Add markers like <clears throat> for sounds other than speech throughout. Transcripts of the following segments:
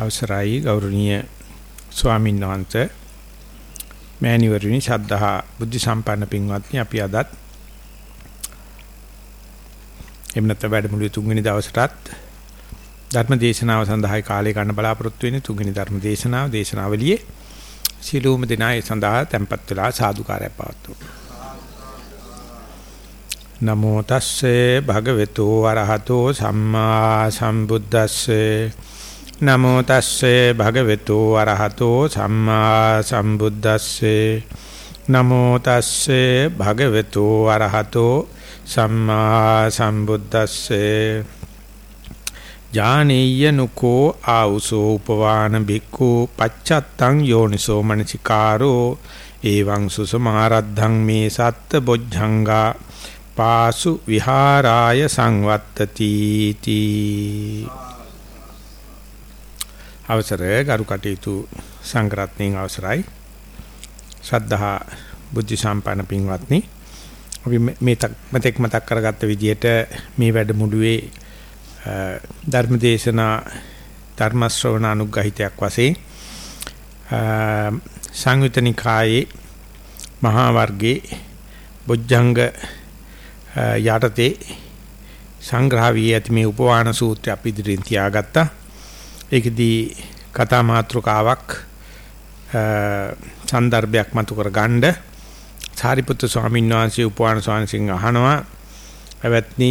අවසරයි ගෞරවනීය ස්වාමීන් වහන්සේ මෑණිවරණි ශද්ධහා බුද්ධ සම්පන්න පින්වත්නි අපි අදත් එම්නත වැඩමුළුවේ තුන්වෙනි දවසටත් ධර්ම දේශනාව සඳහායි කාලය ගන්න බලාපොරොත්තු වෙන්නේ. තුන්වෙනි ධර්ම දේශනාව දේශනාවලියේ සිළුම දිනා ඒ සඳහා tempත් වෙලා සාදුකාරය පවත්වමු. නමෝ තස්සේ භගවතු වරහතෝ සම්මා සම්බුද්දස්සේ. නමෝ තස්සේ භගවතු වරහතෝ සම්මා සම්බුද්දස්සේ. නමෝ තස්සේ භගවතු වරහතෝ සම්මා සම්බුද්දස්සේ. ඥානීය නුකෝ ආවුසෝ උපවාන බික්ඛු පච්චත්තං යෝනිසෝ මනසිකාරෝ. එවං සුසමාරද්ධං මේ සත්ත බොජ්ජංගා. පාසු විහාරාය සංවත්තති තී. අවසරය ගරු කටයුතු සංග්‍රහණයෙන් අවසරයි. ශ්‍රද්ධහා බුද්ධ සම්පන්න පින්වත්නි අපි මේ මතක් මතක් කරගත්ත විදිහට මේ වැඩමුළුවේ ධර්මදේශනා ධර්ම ශ්‍රවණ අනුග්‍රහිතයක් වශයෙන් සංයුතනිකායේ මහා වර්ගයේ බොජ්ජංග යටතේ සංග්‍රහ වී ඇති මේ උපවාන සූත්‍රය අපි ඉදිරියෙන් තියාගත්තා. ඒකදී කතා මාත්‍රකාවක් සන්දර්භයක් මතු කර ගන්න සාරිපුත්‍ර ස්වාමීන් වහන්සේ උපවාන ස්වාමීන් අහනවා එවත්නි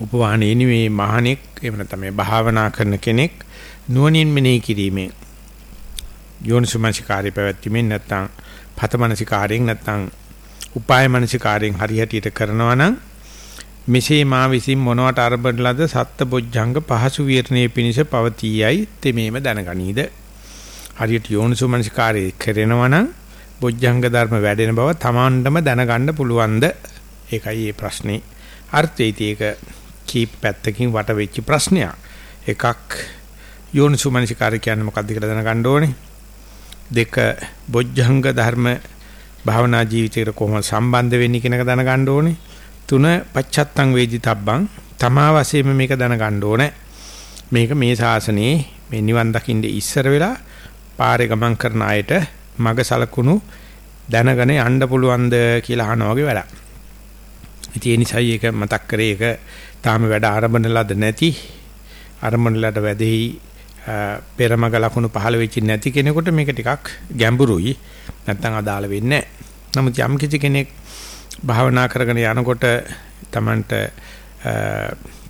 උපවානේ නෙමේ මහණෙක් එහෙම නැත්නම් මේ භාවනා කරන කෙනෙක් නුවණින් මෙනෙහි කිරීමෙන් යෝනිසමනසිකාරය පැවැත්වීමෙන් නැත්නම් පතමනසිකාරයෙන් නැත්නම් උපාය මනසිකාරයෙන් හරියටියට කරනවා නම් මෙසේ මා විසින් මොනවට අරබන ලද සත්බොජ්ජංග පහසු විරණේ පිණිස පවතියයි තෙමේම දැනගනීද? හරියට යෝනිසු මනසිකාරය කරනවා නම් බොජ්ජංග ධර්ම වැඩෙන බව Tamandම දැනගන්න පුළුවන්ද? ඒකයි මේ ප්‍රශ්නේ. අර්ථය ඒක කීප පැත්තකින් වට වෙච්ච ප්‍රශ්නයක්. එකක් යෝනිසු මනසිකාරය කියන්නේ මොකක්ද කියලා දැනගන්න ඕනේ. දෙක බොජ්ජංග ධර්ම භාවනා ජීවිතයකට කොහොමද සම්බන්ධ වෙන්නේ කියන එක දැනගන්න ඕනේ. තුන පච්චත්තං වේදිතබ්බං තමා වශයෙන්ම මේක දැනගන්න ඕනේ. මේක මේ ශාසනයේ මේ නිවන් දකින්න ඉස්සර වෙලා පාරේ ගමන් කරන අයට මග සලකුණු දැනගෙන යන්න පුළුවන්ද කියලා අහනවා වගේ වැඩක්. ඉතින් ඒ නිසායි ඒක මතක් කරේ ඒක තාම වැඩ ආරම්භන ලද නැති ආරම්භන ලද වැඩෙහි පෙරමග ලකුණු පහළ වෙච්ච නැති කෙනෙකුට මේක ටිකක් ගැඹුරුයි නැත්නම් අදාළ වෙන්නේ නැහැ. නමුත් යම් කිසි කෙනෙක් භාවනා කරගෙන යනකොට Tamanට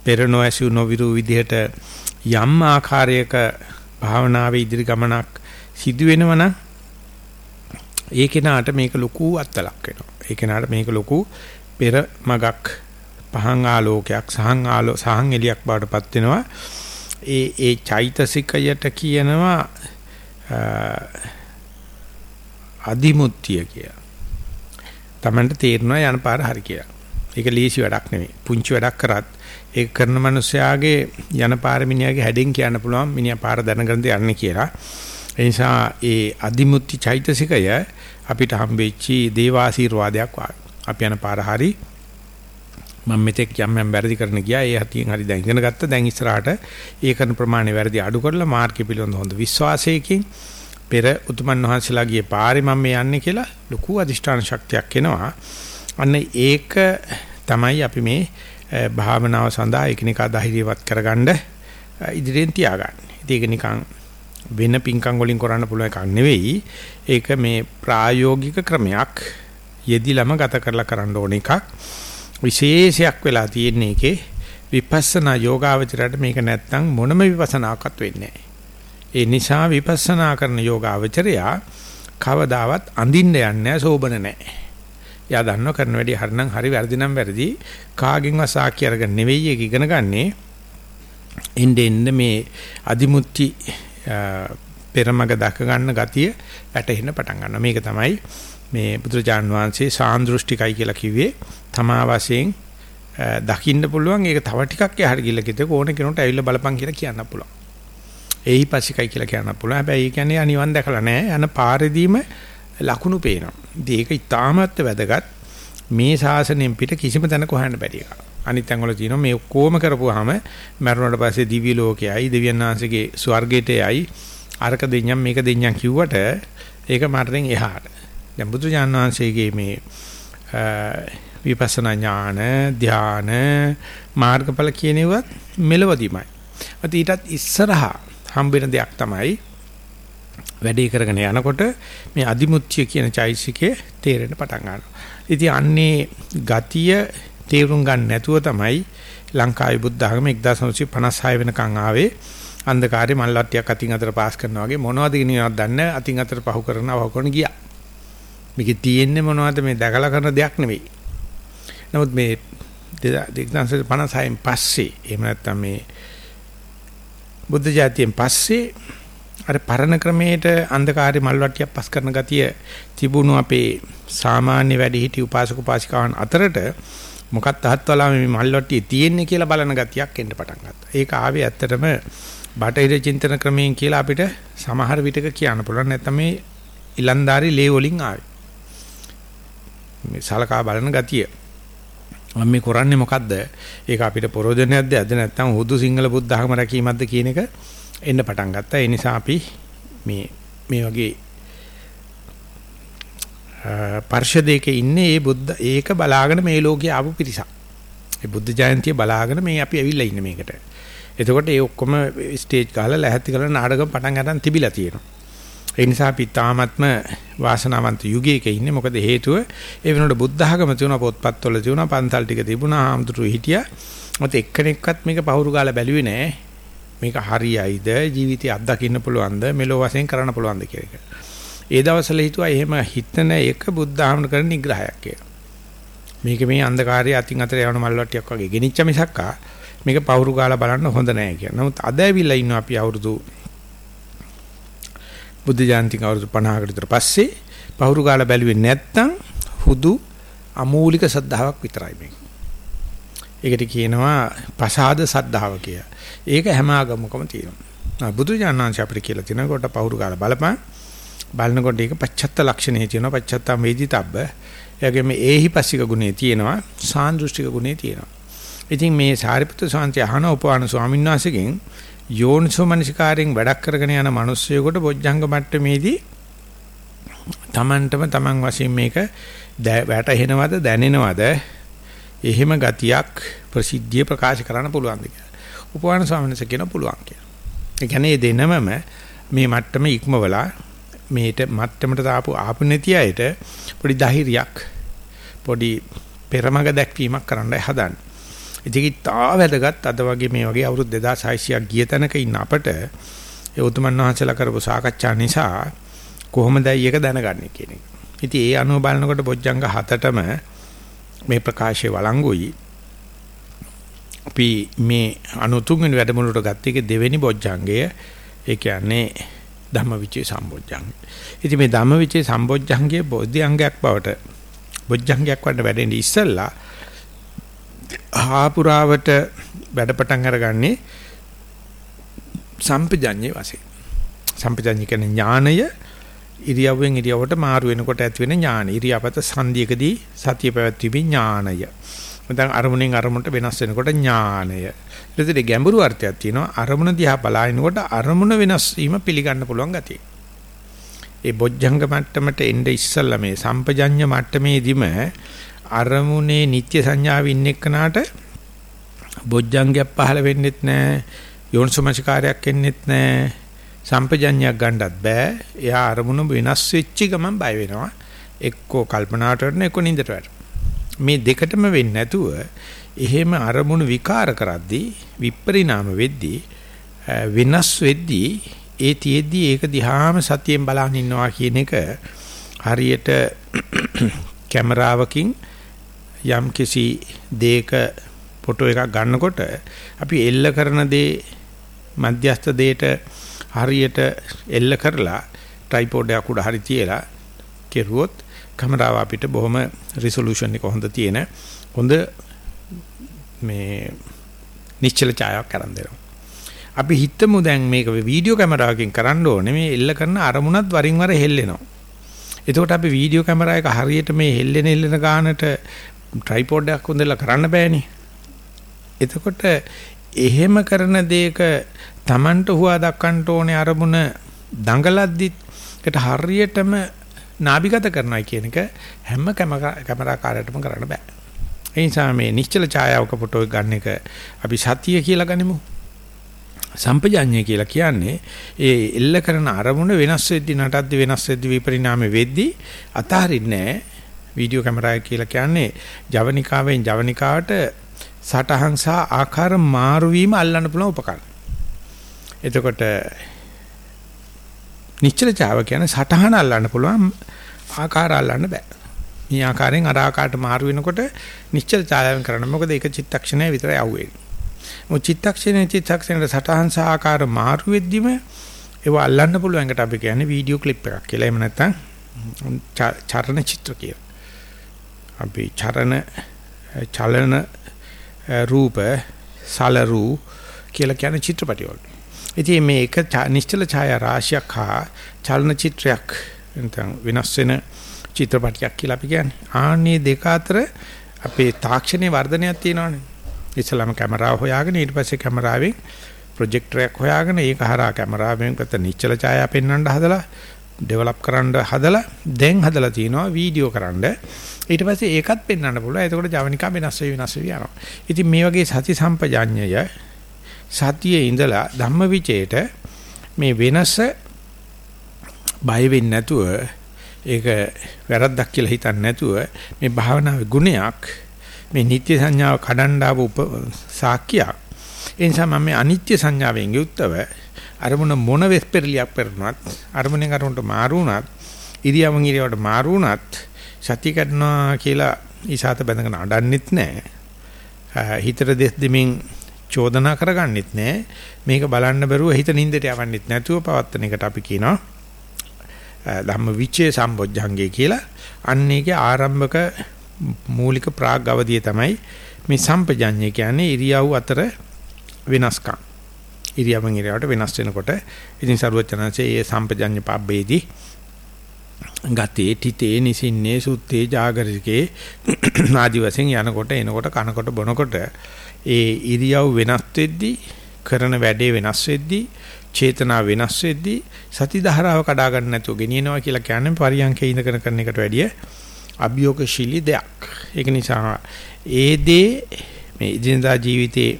පෙර නොඇසු නොවිරු විදිහට යම් ආකාරයක භාවනාවේ ඉදිරි ගමනක් සිදු වෙනවනම් ඒ කෙනාට මේක ලොකු අත්ලක් වෙනවා. ඒ කෙනාට මේක ලොකු පෙර මගක් පහන් ආලෝකයක් සහන් ආලෝ සහන් එලියක් බවටපත් වෙනවා. ඒ ඒ චෛතසිකයට කියනවා අදිමුත්‍ය කියලා. Tamanට තේරෙනවා යන පාර හරි කියලා. ඒක ලීසි වැඩක් නෙමෙයි. පුංචි වැඩක් කරත් ඒක කරන මිනිස්යාගේ යන පාර මිනිහාගේ හැඩෙන් කියන්න පුළුවන් මිනිහා පාර දැනගෙන යන්නේ කියලා. ඒ නිසා ඒ අදිමුත්‍ති චෛතසිකය අපිට හම්බෙච්චි දේවාශීර්වාදයක් වාගේ. අපි යන පාර හරි මම මෙතෙක් යම් යම් වැරදි කරන ගියා ඒ හතියෙන් හරි දැන් ඉගෙන ගත්තා දැන් ඉස්සරහට ඒ කරන ප්‍රමාණය වැරදි අඩු කරලා මාර්ගය පිළිබඳ හොඳ විශ්වාසයකින් පෙර උතුමන් වහන්සේලා ගියේ පාරේ මම මේ යන්නේ කියලා ලොකු අදිෂ්ඨාන ශක්තියක් එනවා. අන්න ඒක තමයි අපි මේ භාවනාව සඳහා එකිනෙකා ධෛර්යවත් කරගන්න ඉදිරියෙන් තියාගන්නේ. ඒක නිකන් වෙන පිංකම් වලින් කරන්න පුළුවන් එකක් නෙවෙයි. ඒක මේ ප්‍රායෝගික ක්‍රමයක් යෙදිලම ගත කරලා කරන්න ඕන එකක්. විශේෂයක් වෙලා තියෙන එකේ විපස්සනා යෝගාවචරයට මේක නැත්තම් මොනම විපස්සනාවක්වත් වෙන්නේ නැහැ. ඒ නිසා විපස්සනා කරන යෝගාවචරයා කවදාවත් අඳින්න යන්නේ සෝබන නැහැ. එයා දන්නව කරන වැඩි හරිනම් හරි වැරදි නම් වැරදි කාගෙන්වත් සාක්ෂි අරගෙන නෙවෙයි ඒක ඉගෙන ගන්නේ. එnde end මේ අදිමුත්‍ති පෙරමග දක ගන්න ගතිය වැටෙන්න පටන් ගන්නවා. මේක තමයි මේ බුදුරජාන් වහන්සේ සාන්දෘෂ්ටිකයි කියලා කිව්වේ තමා වශයෙන් දකින්න පුළුවන් ඒක තව ටිකක් එහාට ගිහලා කිතක ඕන කෙනෙකුට ඇවිල්ලා බලපන් කියලා කියන්න පුළුවන්. ඒයි පස්සිකයි කියලා කියන්න පුළුවන්. හැබැයි ඒ කියන්නේ අනිවන් දැකලා නැහැ. යන පාරෙදීම ලකුණු පේනවා. ඉතින් ඒක ඉතාමත් වැදගත්. මේ ශාසනයෙන් පිට කිසිම තැනක හොයන්න බැරි එකක්. අනිත් ඇඟවල තියෙනවා මේ ඔක්කොම කරපුවාම මරුණට පස්සේ දිව්‍ය ලෝකයයි දෙවියන් වහන්සේගේ ස්වර්ගයටයි අරක දෙඤ්ඤම් මේක දෙඤ්ඤම් කිව්වට ඒක මරණයෙන් එහාට. දැන් බුදුජාන් වහන්සේගේ මේ විපස්සනා ඥාන ධාන මාර්ගඵල කියනෙවත් මෙලවදීමයි. අත ඊටත් ඉස්සරහා හම්බෙන දෙයක් තමයි වැඩේ කරගෙන යනකොට මේ අදිමුත්‍ය කියන චෛසිකේ තේරෙන්න පටන් ගන්නවා. ඉතින් අන්නේ ගතිය තේරුම් ගන්න නැතුව තමයි ලංකාවේ බුද්ධ ආගම 1956 වෙනකන් ආවේ අන්ධකාරයේ මල්ලට්ටියක් අතින් අතට පාස් කරනවා වගේ මොනවද කියනවද දන්නේ අතින් අතට පහු කරනවා වහු කරන ගියා. මේකේ තියෙන්නේ මොනවද මේ දැකලා කරන දෙයක් නෙවෙයි. නමුත් මේ 1956න් පස්සේ එහෙම නැත්නම් මේ බුද්ධ ජාතියෙන් පස්සේ අර පරණ ක්‍රමයට අන්ධකාරයේ මල්වට්ටියක් පස් කරන ගතිය තිබුණු අපේ සාමාන්‍ය වැඩිහිටි උපාසක උපාසිකාවන් අතරට මොකක්ද අහත්වලා මේ මල්වට්ටියේ තියෙන්නේ කියලා බලන ගතියක් එන්න පටන් ගත්තා. ඒක ආවේ ඇත්තටම බටහිර චින්තන ක්‍රමයෙන් කියලා අපිට සමහර විටක කියන්න පුළුවන් නැත්නම් මේ ඉලන්දාරි ලේ වලින් ආවේ. මේ සලකා බලන ගතිය. මම මේ කරන්නේ මොකද්ද? ඒක අපිට ප්‍රෝජනයක්ද ඇද්ද නැත්නම් හුදු සිංහල බුද්ධ ධර්ම රැකීමක්ද කියන එක එන්න පටන් ගත්තා. ඒ නිසා අපි මේ මේ වගේ පර්ෂදයක ඉන්නේ ඒ බුද්ධ ඒක බලාගෙන මේ ලෝකේ ආපු පිරිසක්. ඒ බුද්ධ ජයන්තිය බලාගෙන මේ අපි ඇවිල්ලා ඉන්නේ මේකට. එතකොට ඒ ඔක්කොම ස්ටේජ් ගහලා ලැහැත්ති කරලා නාටකම් පටන් ගන්න තිබිලා තියෙනවා. ඒ නිසා අපි තාමත්ම වාසනාවන්ත යුගයක ඉන්නේ. මොකද හේතුව ඒ වෙනකොට බුද්ධ ආගම තියුණා පොත්පත්වල තියුණා පන්සල් ටික තිබුණා ආම්තුරු හිටියා. මොකද එක්කෙනෙක්වත් මේක පහුරු ගාලා බැලුවේ නෑ. මේක හරියයිද ජීවිතය අත්දකින්න පුළුවන්ද මෙලෝ වශයෙන් කරන්න පුළුවන්ද කියන එක. ඒ දවස්වල හිතුවා එහෙම හිතන එක බුද්ධ ආමන කරන නිග්‍රහයක් කියලා. මේක මේ අන්ධකාරයේ අතින් අතට යවන මල්වට්ටියක් වගේ ගෙනිච්ච මිසක්කා මේක පවුරු ගාලා බලන්න හොඳ නෑ කියලා. නමුත් අද ඇවිල්ලා ඉන්නවා අපි අවුරුදු බුද්ධ ජයන්තික අවුරුදු 50කට විතර පස්සේ පවුරු ගාලා බැලුවේ නැත්තම් හුදු අමූලික සද්ධාාවක් විතරයි මේක. ඒකට කියනවා පසාද සද්ධාව කියලා. ඒක හැම ආගමකම තියෙනවා. බුදු ජානනාංශ අපිට කියලා තිනකොට පවුරු කාලා බලපන්. බලනකොට ඒක පච්චත්ත ලක්ෂණේ තියෙනවා. පච්චත්තම් වේදිතබ්බ. එයාගේ මේ ඒහිපස්සික ගුණේ තියෙනවා. සාන්දෘෂ්ටික ගුණේ තියෙනවා. ඉතින් මේ සාරිපුත්‍ර සාන්ති අහන උපවාන ස්වාමීන් වහන්සේගෙන් යෝනිසෝ මනසිකාරයෙන් වැඩක් කරගෙන යන මිනිස්සුයෙකුට බොජ්ජංග මට්ටමේදී Tamanටම Taman වශයෙන් මේක වැටහෙනවද දැනෙනවද එහෙම ගතියක් ප්‍රසිද්ධිය ප්‍රකාශ කරන්න පුළුවන්ද කියලා. උපවාන ස්වාමීන් වහන්සේ කියන පුළුවන් කියලා. ඒ කියන්නේ දෙනමම මේ මට්ටම ඉක්මවලා මේට මට්ටමට දාපු ආපු නැති අයට පොඩි ධෛර්යයක් පොඩි පෙරමග දැක්වීමක් කරන්නයි හදන්නේ. ඉතින් තා වැදගත් අද වගේ මේ වගේ අවුරුදු 2600ක් ගිය තැනක ඉන්න අපට ඒ උතුමන් වහන්සේලා කරපු සාකච්ඡා නිසා කොහොමදයි එක දැනගන්නේ කියන එක. ඉතින් ඒ අනුව බලනකොට බොජ්ජංග හතටම මේ ප්‍රකාශය වළංගුයි. අපි මේ 93 වෙනි වැඩමුළුවට ගත්ත එකේ දෙවෙනි බොජ්ජංගය ඒ කියන්නේ ධම්මවිචේ සම්බොජ්ජංගය. ඉතින් මේ ධම්මවිචේ සම්බොජ්ජංගයේ බෝධි අංගයක් බවට බොජ්ජංගයක් වඩ වැඩෙන්නේ ඉස්සෙල්ලා ආපුරාවට වැඩ පටන් අරගන්නේ සම්පජඤ්ඤේ වශයෙන්. සම්පජඤ්ඤ කියන්නේ ඥානය ඉරියව්වෙන් ඉරියව්වට මාරු වෙනකොට ඇති වෙන ඥාන. ඉරියාපත සංධියකදී සතිය පැවැත්වීමේ ඥානය. නැත්නම් අරමුණෙන් අරමුණට වෙනස් වෙනකොට ඥානය. ඊට ගැඹුරු අර්ථයක් තියෙනවා. අරමුණ දිහා බලනකොට අරමුණ වෙනස් වීම පිළිගන්න පුළුවන් ගතිය. ඒ බොජ්ජංග මට්ටමට එnde ඉස්සල්ලා මේ සම්පජඤ්ඤ මට්ටමේදීම අරමුණේ නිත්‍ය සංඥාව ඉන්නෙක්කනාට බොජ්ජංගයක් පහළ වෙන්නෙත් නැහැ. යෝනිසමස්කාරයක් එන්නෙත් නැහැ. සම්පජඤ්ඤයක් ගන්නත් බෑ. එයා අරමුණ වෙනස් වෙච්ච ගමන් බය වෙනවා. එක්කෝ කල්පනාට වටන එක්කෝ නින්දට වැටෙනවා. මේ දෙකටම වෙන්නේ නැතුව එහෙම අරමුණු විකාර කරද්දී විපරිණාම වෙද්දී වෙනස් වෙද්දී ඒ තියේදී ඒක දිහාම සතියෙන් බලන් ඉන්නවා කියන එක හරියට කැමරාවකින් යම් කිසි දෙයක ෆොටෝ එකක් ගන්නකොට අපි එල්ල කරන දේ මධ්‍යස්ථ දෙයට හරියට එල්ල කරලා ට්‍රයිපෝඩ් එකක් උඩ හරි තියලා කෙරුවොත් කැමරාව අපිට බොහොම රිසොලූෂන් එක හොඳ තියෙන හොඳ මේ නිශ්චල ඡායාවක් කරන් දෙනවා. අපි හිතමු දැන් මේක වීඩියෝ කැමරාවකින් කරන්න ඕනේ මේ එල්ල කරන අරමුණත් වරින් වර හෙල්ලෙනවා. එතකොට අපි වීඩියෝ කැමරා එක හරියට මේ හෙල්ලෙන හෙල්ලෙන ගානට ට්‍රයිපෝඩ් එකක් හොඳලා කරන්න බෑනේ. එතකොට එහෙම කරන දෙයක Tamanට හුවා දක්වන්න ඕනේ අරමුණ දඟලද්දිත් ඒකට හරියටම නාභිගත කරනවා කියන එක හැම කැමරාකාරයටම කරන්න බෑ. ඒ නිසා මේ නිශ්චල ඡායාවක ෆොටෝ ගන්න එක අපි සතිය කියලා ගනිමු. සම්පජාඤ්ඤය කියලා කියන්නේ ඒ එල්ල කරන අරමුණ වෙනස් වෙද්දි නටද්දි වෙනස් වෙද්දි විපරිණාමෙ වෙද්දි අතහරින්නේ වීඩියෝ කැමරාව කියලා කියන්නේ ජවනිකාවෙන් ජවනිකාවට සටහන් සහ ආකාර මාරු වීම අල්ලන්න පුළුවන් උපකරණ. එතකොට නිශ්චල ඡාව කියන්නේ සටහන අල්ලන්න පුළුවන් ආකාර අල්ලන්න බෑ. මේ ආකාරයෙන් අර ආකාරයට මාරු වෙනකොට නිශ්චල ඡායාවෙන් කරන්න. මොකද ඒක චිත්තක්ෂණය විතරයි අහුවෙන්නේ. මොකද චිත්තක්ෂණය චිත්තක්ෂණයට සටහන් සහ ආකාර මාරු වෙද්දිම ඒව අල්ලන්න පුළුවන් එකට අපි කියන්නේ වීඩියෝ ක්ලිප් එකක් කියලා. එහෙම නැත්නම් චරණ චිත්‍ර කියලා. අපි චරණ චලන රූප සලරු කියලා කියන චිත්‍රපටි වල. ඉතින් මේ එක නිශ්චල ඡායා රාශියක් හා චලන චිත්‍රයක් නැත්නම් වෙනස් වෙන චිත්‍රපටියක් කියලා අපි කියන්නේ. ආන්නේ දෙක අතර අපේ තාක්ෂණයේ වර්ධනයක් තියෙනවානේ. ඉස්සලම කැමරාව හොයාගෙන ඊට පස්සේ කැමරාවෙන් ප්‍රොජෙක්ටරයක් හොයාගෙන ඒක හරහා කැමරාවෙන් පැත්ත නිශ්චල ඡායා පෙන්වන්න හදලා ඩෙවලොප් කරන්න හදලා දැන් හදලා තිනවා වීඩියෝ කරන්න. ඊට පස්සේ ඒකත් පෙන්වන්න පුළුවන්. එතකොට ජවනිකා වෙනස් වෙවි වෙනස් වෙවි යනවා. ඉතින් මේ වගේ සති සම්පජාඤ්ඤය සතියේ ඉඳලා ධම්මවිචේට මේ වෙනස බය වෙන්නේ නැතුව ඒක වැරද්දක් කියලා හිතන්නේ නැතුව මේ භාවනාවේ ගුණයක් මේ නිත්‍ය සංඥාව කඩන්න ආව උප සාක්කියක් ඒ නිසා මම මේ අනිත්‍ය සංඥාවෙන් යුක්තව අරමුණ මොන වෙස්පෙරලියක් පෙරනවත් අරමුණෙන් අරමුණට මාරු වුණත් ඉරියව්වෙන් ඉරියවට මාරු වුණත් සත්‍ය කරනවා කියලා ඊසాత බඳගෙන අඩන්නෙත් නැහැ හිතට දෙස් දෙමින් චෝදනා කරගන්නෙත් නැහැ මේක බලන්න බැරුව හිත නින්දට යවන්නෙත් නැතුව පවත්තන එකට අපි කියනවා ධම්ම විචේ සම්බොජ්ජංගේ කියලා. අන්න ඒකේ ආරම්භක මූලික ප්‍රාග් අවධිය තමයි මේ සම්පජඤ්ඤය කියන්නේ ඉරියව් අතර වෙනස්කම්. ඉරියව්වෙන් ඉරියවට වෙනස් වෙනකොට ඉතින් සරුවචනanse ඒ සම්පජඤ්ඤ පබ්බේදී ගතේ තිතේ නිසින්නේ සුත්තේ ජාගරිකේ <clears throat> ආදි වශයෙන් යනකොට එනකොට කනකොට බොනකොට ඒ ඉරියව් වෙනස් වෙද්දී කරන වැඩේ වෙනස් වෙද්දී චේතනා වෙනස් වෙද්දී සති ධාරාව කඩා ගන්න නැතුව ගෙනියනවා කියලා කියන්නේ පරියන්කේ ඉඳගෙන කරන එකට වැඩිය අභියෝගශීලී දෙයක්. ඒක නිසා ඒ දේ මේ ඉදිනදා ජීවිතේ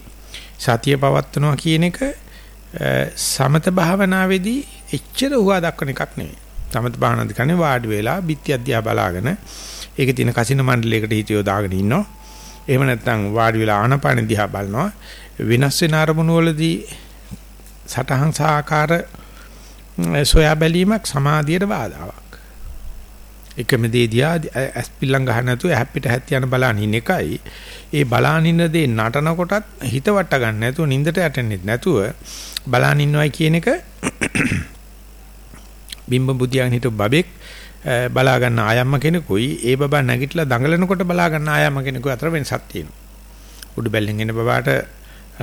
සතිය පවත්වනවා කියන එක සමත භාවනාවේදී එච්චර උවා දක්වන එකක් නෙවෙයි. සමත භාවනාවේදී කන්නේ වාඩි වෙලා බිත්ති අධ්‍යා බලාගෙන ඒකේ තියෙන කසින මණ්ඩලයකට හිතියෝ දාගෙන ඉන්නවා. එහෙම නැත්නම් වාඩි වෙලා ආනපාන දිහා බලනවා. වෙනස් වෙන අරමුණු වලදී සටහන් සාකාර සොයා බැලීමක් සමාධියට බාධාවක්. එකම දේ දිහා ඇස් පිල්ලම් ගන්න නැතුව හැප්පිට හැත් යන බලන ඉන්න එකයි. ඒ බලන ඉන්න දේ නටන කොටත් හිත වට ගන්න නැතුව නින්දට යටෙන්නෙත් නැතුව බලන ඉන්නවයි කියන එක බිම්බ බුදියන් හිටු බබෙක් බලා ගන්න ආයම්ම කෙනෙකුයි ඒ බබා නැගිටලා දඟලනකොට බලා ගන්න ආයම්ම කෙනෙකු අතර වෙනසක් තියෙනවා. උඩු බැල්ලෙන් එන බබාට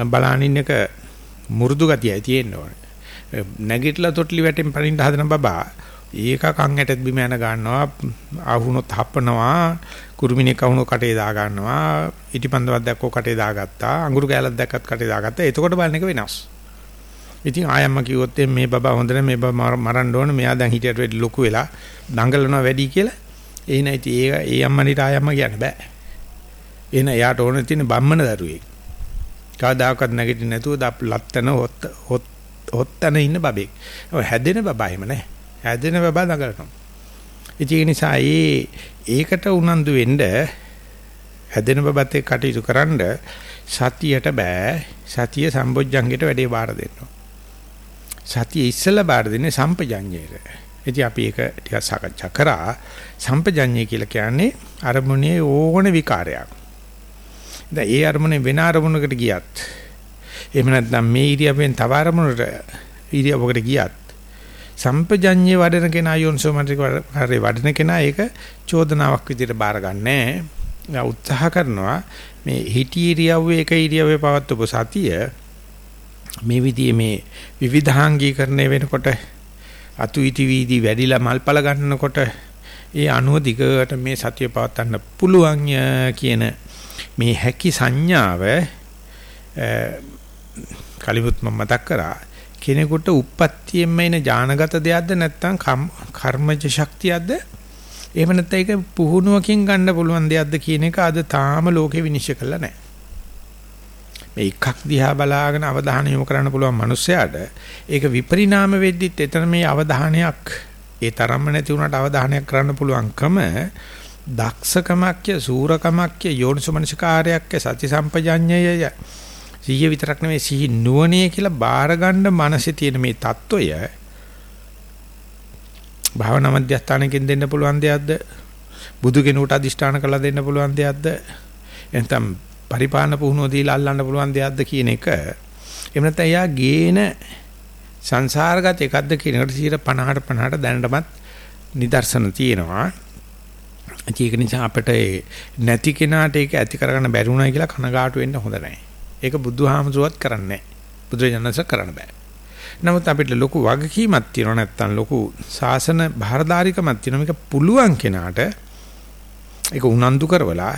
බලන ඉන්න එක මුරුදු ගතියයි තියෙන්න ඕනේ. නැගිටලා තොටලි වැටෙන් පරින්න හදන බබා ඒක කන් ඇටත් බිම යන ගන්නවා ආහුනොත් හපනවා කුරුමිනේ කවුණු කටේ දා ගන්නවා ඉටිපන්දවක් දැක්කෝ කටේ දාගත්තා අඟුරු කෑල්ලක් දැක්කත් කටේ දාගත්තා එතකොට බලන එක වෙනස් ඉතින් ආයම්ම කිව්වොත් මේ බබා හොඳ නැහැ මේ බබා මරන්න ඕන මෙයා දැන් හිටියට වැඩි ලොකු වෙලා දඟලනවා වැඩි කියලා ඒ නැති ඒ ඒ අම්මනිට ආයම්ම කියන්න බෑ එන එයාට ඕන තියෙන බම්මන දරුවෙක් කවදාකවත් නැගිටින්නේ නැතුව ලත්තන හොත් හොත්තන ඉන්න බබෙක්. ඔය හැදෙන බබා එහෙම නැහැ. හැදෙන බබා දඟලනවා. ඒ නිසා ඒ ඒකට උනන්දු වෙන්න හැදෙන බබත් එක්ක කටයුතු කරන්න සතියට බෑ. සතිය සම්බොජ්ජංගයට වැඩේ බාර දෙන්න. සතිය ඉස්සෙල්ලා බාර දෙන්නේ සම්පජඤ්ඤයට. ඉතින් අපි ඒක ටිකක් සාකච්ඡා කරා. සම්පජඤ්ඤය කියලා කියන්නේ අරමුණේ ඕන විකාරයක්. දැන් ඒ අරමුණේ වෙන අරමුණකට ගියත් එහෙම නැත්නම් මේ ඉරියව්වෙන් තව අරමුණකට ඉරියව්වකට ගියත් සම්පජඤ්ඤේ වඩන කෙනා යෝන්සෝමන්ත්‍රික කාර්යය වඩන කෙනා ඒක චෝදනාවක් විදිහට බාරගන්නේ උත්සාහ කරනවා මේ හිටි ඉරියව්වේ එක ඉරියව්වේ පවත්වපු සතිය මේ විදිහේ මේ විවිධාංගීකරණය වෙනකොට අතු ඉති වීදි වැඩිලා මල්පල ගන්නකොට ඒ අනුව දිගට මේ සතිය පවත්වන්න පුළුවන් කියන මේ හැකි සංඥාව කලිමුත් මම මතක් කරා කෙනෙකුට උප්පත්තියෙන්ම එන ඥානගත දෙයක්ද නැත්නම් කර්මජ ශක්තියක්ද එහෙම නැත්නම් ඒක පුහුණුවකින් ගන්න පුළුවන් දෙයක්ද කියන එක අද තාම ලෝකෙ විනිශ්චය කරලා නැහැ. එකක් දිහා බලාගෙන අවධානය යොමු කරන්න පුළුවන් මිනිස්සයාට ඒක විපරිණාම වෙද්දිත් එතන මේ අවධානයක් ඒ තරම්ම නැති වුණාට අවධානයක් කරන්න පුළුවන්කම දක්ෂකමක්ය සූරකමක්ය යෝනිසමනසිකාරයක්ය සති සම්පජඤ්ඤයය සිහිය විතරක් නෙමෙයි සිහි නුවණේ කියලා බාර ගන්න මනසේ තියෙන මේ தত্ত্বය භාවනා මධ්‍යස්ථානකින් දෙන්න පුළුවන් දෙයක්ද? බුදු කෙනෙකුට අදිෂ්ඨාන කරලා දෙන්න පුළුවන් දෙයක්ද? එතනම් පරිපාලන පුහුණුව දීලා අල්ලන්න පුළුවන් දෙයක්ද කියන එක එහෙම නැත්නම් එයා ගේන සංසාරගත එකක්ද කියන එකට 50ට 50ට දැනටමත් නිදර්ශන තියෙනවා ඒක නිසා අපිට නැති කෙනාට ඒක ඇති කරගන්න බැරි වුණා කියලා කනගාටු වෙන්න හොඳ නැහැ. ඒක බුදුහාමුදුරුවත් කරන්නේ නැහැ. බුදුරජාණන්සේ කරන්න බෑ. නමුත් අපිට ලොකු වගකීමක් තියෙනවා නැත්තම් ලොකු සාසන බාරදාරිකමක් තියෙනවා මේක පුළුවන් කෙනාට ඒක උනන්දු කරවලා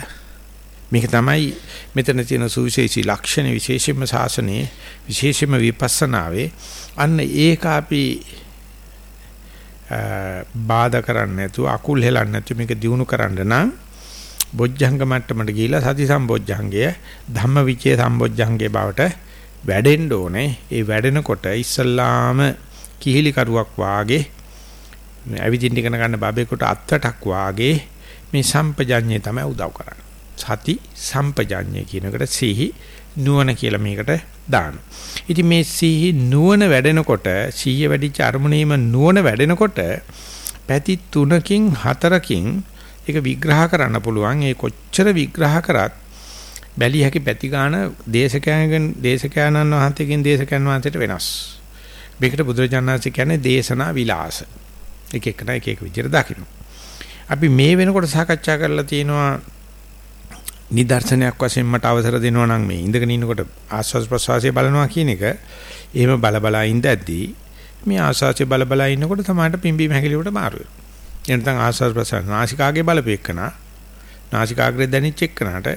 මේක තමයි මෙතන තියෙන සුවිශේෂී ලක්ෂණ විශේෂයෙන්ම සාසනයේ විශේෂයෙන්ම විපස්සනාවේ අන්න ඒක අපි බාධා කරන්නේ නැතුව අකුල් හෙලන්නේ නැතුව මේක දිනු කරන්න නම් බොජ්ජංග මට්ටමට ගිහිලා සති සම්බොජ්ජංගය ධම්මවිචේ සම්බොජ්ජංගේ බවට වැඩෙන්න ඕනේ. ඒ වැඩෙනකොට ඉස්සල්ලාම කිහිලි කරුවක් වාගේ ඇවිදින්න ඉගෙන ගන්න බබේකට අත්තටක් වාගේ මේ සම්පජඤ්ඤය තමයි උදව් කරන්නේ. සති සම්පජඤ්ඤය කියන එකට සිහි නුවණ කියලා මේකට දානවා. ඉතින් මේ සිහි නුවණ වැඩෙනකොට සිහිය වැඩිච්ච අරමුණේම නුවණ වැඩෙනකොට පැති තුනකින් හතරකින් ඒක විග්‍රහ කරන්න පුළුවන්. ඒ කොච්චර විග්‍රහ කරත් බැලිය හැකි පැති ගන්න දේශකයන්ගෙන් දේශකයන්න් වහන්සේගෙන් දේශකයන් වහන්සේට වෙනස්. මේකට බුදුරජාණන්සේ කියන්නේ දේශනා විලාස. එක එක නයි එක එක විදිහට දකින්න. අපි මේ වෙනකොට සාකච්ඡා කරලා තියෙනවා නිදර්ශනයක් වශයෙන් මට අවසර දෙනවා නම් මේ ඉඳගෙන ඉන්නකොට ආස්වාද ප්‍රසවාසය බලනවා කියන එක එහෙම බල බලා ඉඳද්දී මේ ආස්වාදයේ බල බලා ඉන්නකොට තමයි පිම්බීම හැකිලිවට මාරු වෙනවා. එනතන් ආස්වාද ප්‍රසවාස නාසිකාගේ බලපෙකනා නාසිකාග්‍රේ දැනිච්ච එක්කනට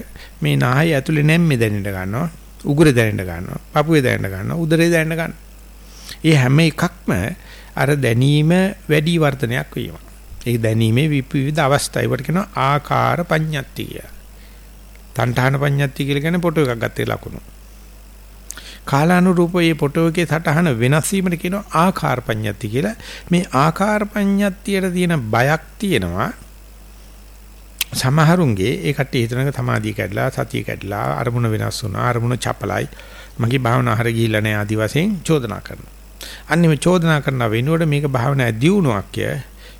මේ නාහය ඇතුලේ නැම්මේ දැනෙන්න ගන්නවා උගුරේ දැනෙන්න ගන්නවා පපුවේ දැනෙන්න ගන්නවා උදරේ දැනෙන්න ගන්නවා. මේ හැම එකක්ම අර දැනීම වැඩි වර්ධනයක් වීම. ඒ දැනීමේ විවිධ අවස්ථා ඒවට කියනවා ආකාර පඤ්ඤත්ති කියලා. තණ්හාන පඤ්ඤත්ති කියලා කියන්නේ ෆොටෝ එකක් ගත්තේ ලකුණු. කාලානුරූප මේ ෆොටෝ එකේ සටහන වෙනස් වීමට කියනවා ආකාර පඤ්ඤත්ති කියලා. මේ ආකාර පඤ්ඤත්තියට තියෙන බයක් තියෙනවා. සමහරුන්ගේ ඒ කට්ටිය හිතනක සමාධිය කැඩලා සතිය කැඩලා අරමුණ වෙනස් වුණා අරමුණ චපලයි මගේ භාවනාව හරිය ගිහිල්ලා නැහැ ආදි වශයෙන් චෝදනා කරනවා. අන්නේ මේ චෝදනා කරන වෙනුවට මේක භාවනා දියුණුවක්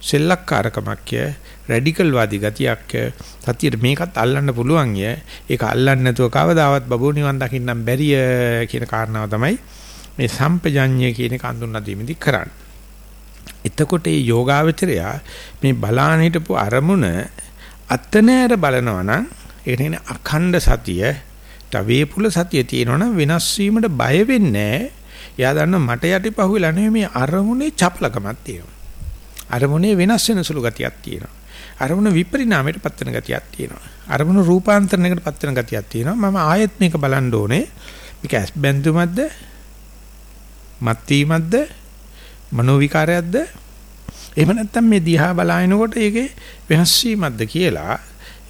සෙල්ලක්කාරකමක් රැඩිකල් වාදී ගතියක් සතියේ මේකත් අල්ලන්න පුළුවන් ය. ඒක අල්ලන්නේ නැතුව කවදාවත් බබෝ නිවන් දකින්නම් බැරිය කියන කාරණාව තමයි මේ සම්පජඤ්ඤය කියන එක හඳුන්වා දීමේදී කරන්නේ. එතකොට මේ යෝගාවචරය මේ බලාන හිටපු අරමුණ අත්නෑර බලනවා නම් ඒ කියන්නේ අඛණ්ඩ සතිය තවේපුල සතිය තියෙනවනම් වෙනස් වීමට බය වෙන්නේ එයා දන්නා මට යටිපහුවලා නෙමෙයි මේ අරමුණේ චපලකමක් තියෙනවා. අරමුණේ වෙනස් වෙන සුළු ගතියක් තියෙනවා. අරමුණ විපරිණාමයට පත් වෙන ගතියක් තියෙනවා. අරමුණ රූපාන්තරණයකට පත් වෙන ගතියක් තියෙනවා. මම ආයෙත් මේක බලන්න ඕනේ. මේක ඇස් බැඳුමක්ද? මත් වීමක්ද? මනෝ විකාරයක්ද? එහෙම නැත්නම් මේ දිහා බලාගෙනකොට ඒකේ වෙනස් වීමක්ද කියලා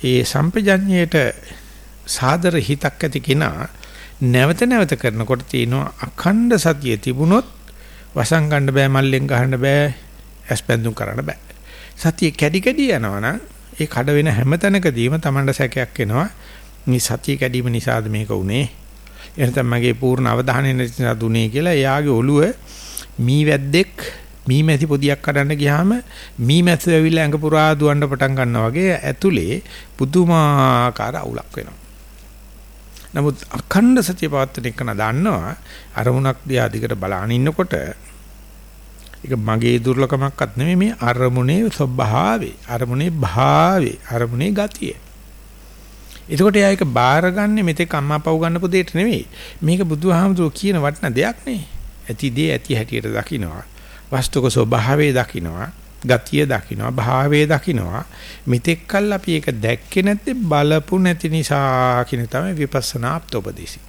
ඒ සම්පජඤ්ඤයට සාදර හිතක් ඇති කෙනා නැවත නැවත කරනකොට තියෙනවා අඛණ්ඩ සතිය තිබුණොත් වසං ගන්න බෑ මල්ලෙන් ගහන්න බෑ ඇස් බැඳුම් කරන්න බෑ. සතිය කැඩි කැඩි යනවනම් ඒ කඩ වෙන හැම තැනකදීම Tamanda සැකයක් එනවා. මේ සතිය කැඩීම නිසාද මේක උනේ? එහෙනම් මගේ පූර්ණ අවධානය නිසා දුනේ කියලා එයාගේ ඔළුව මී වැද්දෙක් මී මැසි පොදියක් කඩන්න ගියාම මී මැස්ස ඇවිල්ලා ඇඟ පුරා දුවන්න පටන් ගන්නවා වගේ ඇතුලේ පුදුමාකාර අවුලක් වෙනවා. නමුත් අඛණ්ඩ සතිය පවත්තන එක දන්නවා අරමුණක් දිහා දිගට බලාගෙන ඉන්නකොට ඒක මගේ දුර්ලකමක්වත් නෙමෙයි මේ අරමුණේ ස්වභාවය අරමුණේ භාවය අරමුණේ ගතිය. එතකොට එයා ඒක බාරගන්නේ මෙතෙක් අම්මා පව් ගන්නපු දෙයට නෙමෙයි. මේක බුදුහාමුදුරුවෝ කියන වටින දෙයක් නේ. ඇති දේ ඇති හැටියට දකින්නවා වස්තුක ස්වභාවය දකින්නවා ගතිය දකින්නවා භාවය දකින්නවා මෙතෙක් කල් අපි ඒක දැක්කේ නැත්තේ බලපු නැති නිසා කියන තමයි විපස්සනා අප්තෝපදේශي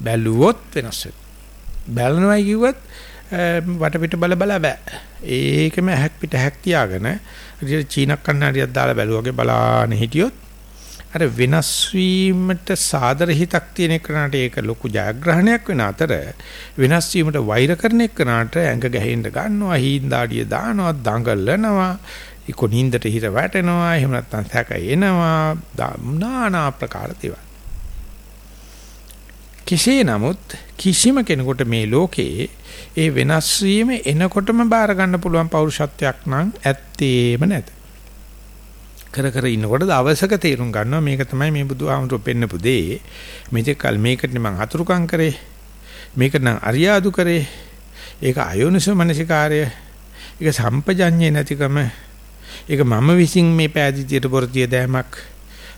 බැලුවොත් වෙනස් වෙනවා. බලනවයි කිව්වත් වටපිට බල බල බෑ. ඒකම හැක් පිට හැක් තියාගෙන චීන කන්නඩියක් දාලා බැලුවාගේ බලාන හිටියොත් අර වෙනස් වීමට සාදර හිතක් තියෙන එකනට ඒක ලොකු ජයග්‍රහණයක් වෙන අතර වෙනස් වීමට වෛර කරන එකනට ඇඟ ගැහෙන්න ගන්නවා හීන්දාඩිය දානවා දඟලනවා ඉකොනින්දට හිර වැටෙනවා එහෙම නැත්නම් සැක එනවා নানা ආකාර දේවල්. කෙසේ නමුත් කිසිම කෙනෙකුට මේ ලෝකේ ඒ වෙනස් වීම එනකොටම බාර ගන්න පුළුවන් පෞරුෂත්වයක් නම් ඇත්තේම නැත. කර කර ඉන්නකොට දවසක තේරුම් ගන්නවා මේක තමයි මේ බුදුහාමුදුරු පෙන්නපු දේ. මෙතෙක් කල මේකට මම හතුරුකම් කරේ. මේකට නම් අරියාදු කරේ. ඒක අයෝනිසෝ මනසිකාරය. ඒක සම්පජඤ්ඤේ නැතිකම ඒක මම විසින් මේ පෑදීතියට පොරතිය දෑමක්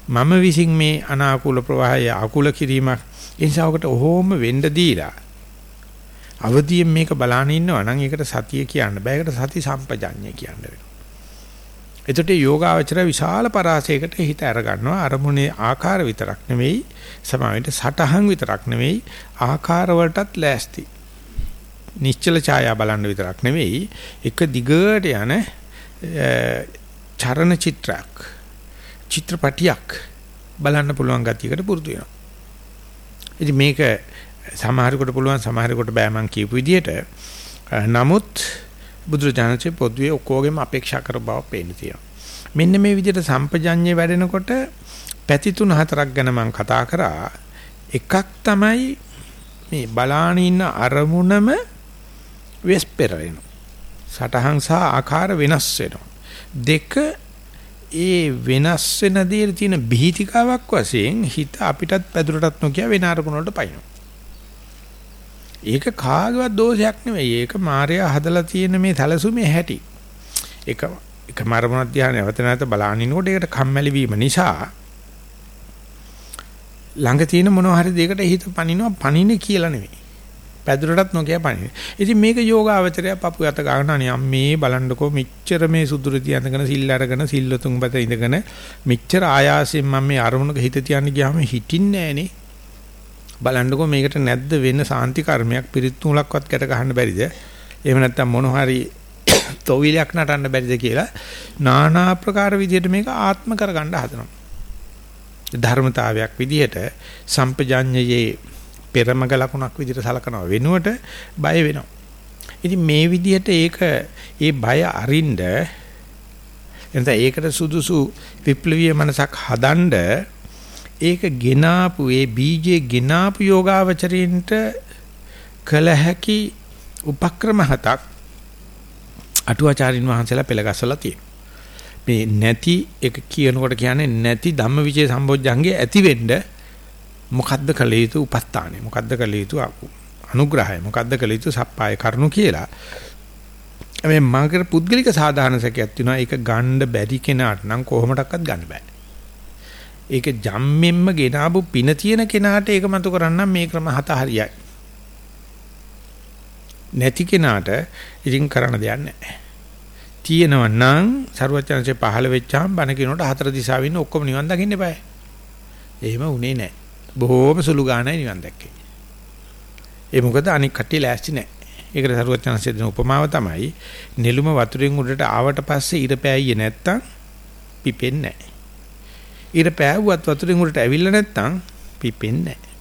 මම විසින් මේ අනාකූල ප්‍රවාහය අකුල කිරීමක් ඒ නිසාකට ඔහොම වෙන්න දීලා අවදියෙන් මේක බලාන ඉන්නවා නම් ඒකට සතිය කියන්න බෑ. ඒකට සති සම්පජඤ්ඤය කියන්න වෙනවා. එතකොට යෝගාවචර විශාල පරාසයකට හිත අර ගන්නවා අරමුණේ ආකාර විතරක් නෙවෙයි සමාවෙට සටහන් විතරක් නෙවෙයි ආකාර වලටත් ලෑස්ති. නිශ්චල ඡායා බලන්න විතරක් නෙවෙයි එක දිගට යන චරණ චිත්‍රයක් චිත්‍රපටියක් බලන්න පුළුවන් ගතියකට පුරුදු වෙනවා. ඉතින් මේක සමහරෙකුට පුළුවන් සමහරෙකුට බෑ මං කියපු විදිහට. නමුත් බුදුරජාණන්සේ පොදුවේ ඔක්කොගෙම අපේක්ෂා කර බව පේන්න තියෙනවා. මෙන්න මේ විදිහට සම්පජඤ්ඤය වැඩෙනකොට පැති තුන හතරක් ගැන මම කතා කරා. එකක් තමයි මේ බලාන ඉන්න අරමුණම වෙස්පෙර වෙනවා. සටහන් සහ ආකාර වෙනස් වෙනවා. දෙක ඒ වෙනස් වෙන දේ තියෙන බීතිකාවක් වශයෙන් හිත අපිටත් පැදුරටත් නොකිය වෙන අරමුණ වලට පයින්නවා. ඒක කාගේවත් දෝෂයක් නෙවෙයි. ඒක මායя හදලා තියෙන මේ සැලසුමේ හැටි. ඒක එක මරමුණක් දිහා නැවත නැවත බලනිනකොට ඒකට කම්මැලි වීම නිසා ළඟ තියෙන මොනවා හරි දෙයකට හිත පනිනවා පනින්නේ කියලා නෙවෙයි. පැදුරටත් නොකිය පණින. ඉතින් මේක යෝගාවචරය පපු යත ගන්න අනේ අම්මේ බලන්නකෝ මෙච්චර මේ සුදුරු තියනගෙන සිල් අරගෙන සිල්ලතුන් බත ඉඳගෙන මෙච්චර ආයාසයෙන් මම මේ අරමුණක හිත තියන්න ගියාම හිටින්නේ නෑනේ. බලන්නකෝ මේකට නැද්ද වෙන සාන්ති කර්මයක් පිරිත් නූලක්වත් ගැට ගන්න බැරිද? එහෙම නැත්නම් මොන හරි <coughs> තොවිලයක් නටන්න බැරිද කියලා নানা ආකාර විදිහට මේක ආත්ම කරගන්න හදනවා. ධර්මතාවයක් විදිහට සම්පජාඤ්ඤයේ පෙරමග ලකුණක් විදිහට සලකනවා වෙනුවට බය වෙනවා. ඉතින් මේ විදිහට ඒක ඒ බය අරින්න එතන ඒකට සුදුසු විප්ලවීය මනසක් හදන්න ඒක ගෙනාපු ඒ බීජේ ගෙනාපු යෝගාවචරින්ට කල හැකි උපක්‍රම හතක් අටුවාචාරින් වහන්සේලා පෙළගස්සලා තියෙනවා. මේ නැති එක කියනකොට කියන්නේ නැති ධම්මවිචේ සම්බොජ්ජංගේ ඇති වෙන්න මොකද්ද කළ යුතු උපස්ථානය? මොකද්ද කළ යුතු අනුග්‍රහය? මොකද්ද කළ යුතු සප්පාය කරුණු කියලා. මේ මාගේ පුද්ගලික සාධාරණ සැකයක් තියෙනවා. ඒක ගන්න බැරි කෙනාට නම් කොහොමඩක්වත් ගන්න බෑ. ඒක ජම්මෙන්ම ගෙනාවු පින තියෙන කෙනාට ඒක මතු කරන්න මේ ක්‍රම හත හරියයි නැති කෙනාට ඉතින් කරන්න දෙයක් නැහැ තියෙනව නම් ਸਰවචනසේ පහළ වෙච්චාම බණ කියනකොට හතර දිශාවෙන් ඔක්කොම නිවන් දකින්න eBay. එහෙම උනේ නැහැ. බොහෝම සුළු ගානයි නිවන් දැක්කේ. ඒ මොකද අනික් කට්ටිය ලෑස්ති නැහැ. ඒකට සරුවචනන්සේ දෙන උපමාව තමයි නෙළුම වතුරෙන් උඩට ආවට පස්සේ ඉර පෑයියේ නැත්තම් පිපෙන්නේ නැහැ. ඉර පෑවුවත් වතුරෙන් උඩට ඇවිල්ලා නැත්තම් පිපෙන්නේ නැහැ.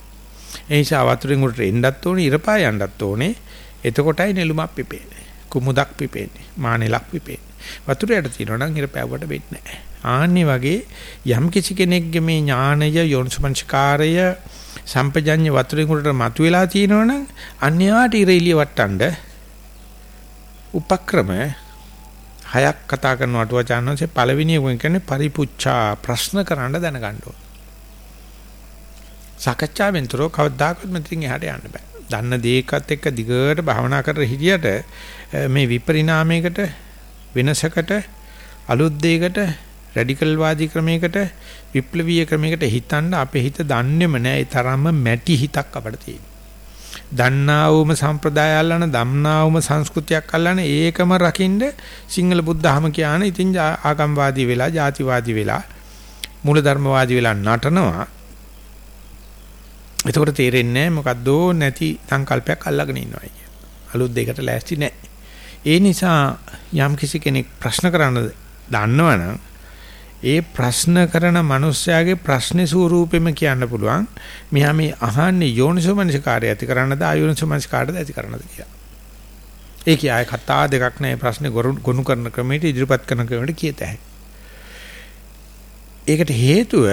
ඒ නිසා වතුරෙන් උඩට එන්නත් ඕනේ ඉර පා යන්නත් ඕනේ. එතකොටයි නෙළුමක් පිපෙන්නේ. කුමුදක් පිපෙන්නේ. මානෙලක් පිපෙන්නේ. වතුර යට තියෙනවා නම් ඉර පෑවුවට වෙන්නේ නැහැ. ආන්නේ වගේ යම් කිසි කෙනෙක්ගේ මේ ඥානය යොන්සමංචකාරය සම්පජඤ්ඤ වතුරෙන් උඩට මතුවලා තියෙනවනම් අන්‍යයාට ඉර එළිය වට්ටන්න උපක්‍රම හයක් කතා කරන අටුවචානන්සේ පළවෙනි එක කියන්නේ පරිපුච්ඡා ප්‍රශ්න කරන්න දැනගන්න ඕන. සාකච්ඡාවෙන් තොරව කවදාකවත් මෙතනින් එහාට යන්න බෑ. දන්න දේකත් එක්ක දිගට භාවනා කර හිටියට මේ විපරිණාමයකට වෙනසකට අලුත් දෙයකට රැඩිකල් වාදී ක්‍රමයකට විප්ලවීය ක්‍රමයකට හිතන්න අපේ හිත දන්නේම නැහැ. ඒ තරම්ම මැටි හිතක් අපිට තියෙනවා. දන්නා වූම සම්ප්‍රදාය අල්ලන, දන්නා වූම සංස්කෘතියක් අල්ලන ඒකම රකින්න සිංහල බුද්ධහම කියන ඉතින් ආගම්වාදී වෙලා, ಜಾතිවාදී වෙලා, මූලධර්මවාදී වෙලා නටනවා. එතකොට තේරෙන්නේ මොකද්ද නැති සංකල්පයක් අල්ලගෙන ඉන්නවා කිය. අලුත් දෙයකට ලෑස්ති නැහැ. ඒ නිසා යම් කිසි කෙනෙක් ප්‍රශ්න කරන්න දන්නවනම් ඒ ප්‍රශ්න කරන මිනිස්යාගේ ප්‍රශ්නේ ස්වරූපෙම කියන්න පුළුවන්. මෙහා මේ අහන්නේ යෝනිසෝමනසිකාරය ඇති කරන්නද ආයෝනිසෝමනසිකාරයද ඇති කරන්නද කියලා. ඒකයි ආය කතා දෙකක් නැහැ ප්‍රශ්නේ ගොනු කරන ක්‍රමයට ඉදිරිපත් කරන ක්‍රමයට කියත හැකියි. ඒකට හේතුව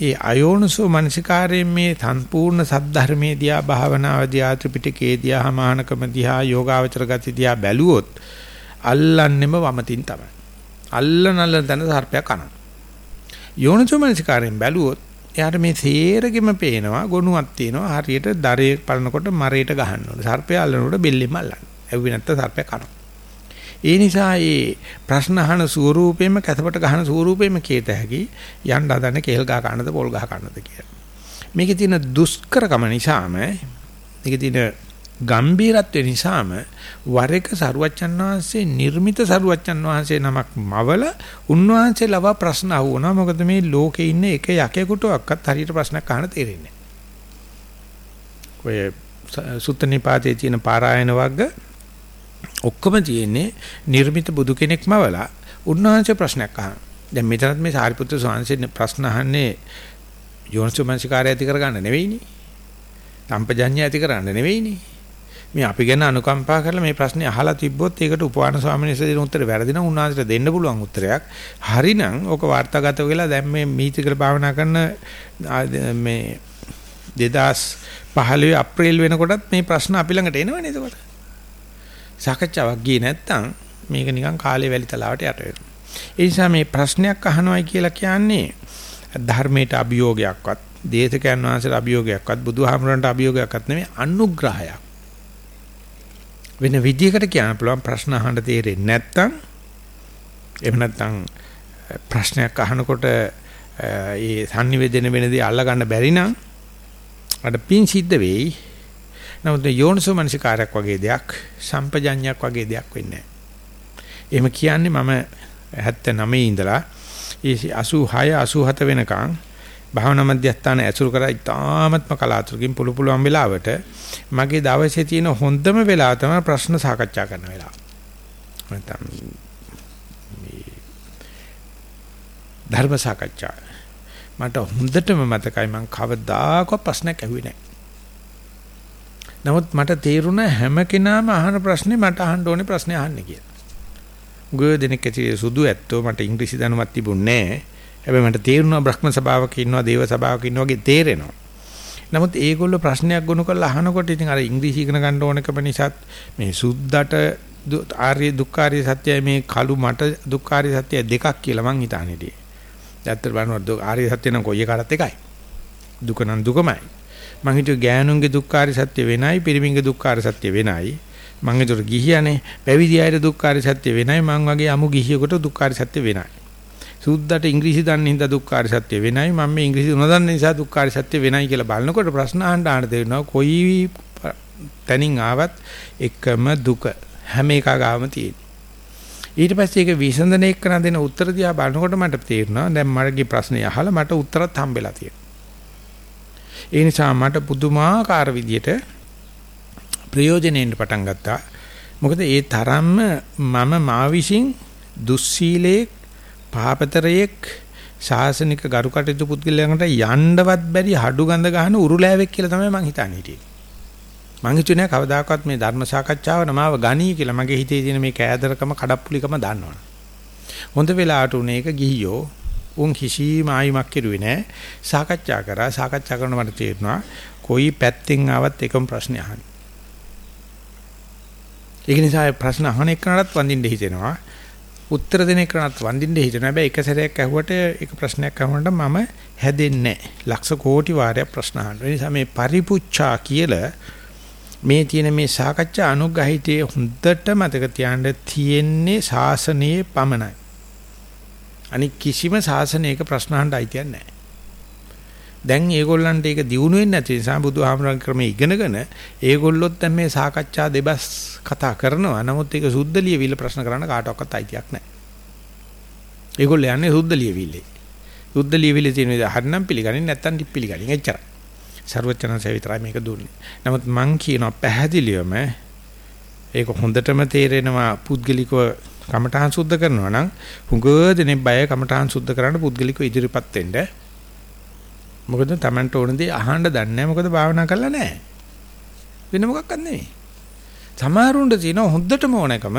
ඒ අයෝනසෝ මනසිකාරයෙන් මේ සම්පූර්ණ සද්ධර්මයේ දිහා භාවනාව දිහා ත්‍රිපිටකයේ දිහා හමානකම දිහා යෝගාවචර ගති දිහා බැලුවොත් අල්ලන්නෙම වමතින් තමයි. අල්ලන අල්ලන තැන සර්පයක් කනවා. යෝනසෝ මනසිකාරයෙන් බැලුවොත් එයාට මේ තේරෙගෙම පේනවා ගොනුවක් තියෙනවා හරියට දරේ පලනකොට මරේට ගහන්න ඕනේ. සර්පය අල්ලනකොට බෙල්ලෙම අල්ලන්න. ඇව්වේ නැත්නම් සර්පය කනවා. ඒ නිසා මේ ප්‍රශ්න අහන ස්වරූපෙම කැතපට ගහන ස්වරූපෙම කීත හැකි යන්න හදන කේල් ගහ ගන්නද පොල් ගහ ගන්නද කියලා. මේකේ තියෙන දුෂ්කරකම නිසාම මේකේ තියෙන ගම්බීරත්වය නිසාම වර එක සරුවච්චන් වහන්සේ නිර්මිත සරුවච්චන් වහන්සේ නමක් මවල උන්වහන්සේ ලවා ප්‍රශ්න අහුවනවා මොකද මේ ලෝකේ ඉන්න එක යකෙකුටවත් හරියට ප්‍රශ්නයක් අහන්න තේරෙන්නේ නැහැ. ඔය සුත්ත නිපාතයේ තියෙන පාරායන වර්ග ඔක්කොම තියෙන්නේ නිර්මිත බුදු කෙනෙක්ම වලා උන්වහන්සේ ප්‍රශ්නයක් අහන. දැන් මෙතනත් මේ සාරිපුත්‍ර ස්වාමීන් ප්‍රශ්න අහන්නේ යෝනිසෝමනසිකාරය ඇති කරගන්න නෙවෙයිනේ. සම්පජඤ්ඤය ඇති කරන්න නෙවෙයිනේ. මේ අපි ගැන අනුකම්පා කරලා මේ ප්‍රශ්නේ අහලා තිබ්බොත් ඒකට උපවාන ස්වාමීන් වහන්සේ දෙන උත්තරේ වැරදි නම් උන්වහන්සේට දෙන්න පුළුවන් උත්තරයක්. හරිනම් ඕක වාර්තාගත වෙලා දැන් මේ මීතිකල භාවනා කරන මේ 2015 අප්‍රේල් වෙනකොටත් මේ ප්‍රශ්න අපි ළඟට එනවනේ එතකොට. සාකච්ඡාවක් ගියේ නැත්නම් මේක නිකන් කාලේ වැලි තලාවට යට වෙනවා. ඒ නිසා මේ ප්‍රශ්නයක් අහනවයි කියලා කියන්නේ ධර්මයට අභියෝගයක්වත්, දේශකයන් වහන්සේට අභියෝගයක්වත්, බුදුහාමුදුරන්ට අභියෝගයක්වත් නෙමෙයි අනුග්‍රහයක්. වෙන විදිහකට කියන්න පුළුවන් ප්‍රශ්න අහන්න තේරෙන්නේ නැත්නම් එහෙම නැත්නම් ප්‍රශ්නයක් අහනකොට ඒ sannivedana වෙනදී අල්ල ගන්න බැරි නම් අර පින් සිද්ධ වෙයි නමුත් යෝනිසෝ මනසිකාරයක් වගේ දෙයක් සම්පජඤ්ඤයක් වගේ දෙයක් වෙන්නේ නැහැ. කියන්නේ මම 79 ඉඳලා 86 87 වෙනකන් භාවනා මධ්‍යස්ථාන ඇසුරු කරා ඉතාමත්ම කලාතුරකින් පුළු පුළුවන් වෙලාවට මගේ දවසේ තියෙන හොඳම වෙලාව තමයි ප්‍රශ්න සාකච්ඡා කරන වෙලාව. නැත්නම් මේ ධර්ම සාකච්ඡා. මට හොඳටම මතකයි මම කවදාකවත් ප්‍රශ්නයක් ඇහුවේ නැහැ. නමුත් මට තේරුණා හැම කෙනාම අහන ප්‍රශ්නේ මට අහන්න ඕනේ ප්‍රශ්නේ අහන්නේ කියලා. ගොය දෙනෙක් ඇතුලේ සුදු ඇත්තෝ මට ඉංග්‍රීසි දැනුමක් තිබුණේ නැහැ. හැබැයි මට තේරුණා බ්‍රහ්ම සභාවක ඉන්නවා දේව සභාවක ඉන්නවා වගේ තේරෙනවා. නමුත් ඒගොල්ලෝ ප්‍රශ්නයක් ගොනු කරලා අහනකොට ඉතින් අර ඉංග්‍රීසි ඉගෙන ගන්න ඕනකම නිසාත් මේ සුද්දට ආර්ය දුක්ඛාරිය සත්‍යයි මේ කළු මට දුක්ඛාරිය සත්‍යයි දෙකක් කියලා මං හිතාන හිටියේ. ඇත්තට බලනකොට ආර්ය සත්‍ය නම් කොයි එකකටත් එකයි. දුක නම් දුකමයි. මං හිතුවේ ගෑනුන්ගේ දුක්ඛාරය සත්‍ය වෙනයි පිරිමින්ගේ දුක්ඛාරය සත්‍ය වෙනයි මං ඒතර ගිහියනේ පැවිදි අයට දුක්ඛාරය සත්‍ය වෙනයි මං වගේ අමු ගිහියෙකුට දුක්ඛාරය සත්‍ය වෙනයි සුද්දට ඉංග්‍රීසි දන්නේ හින්දා දුක්ඛාරය සත්‍ය වෙනයි මම මේ ඉංග්‍රීසි නොදන්න නිසා දුක්ඛාරය සත්‍ය වෙනයි කියලා බලනකොට ප්‍රශ්න අහන්න ආන දෙනවා කොයි තැනින් ආවත් එකම දුක හැම එක ගාම තියෙන ඊට පස්සේ ඒක විසඳන එක්කන දෙන උත්තර දිහා බලනකොට මට තේරුණා දැන් මගේ ප්‍රශ්නේ අහලා මට උත්තරත් හම්බෙලා තියෙනවා. ඒ නිසා මට පුදුමාකාර විදියට ප්‍රයෝජනෙන්න පටන් ගත්තා. මොකද ඒ තරම්ම මම මා විසින් දුස්සීලයේ පාපතරයෙක් ශාසනික ගරු කටයුතු පුද්ගලයන්ට යන්නවත් බැරි හඩු ගඳ ගන්න උරුලෑවෙක් කියලා තමයි මං හිතන්නේ හිටියේ. මං හිතුවේ නෑ කවදාකවත් මේ ධර්ම සාකච්ඡාව නමාව ගනී කියලා මගේ හිතේ තියෙන මේ කෑදරකම කඩප්පුලිකම දන්නවනේ. හොඳ වෙලාවට උනේ එක ගිහියෝ උන් කිසිම ආයිමක් කෙරුවේ නැහැ. සාකච්ඡා කරා. සාකච්ඡා කරනකොට මට තේරුණා කොයි පැත්තෙන් ආවත් එකම ප්‍රශ්නේ අහන්නේ. ඒක නිසා ප්‍රශ්න අහන එකනටත් වඳින්න හිතෙනවා. උත්තර දෙන එකනටත් වඳින්න හිතෙනවා. හැබැයි එක සැරයක් ඇහුවට එක ප්‍රශ්නයක් අහනකොට මම හැදෙන්නේ ලක්ෂ කෝටි වාරයක් ප්‍රශ්න අහනවා. ඒ නිසා මේ පරිපුච්ඡා කියලා මේ තියෙන මේ සාකච්ඡා අනුග්‍රහිතයේ හොඳට මතක තියාගන්න තියෙන්නේ ශාසනයේ පමණයි. අනික කිසිම සාසනයක ප්‍රශ්න අහන්න අයිතියක් නැහැ. දැන් ඒගොල්ලන්ට ඒක දිනු වෙන්නේ නැති නිසා බුදුහාමරන් ක්‍රමයේ ඉගෙනගෙන ඒගොල්ලොත් දැන් මේ සාකච්ඡා දෙබස් කතා කරනවා. නමුත් ඒක සුද්ධ ලියවිල්ල ප්‍රශ්න කරන්න කාටවත් අයිතියක් නැහැ. ඒගොල්ලෝ යන්නේ සුද්ධ ලියවිල්ලේ. සුද්ධ ලියවිල්ලේ තියෙන විදිහ හරිනම් පිළිගන්නේ නැත්නම් පිළිගන්නේ එච්චරයි. ਸਰවචනසේ විතරයි මේක දුන්නේ. නමුත් මං කියනවා පැහැදිලිවම ඒක හොඳටම තේරෙනවා පුද්ගලිකව කමඨාන් සුද්ධ කරනවා නම් හුඟ දෙනෙක් බය කමඨාන් සුද්ධ කරන්න පුද්ගලිකව ඉදිරිපත් වෙන්න. මොකද Tamanට ඕන දේ අහන්න දන්නේ නැහැ. මොකද භාවනා කරලා නැහැ. වෙන මොකක්වත් නෙවෙයි. සමහරුන්ට තියෙන හොඳටම ඕනකම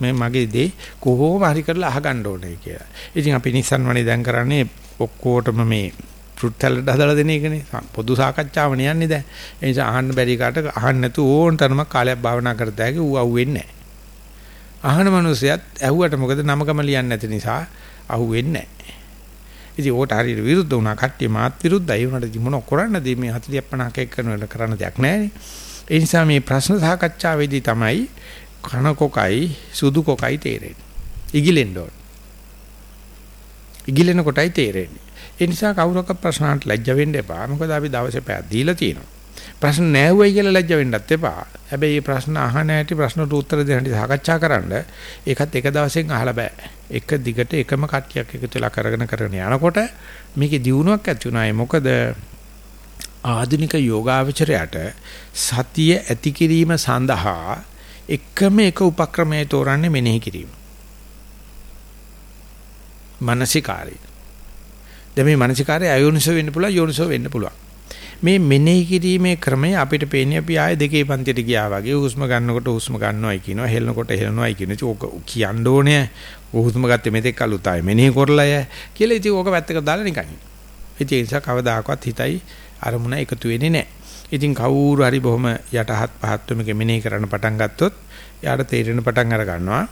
මේ මගේ දේ කොහොම හරි කරලා අහගන්න ඕනේ කියලා. ඉතින් අපි Nissan වනේ දැන් කරන්නේ ඔක්කොටම මේ ෆෘට් සලාඩ් හදලා දෙන එකනේ. පොදු සාකච්ඡාව නියන්නේ දැන්. ඒ නිසා අහන්න බැරි කාට අහන්න නැතු ඕන තරමක් කාලයක් භාවනා කරත හැකි ඌ අහුවෙන්නේ නැහැ. අහන මිනිසයත් ඇහුවට මොකද නමකම ලියන්නේ නැති නිසා අහුවෙන්නේ නැහැ. ඉතින් ඕකට හරියට විරුද්ධ වුණා කට්ටිය මාත් විරුද්ධයි. උනට මොන කරන්නද මේ 40 50 එක කරන කරන්න දෙයක් නැහැ ඒ නිසා මේ ප්‍රශ්න සාකච්ඡාවේදී තමයි කන කොකයි සුදු කොකයි තේරෙන්නේ. ඉගිලෙන්න ඕන. ඉගිලෙන කොටයි තේරෙන්නේ. ඒ නිසා කවුරක්වත් ප්‍රශ්නකට ලැජ්ජ වෙන්න එපා. මොකද අපි දවසේ පැය දීලා තියෙනවා. ප්‍රශ්න නැවුවයි කියලා ලැජ්ජ වෙන්නත් එපා. හැබැයි මේ ප්‍රශ්න අහන හැටි ප්‍රශ්නට උත්තර දෙන්න හැටි සාකච්ඡා කරන්න ඒකත් එක දවසෙන් අහලා බෑ. එක දිගට එකම කට්ටියක් එකතු වෙලා කරගෙන කරගෙන යනකොට මේකේ දියුණුවක් ඇති වුණායි. මොකද ආධුනික යෝගාවචරයට සතිය ඇති කිරීම සඳහා එකම එක උපක්‍රමයේ තෝරන්නේ මෙනෙහි කිරීම. මානසිකාරය. දැන් මේ මානසිකාරය අයෝනිසෝ වෙන්න පුළුවන් යෝනිසෝ වෙන්න පුළුවන්. මේ මෙනෙහි කිරීමේ ක්‍රමය අපිට පේන්නේ අපි ආයේ දෙකේ පන්තියට ගියා වගේ. හුස්ම ගන්නකොට හුස්ම ගන්නවයි කියනවා හෙලනකොට හෙලනවයි කියන ඉතින් ඕක කියන්න ඕනේ. හුස්ම ගත්තේ මෙතෙක් කලුත් ආයේ මෙනෙහි කරලා කියලා ඉතින් ඕක පැත්තකට දාලා නිකන් ඉතින් ඒ නිසා කවදාකවත් හිතයි අරමුණ එකතු වෙන්නේ නැහැ. ඉතින් කවුරු හරි බොහොම යටහත් පහත්වම මෙනෙහි කරන්න පටන් ගත්තොත් යාට තේරෙන පටන් අර ගන්නවා.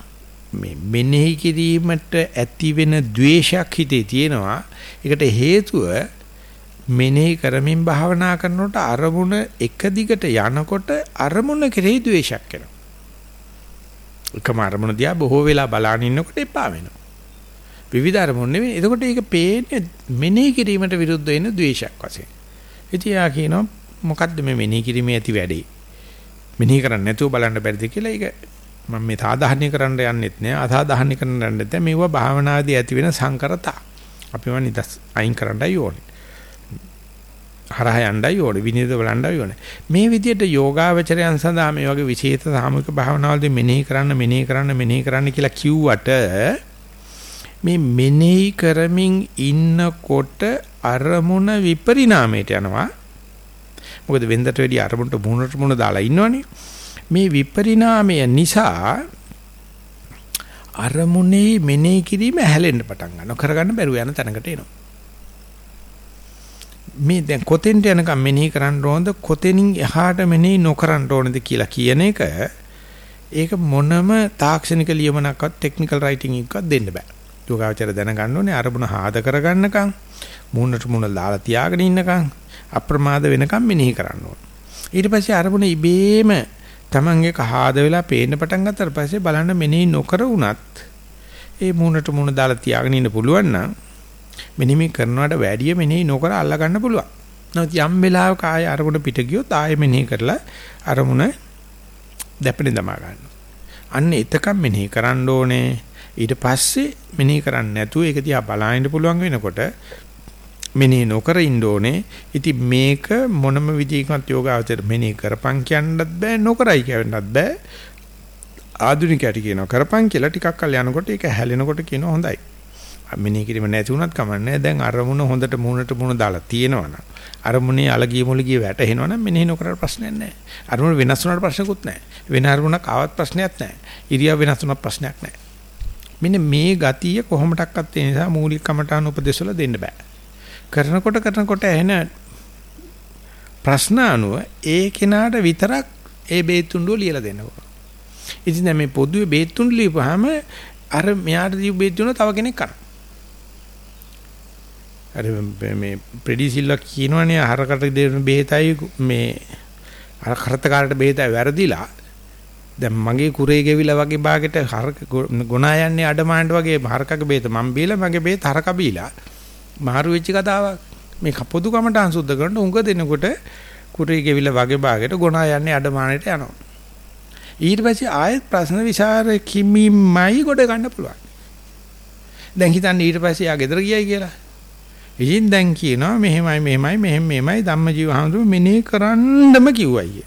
මේ මෙනෙහි කිරීමට ඇති වෙන द्वේෂයක් හිතේ තියෙනවා. ඒකට හේතුව මෙනෙහි කරමින් භාවනා කරනකොට අරමුණ එක දිගට යනකොට අරමුණ කෙරෙහි ද්වේෂයක් එනවා. එකම අරමුණ දිහා බොහෝ වෙලා බලාගෙන ඉන්නකොට එපා වෙනවා. විවිධ අරමුණු නෙවෙයි. එතකොට මේක පේන්නේ මෙනෙහි කිරීමට විරුද්ධ වෙන ද්වේෂයක් වශයෙන්. ඉතින් යා කියනවා මොකද්ද මේ මෙනෙහි කිරීමේ ඇති වැඩේ? මෙනෙහි කරන්නේ නැතුව බලන්න බැරිද කියලා ඒක මම මේ සාධාරණ කරන්න යන්නෙත් නෑ. අසාධාරණ කරන්න යන්නෙත් නෑ. මේවා භාවනාදී ඇති වෙන සංකරතා. අපිව නිදස් අයින් කරන්නයි ඕනේ. හරහා යන්නයි ඕනේ විනිවිද බලන්නයි ඕනේ. මේ විදිහට යෝගාවචරයන් සඳහා මේ වගේ විශේෂ සාමූහික භාවනාවලදී මෙනෙහි කරන්න මෙනෙහි කරන්න මෙනෙහි කරන්න කියලා කිව්වට මේ මෙනෙහි කරමින් ඉන්නකොට අරමුණ විපරිණාමයට යනවා. මොකද වෙන්දට වැඩි අරමුණට මුණට මුණ දාලා ඉන්නවනේ. මේ විපරිණාමය නිසා අරමුණේ මෙනෙහි කිරීම හැලෙන්න පටන් ගන්නවා. කරගන්න බැරුව යන තැනකට එනවා. මේ දැන් කොතෙන්ට යනකම් මෙනෙහි කරන්න ඕනද කොතෙනින් එහාට මෙනෙහි නොකරන්න ඕනද කියලා කියන එක ඒක මොනම තාක්ෂණික ලියමනක්වත් ටෙක්නිකල් රයිටින් එකක්වත් දෙන්න බෑ. යෝගාචර දැනගන්න ඕනේ අරමුණ හාද කරගන්නකම් මූණට මූණ දාලා තියාගෙන ඉන්නකම් අප්‍රමාද වෙනකම් මෙනෙහි කරන්න ඕනේ. ඊට පස්සේ අරමුණ ඉබේම Tamange කහාද වෙලා පේන්න පටන් ගත්තට පස්සේ බලන්න මෙනෙහි නොකර වුණත් ඒ මූණට මූණ දාලා තියාගෙන ඉන්න පුළුවන් නම් මෙනෙහි කරනවට වැඩිය මෙනෙහි නොකර අල්ලා ගන්න පුළුවන්. නමුත් යම් වෙලාවක ආය අරමුණ පිට ගියොත් ආය මෙනෙහි කරලා අරමුණ දැපෙන දමා ගන්නවා. අන්න එතකම් මෙනෙහි කරන්න ඕනේ. ඊට පස්සේ මෙනෙහි කරන්නේ නැතුව ඒක දිහා බලන්න පුළුවන් වෙනකොට මෙනෙහි නොකර ඉන්න ඕනේ. ඉතින් මේක මොනම විදිහකට යෝගාවචර මෙනෙහි කරපන් කියන්නත් බෑ නොකරයි කියන්නත් බෑ. ආධුනිකයට කියනවා කරපන් කියලා ටිකක් කල් යනකොට ඒක හැලෙනකොට කියනවා හොඳයි. මෙනෙහි කිරීම නැති වුණත් කමන්නේ දැන් අරමුණ හොඳට මුණට මුණ දාලා තියෙනවනම් අරමුණේ අලගිය මුලගිය වැටෙනවනම් මෙනෙහි නොකර ප්‍රශ්නයක් නැහැ. අරමුණ වෙනස් වුණාට ප්‍රශ්නකුත් නැහැ. වෙන අරමුණක් ආවත් ප්‍රශ්නයක් නැහැ. ඉරියව් වෙනස් වුණාට ප්‍රශ්නයක් නැහැ. මෙන්න මේ ගතිය කොහොමඩක්වත් ඒ නිසා මූලික කමඨාන උපදේශවල දෙන්න බෑ. කරනකොට කරනකොට එන ප්‍රශ්න අනුව ඒ කෙනාට විතරක් ඒ බේතුණ්ඩුව ලියලා දෙන්න ඕන. ඉතින් දැන් මේ පොදුවේ බේතුණ්ඩු ලියපුවාම අර මෙයාට දීපු බේතුණ තව කෙනෙක් කරා. අර මේ ප්‍රෙඩිසිල්ලා කියනවනේ හරකට දෙන බෙහෙතයි මේ අර කරතකාරට බෙහෙතයි වැරදිලා දැන් මගේ කුරේ ගෙවිලා වගේ භාගයට හරක ගොනා යන්නේ අඩමාණ්ඩ වගේ හරකගේ බෙහෙත මම බීලා මගේ බෙහෙත හරක බීලා මාරු වෙච්ච කතාවක්. මේ පොදු කමටහන් සුද්ධ කරන උඟ දෙනකොට කුරේ ගෙවිල වගේ භාගයට ගොනා යන්නේ අඩමාණයට යනවා. ඊට පස්සේ ආයෙත් ප්‍රශ්න විචාර කිමිමයි ගොඩ ගන්න පුළුවන්. දැන් හිතන්නේ ඊට පස්සේ යා ගෙදර ගියයි කියලා. ඉතින් දැන් කියනවා මෙහෙමයි මෙහෙමයි මෙහෙම මෙහෙමයි ධම්මජීව හඳු මෙනේ කරන්නම කිව්වයි.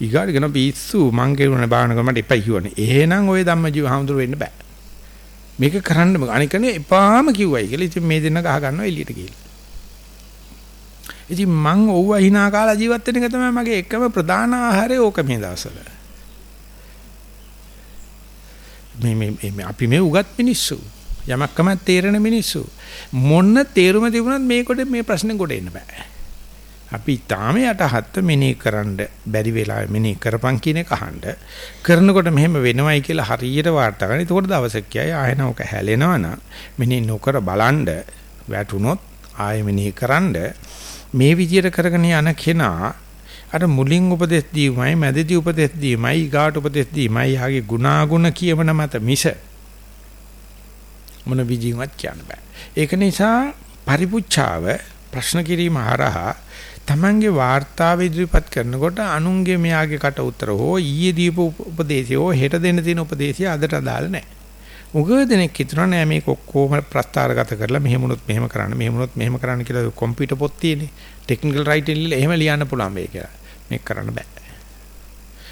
ඊගාට කියන පිස්සු මං කියුණා බාහන කර මට එපයි කිව්වනේ. එහෙනම් ওই ධම්මජීව හඳු වෙන්න බෑ. මේක කරන්න අනිකනේ එපාම කිව්වයි කියලා. ඉතින් මේ දෙන්න ගහ ගන්නවා එළියට කියලා. ඉතින් මං ඔව්ව hina කාලා ජීවත් වෙන එක තමයි මගේ එකම ප්‍රධාන ආහාරය ඕක මේ දවස්වල. මේ මේ අපි මේ උගත් මිනිස්සු යමක්කම තේරෙන මිනිස්සු මොන තේරුම තිබුණත් මේකට මේ ප්‍රශ්නේ ගොඩ එන්න බෑ. අපි තාම යටහත් මෙනේ කරන්න බැරි වෙලා මෙනේ කරපන් කියන එක අහන්න කරනකොට මෙහෙම වෙනවයි කියලා හරියට වාර්තා කරන. ඒකෝට දවසක් කියයි ආයෙනවක හැලෙනවනම් මෙනේ නොකර බලන්න වැටුනොත් ආයෙ මෙනේ කරන්න මේ විදියට කරගෙන යන කෙනා අර මුලින් උපදෙස් දීමයි මැදදී උපදෙස් දීමයි ඊගාට උපදෙස් දීමයි යාගේ ගුණාගුණ කියවන මත මිස මොන විදිහවත් කියන්න බෑ. ඒක නිසා පරිපුච්ඡාව ප්‍රශ්න කිරීම හරහා තමන්ගේ වාර්තාව ඉදිරිපත් කරනකොට අනුන්ගේ මෙයාගේ කට උතර හෝ ඊයේ දීපු උපදේශය හෝ හෙට දෙන්න තියෙන උපදේශය අදට අදාළ නැහැ. උගව දෙනෙක් හිතනවා නෑ මේක ඔක්කොම ප්‍රස්තාරගත කරලා මෙහෙමුණොත් මෙහෙම කරන්න මෙහෙමුණොත් මෙහෙම කරන්න කියලා කම්පියුටර් පොත් තියෙන්නේ. ටෙක්නිකල් රයිටින් වල එහෙම ලියන්න පුළුවන් වෙයි කියලා. මේක කරන්න බෑ.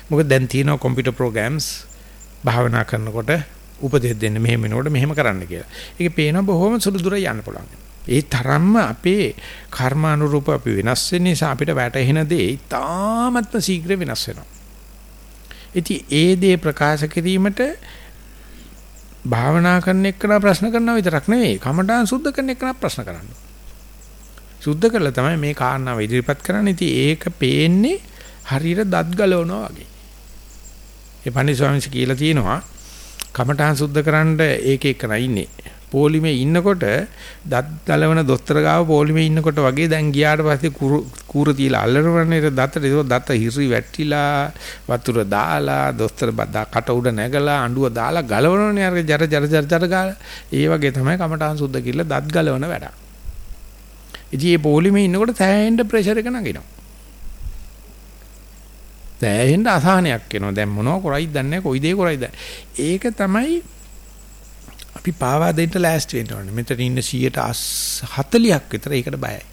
මොකද දැන් තියෙනවා කම්පියුටර් ප්‍රෝග්‍රෑම්ස් භාවනා කරනකොට උපදෙස් දෙන්න මෙහෙම වෙනකොට මෙහෙම කරන්න කියලා. ඒක පේන බොහොම සුළු දුර යන්න පුළුවන්. ඒ තරම්ම අපේ කර්මානුරූප අපි වෙනස් වෙන නිසා අපිට වැටහෙන දේ ඉතාමත්ම ශීඝ්‍ර වෙනස් වෙනවා. ඉතින් ඒ දේ ප්‍රකාශ කිරීමට භාවනා කරන එක්කන ප්‍රශ්න කරනවා විතරක් නෙවෙයි කමඨාන් සුද්ධ කරන එක්කන ප්‍රශ්න කරනවා. සුද්ධ කරලා තමයි මේ කාරණාව ඉදිරිපත් කරන්නේ. ඉතින් ඒක පේන්නේ හරියට දත් ගලවනවා වගේ. ඒ පණ්ඩිත ස්වාමීන් වහන්සේ කියලා තියෙනවා කමඨාන් සුද්ධ කරන්න ඒක එක්කන ඉන්නේ. පොලිමේ ඉන්නකොට දත් දලවන දොස්තර ගාව පොලිමේ ඉන්නකොට වගේ දැන් ගියාට පස්සේ කූර තියලා අල්ලනවනේ දතට ඒක දත හිරි වැටිලා වතුර දාලා දොස්තර කට උඩ නැගලා අඬුව දාලා ගලවනවනේ අර ජර ජර ජර ජර ගාලා ඒ වගේ තමයි කමඨාන් සුද්ධ කියලා දත් ගලවන වැඩ. ඉතින් මේ පොලිමේ ඉන්නකොට සෑහෙන්න ප්‍රෙෂර් එක නගිනවා. සෑහෙන්න අසහනයක් එනවා. දැන් මොනව කරයිද දන්නේ කොයි දේ කරයිද. ඒක තමයි අපි පාවා දෙන්න ලෑස්ති වෙන්න ඕනේ. මෙතන ඉන්න 140ක් විතර ඒකට බයයි.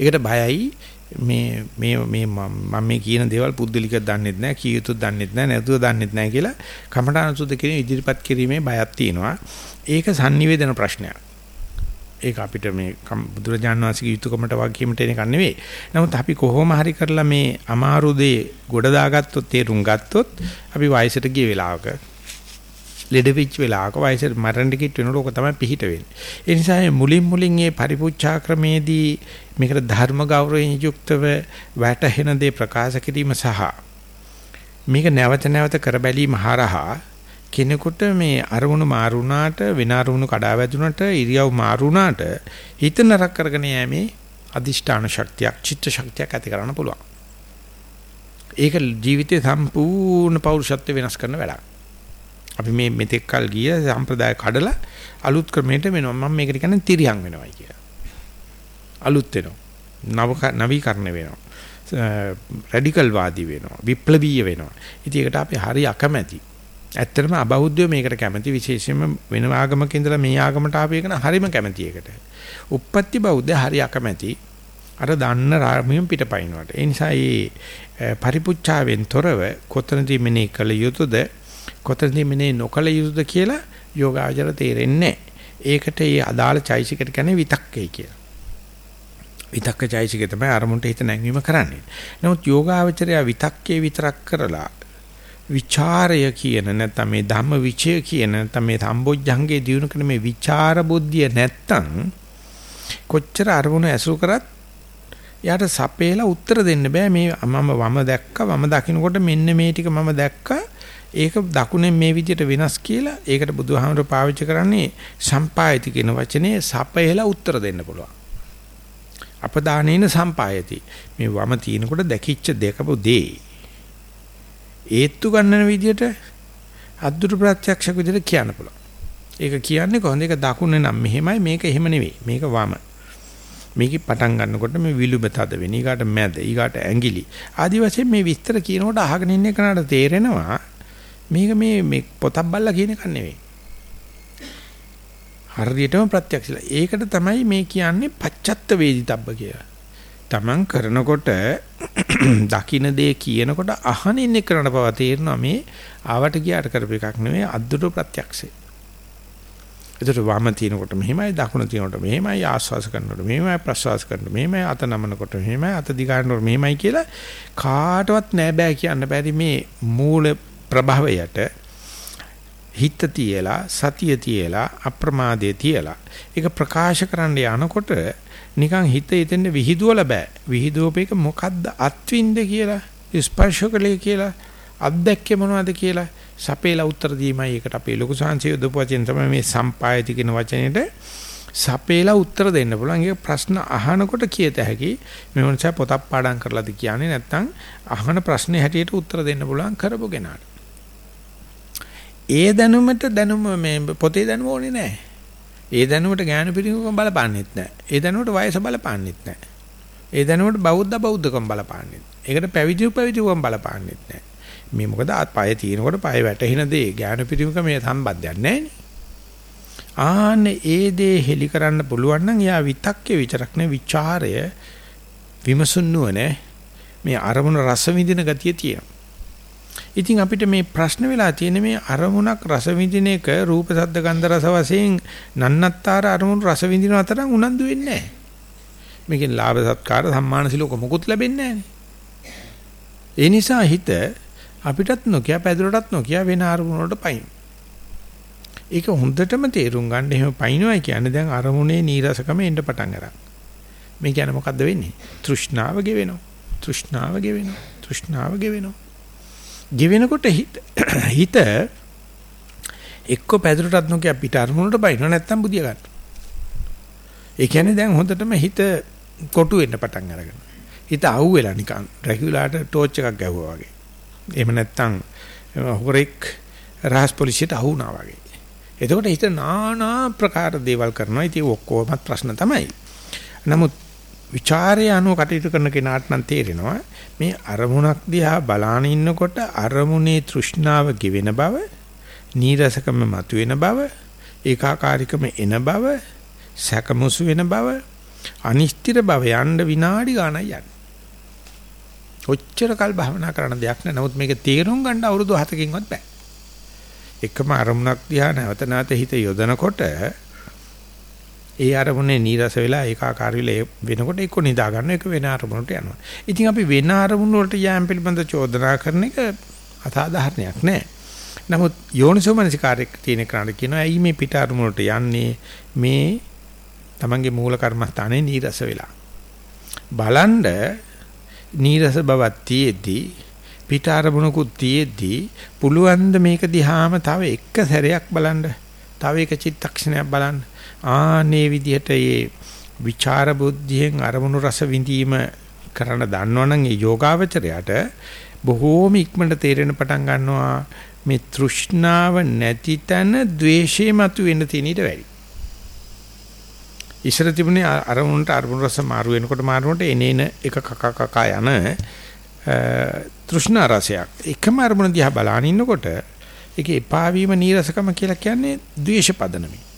ඒකට බයයි මේ මේ මේ මම මේ කියන දේවල් පුද්දලික දන්නෙත් නැහැ කිය යුතු දන්නෙත් නැහැ නැතුව දන්නෙත් නැහැ කියලා කමඨාන සුද්ධ කියන ඉදිරිපත් කිරීමේ බයක් තියෙනවා. ඒක sannivedana ප්‍රශ්නයක්. ඒක අපිට මේ බුදුරජාණන් වහන්සේගේ යුතුයකමට වගකීමට එන එක නෙවෙයි. නමුත් අපි කොහොම හරි කරලා මේ අමාරු දේ ගොඩ දාගත්තොත් තේරුම් ගත්තොත් අපි වයසට ගිය වෙලාවක ලෙඩ වෙච්ච වෙලාවක වයසට මරණ කිට් වෙනකොට ඕක තමයි පිහිට වෙන්නේ. ඒ නිසා මුලින් මුලින් මේ පරිපූර්ණා ක්‍රමේදී මේකට ධර්ම ගෞරවයෙන් යුක්තව වැටහෙන දේ ප්‍රකාශ කිරීම සහ මේක නැවත නැවත කර බැලීම හරහා කෙනෙකුට මේ අරමුණු මාරුණාට වෙන අරමුණු කඩා වැදුනට ඉරියව් මාරුණාට හිත නරක කරගෙන යෑමේ අදිෂ්ඨාන ශක්තියක් චිත්ත ශක්තියක් ඇති කරන්න පුළුවන්. ඒක ජීවිතේ සම්පූර්ණ පෞරුෂත්ව වෙනස් කරන වැඩක්. අපි මේ මෙතෙක් කල් ගිය සම්ප්‍රදාය කඩලා අලුත් ක්‍රමයකට වෙනවා. මම මේකට කියන්නේ තිරියන් වෙනවයි කියලා. අලුත් වෙනවා. නව නවීකරණ වෙනවා. රැඩිකල් වාදී වෙනවා. විප්ලවීය වෙනවා. ඉතින් ඒකට අපි හරි අකමැති. ඇත්තටම අබෞද්ධයෝ මේකට කැමති විශේෂයෙන්ම වෙන ආගමක ඉඳලා මේ ආගමට ආපු එක නම් හරිම කැමති ඒකට. උප්පත්ති බෞද්ධ හරි අකමැති. අර දන්න රාමියම් පිටපයින්වට. ඒ නිසා මේ පරිපුච්ඡාවෙන් තොරව කොතනදී මෙනේ කළ යුතුද කොතනදී මෙනේ නොකළ යුතුද කියලා යෝගාචර තේරෙන්නේ ඒකට මේ අදාළ චෛසිකට කියන්නේ විතක්කේ කියලා. විතක්ක චෛසිකේ තමයි අරමුණට හිත නැංවීම කරන්නේ. නමුත් යෝගාචරය විතක්කේ විතරක් කරලා විචාරය කියන නැත්නම් මේ ධම්ම විචය කියන නැත්නම් මේ සම්බොජ්ජංගේ දිනු කරන මේ විචාර බුද්ධිය නැත්නම් කොච්චර අරමුණ ඇසුරු කරත් යාට සපේලා උත්තර දෙන්න බෑ. මේ මම වම දැක්කා වම දකින්නකොට මෙන්න මේ ටික මම දැක්කා. ඒක දකුණෙන් මේ විදිහට වෙනස් කියලා ඒකට බුදුහාමර පාවිච්චි කරන්නේ සම්පායති කියන වචනේ සපේලා උත්තර දෙන්න පුළුවන්. අපදානේන සම්පායති. මේ වම තිනකොට දැකිච්ච දෙකපු දේ. ඒත්තු ගන්නන විදියට අද්දුරු ප්‍රත්‍යක්ෂක විදියට කියන්න පුළුවන්. ඒක කියන්නේ කොහොමද? ඒක දකුණ නම් මෙහෙමයි මේක එහෙම නෙවෙයි. මේක වම. මේක පටන් ගන්නකොට මේ විලුඹ තද වෙන. ඊගාට මැද, ඊගාට ඇඟිලි. ආදි වශයෙන් මේ විස්තර කියනකොට අහගෙන ඉන්න කෙනාට තේරෙනවා මේක මේ මේ පොතක් බල්ලා කියන එක නෙවෙයි. හරියටම ප්‍රත්‍යක්ෂලා. ඒකට තමයි මේ කියන්නේ පච්චත්ත වේදිතබ්බ කියලා. Taman කරනකොට <clears throat> දකින්න දේ කියනකොට අහනින් එක්කනට පව තේරෙනවා මේ ආවට ගියාට කරපු එකක් නෙවෙයි අද්දුට ප්‍රත්‍යක්ෂේ. ඒතර වම තිනකොට මෙහෙමයි දකුණ තිනකොට මෙහෙමයි ආස්වාස කරනකොට මෙහෙමයි ප්‍රස්වාස කරනකොට මෙහෙමයි අත නමනකොට මෙහෙමයි අත දිගානකොට මෙහෙමයි කියලා කාටවත් නෑ බෑ කියන්න බැරි මේ මූල ප්‍රභවයට හිත තියලා සතිය තියලා අප්‍රමාදයේ තියලා ඒක ප්‍රකාශ කරන්න යනකොට නිකන් හිත එතෙන් විහිදුවල බෑ. විහිදුවපේක මොකද්ද අත්වින්ද කියලා ස්පර්ශකලේ කියලා අත්දැක්කේ මොනවද කියලා සපේලා උත්තර දීමයි ඒකට අපේ ලොකු සංසය දොප වචන තමයි මේ සම්පායති කියන වචනේට සපේලා උත්තර දෙන්න පුළුවන්. ඒක ප්‍රශ්න අහනකොට කියත හැකි. මේ මොනසා පොතක් පාඩම් කරලාද කියන්නේ නැත්නම් අහන ප්‍රශ්නේ හැටියට උත්තර දෙන්න පුළුවන් කරපු කෙනාට. ඒ දැනුමට දැනුම මේ පොතේ දැනුම ඕනේ නැහැ. ඒ දැනුමට ඥාන පිරිනකම් බලපාන්නෙත් නැහැ. ඒ දැනුමට වයස බලපාන්නෙත් නැහැ. ඒ දැනුමට බෞද්ධ බෞද්ධකම් බලපාන්නෙත්. ඒකට පැවිදි පැවිදිකම් බලපාන්නෙත් නැහැ. මේ මොකද පය තියෙනකොට පය වැටෙන දේ ඥාන පිරිනකම් මේ සම්බන්ධයක් නැහැ ආන්නේ ඒ දේ හෙලි කරන්න පුළුවන් නම් යා විතක්කේ විතරක් නෙවෙයි ਵਿਚාරය විමසුන් නුවණ මේ අරමුණ රස විඳින ගතිය තියෙනවා. ඉතින් අපිට මේ ප්‍රශ්න වෙලා තියෙන මේ අරමුණක් රස විඳින එක රූප ශබ්ද ගන්ධ රස වශයෙන් නන්නත්තර අරමුණු රස විඳින අතර උනන්දු වෙන්නේ නැහැ. මේකෙන් ලාභ සත්කාර සම්මාන සිලෝක මොකුත් ලැබෙන්නේ නැහැ. ඒ නිසා හිත අපිටත් නොකිය පැදුරටත් නොකිය වෙන අරමුණ වලට පයින්. ඒක හොඳටම තේරුම් ගන්න එහෙම පයින්නවා කියන්නේ දැන් අරමුණේ නීරසකම එන්න පටන් ගන්නවා. මේ කියන්නේ මොකද්ද වෙන්නේ? තෘෂ්ණාව ගෙවෙනවා. තෘෂ්ණාව ගෙවෙනවා. තෘෂ්ණාව ගෙවෙනවා. ගෙවෙනකොට <clears throat> හිත එක්ක පැදුරටත් නොකිය පිට අරමුණට බයිනව නැත්තම් බුදිය ගන්න. ඒ කියන්නේ දැන් හොඳටම හිත කොටු වෙන්න පටන් අරගෙන. හිත අහුවෙලා නිකන් රෙගියුලාට ටෝච් එකක් ගැහුවා වගේ. එහෙම නැත්තම් හොරෙක් රහස් පොලිසියට අහු වුණා වගේ. එතකොට හිත নানা ප්‍රකාර දේවල් කරනවා. ඉතින් ඔක්කොමත් ප්‍රශ්න තමයි. නමුත් ਵਿਚාරය අනුව කටයුතු කරන කෙනාට නම් තේරෙනවා මේ අරමුණක් දිහා බලාන ඉන්නකොට අරමුණේ තෘෂ්ණාව ගෙවෙන බව, නීරසකම මතුවෙන බව, ඒකාකාරීකම එන බව, සැකමුසු වෙන බව, අනිෂ්ඨිර බව යන්න විනාඩි ගාණක් යන්නේ. ඔච්චර කල් භවනා කරන දෙයක් නෑ. නමුත් මේක තේරුම් ගන්න අවුරුදු 7කින්වත් බෑ. එකම අරමුණක් දිහා නැවත නැවත හිත යොදනකොට ඒ අරමුණේ නීරස වෙලා ඒකාකාර වෙලා වෙනකොට එක්ක නිදා ගන්න එක වෙන අරමුණට යනවා. ඉතින් අපි වෙන අරමුණ වලට යෑම පිළිබඳ චෝදනා කරන එක අසාධාරණයක් නෑ. නමුත් යෝනිසෝමනසිකාරයක් තියෙන කෙනාට කියනවා ඇයි මේ පිට අරමුණට යන්නේ මේ තමන්ගේ මූල කර්මස්ථානේ නීරස වෙලා. බලන්ඩ නීරස බවක් තියේදී පිට අරමුණකුත් තියේදී පුළුවන් ද මේක දිහාම තව එක සැරයක් බලන්න. තව එක චිත්තක්ෂණයක් බලන්න. ආනේ විදිහට මේ විචාර බුද්ධියෙන් අරමුණු රස විඳීම කරන්න දන්නවනම් ඒ යෝගාවචරයට බොහෝම ඉක්මනට තේරෙන පටන් ගන්නවා මේ තෘෂ්ණාව නැති තැන द्वේෂය මතු වෙන තැන ඊට වැඩි. ඉස්සර තිබුණේ අරමුණට අරමුණු රස මාරු වෙනකොට මාරුනට එනේන එක කක කක යන තෘෂ්ණා රසයක්. එකම අරමුණ දිහා බලාන ඉන්නකොට ඒකේ එපා වීම නීරසකම කියලා කියන්නේ द्वේෂ පදනමයි.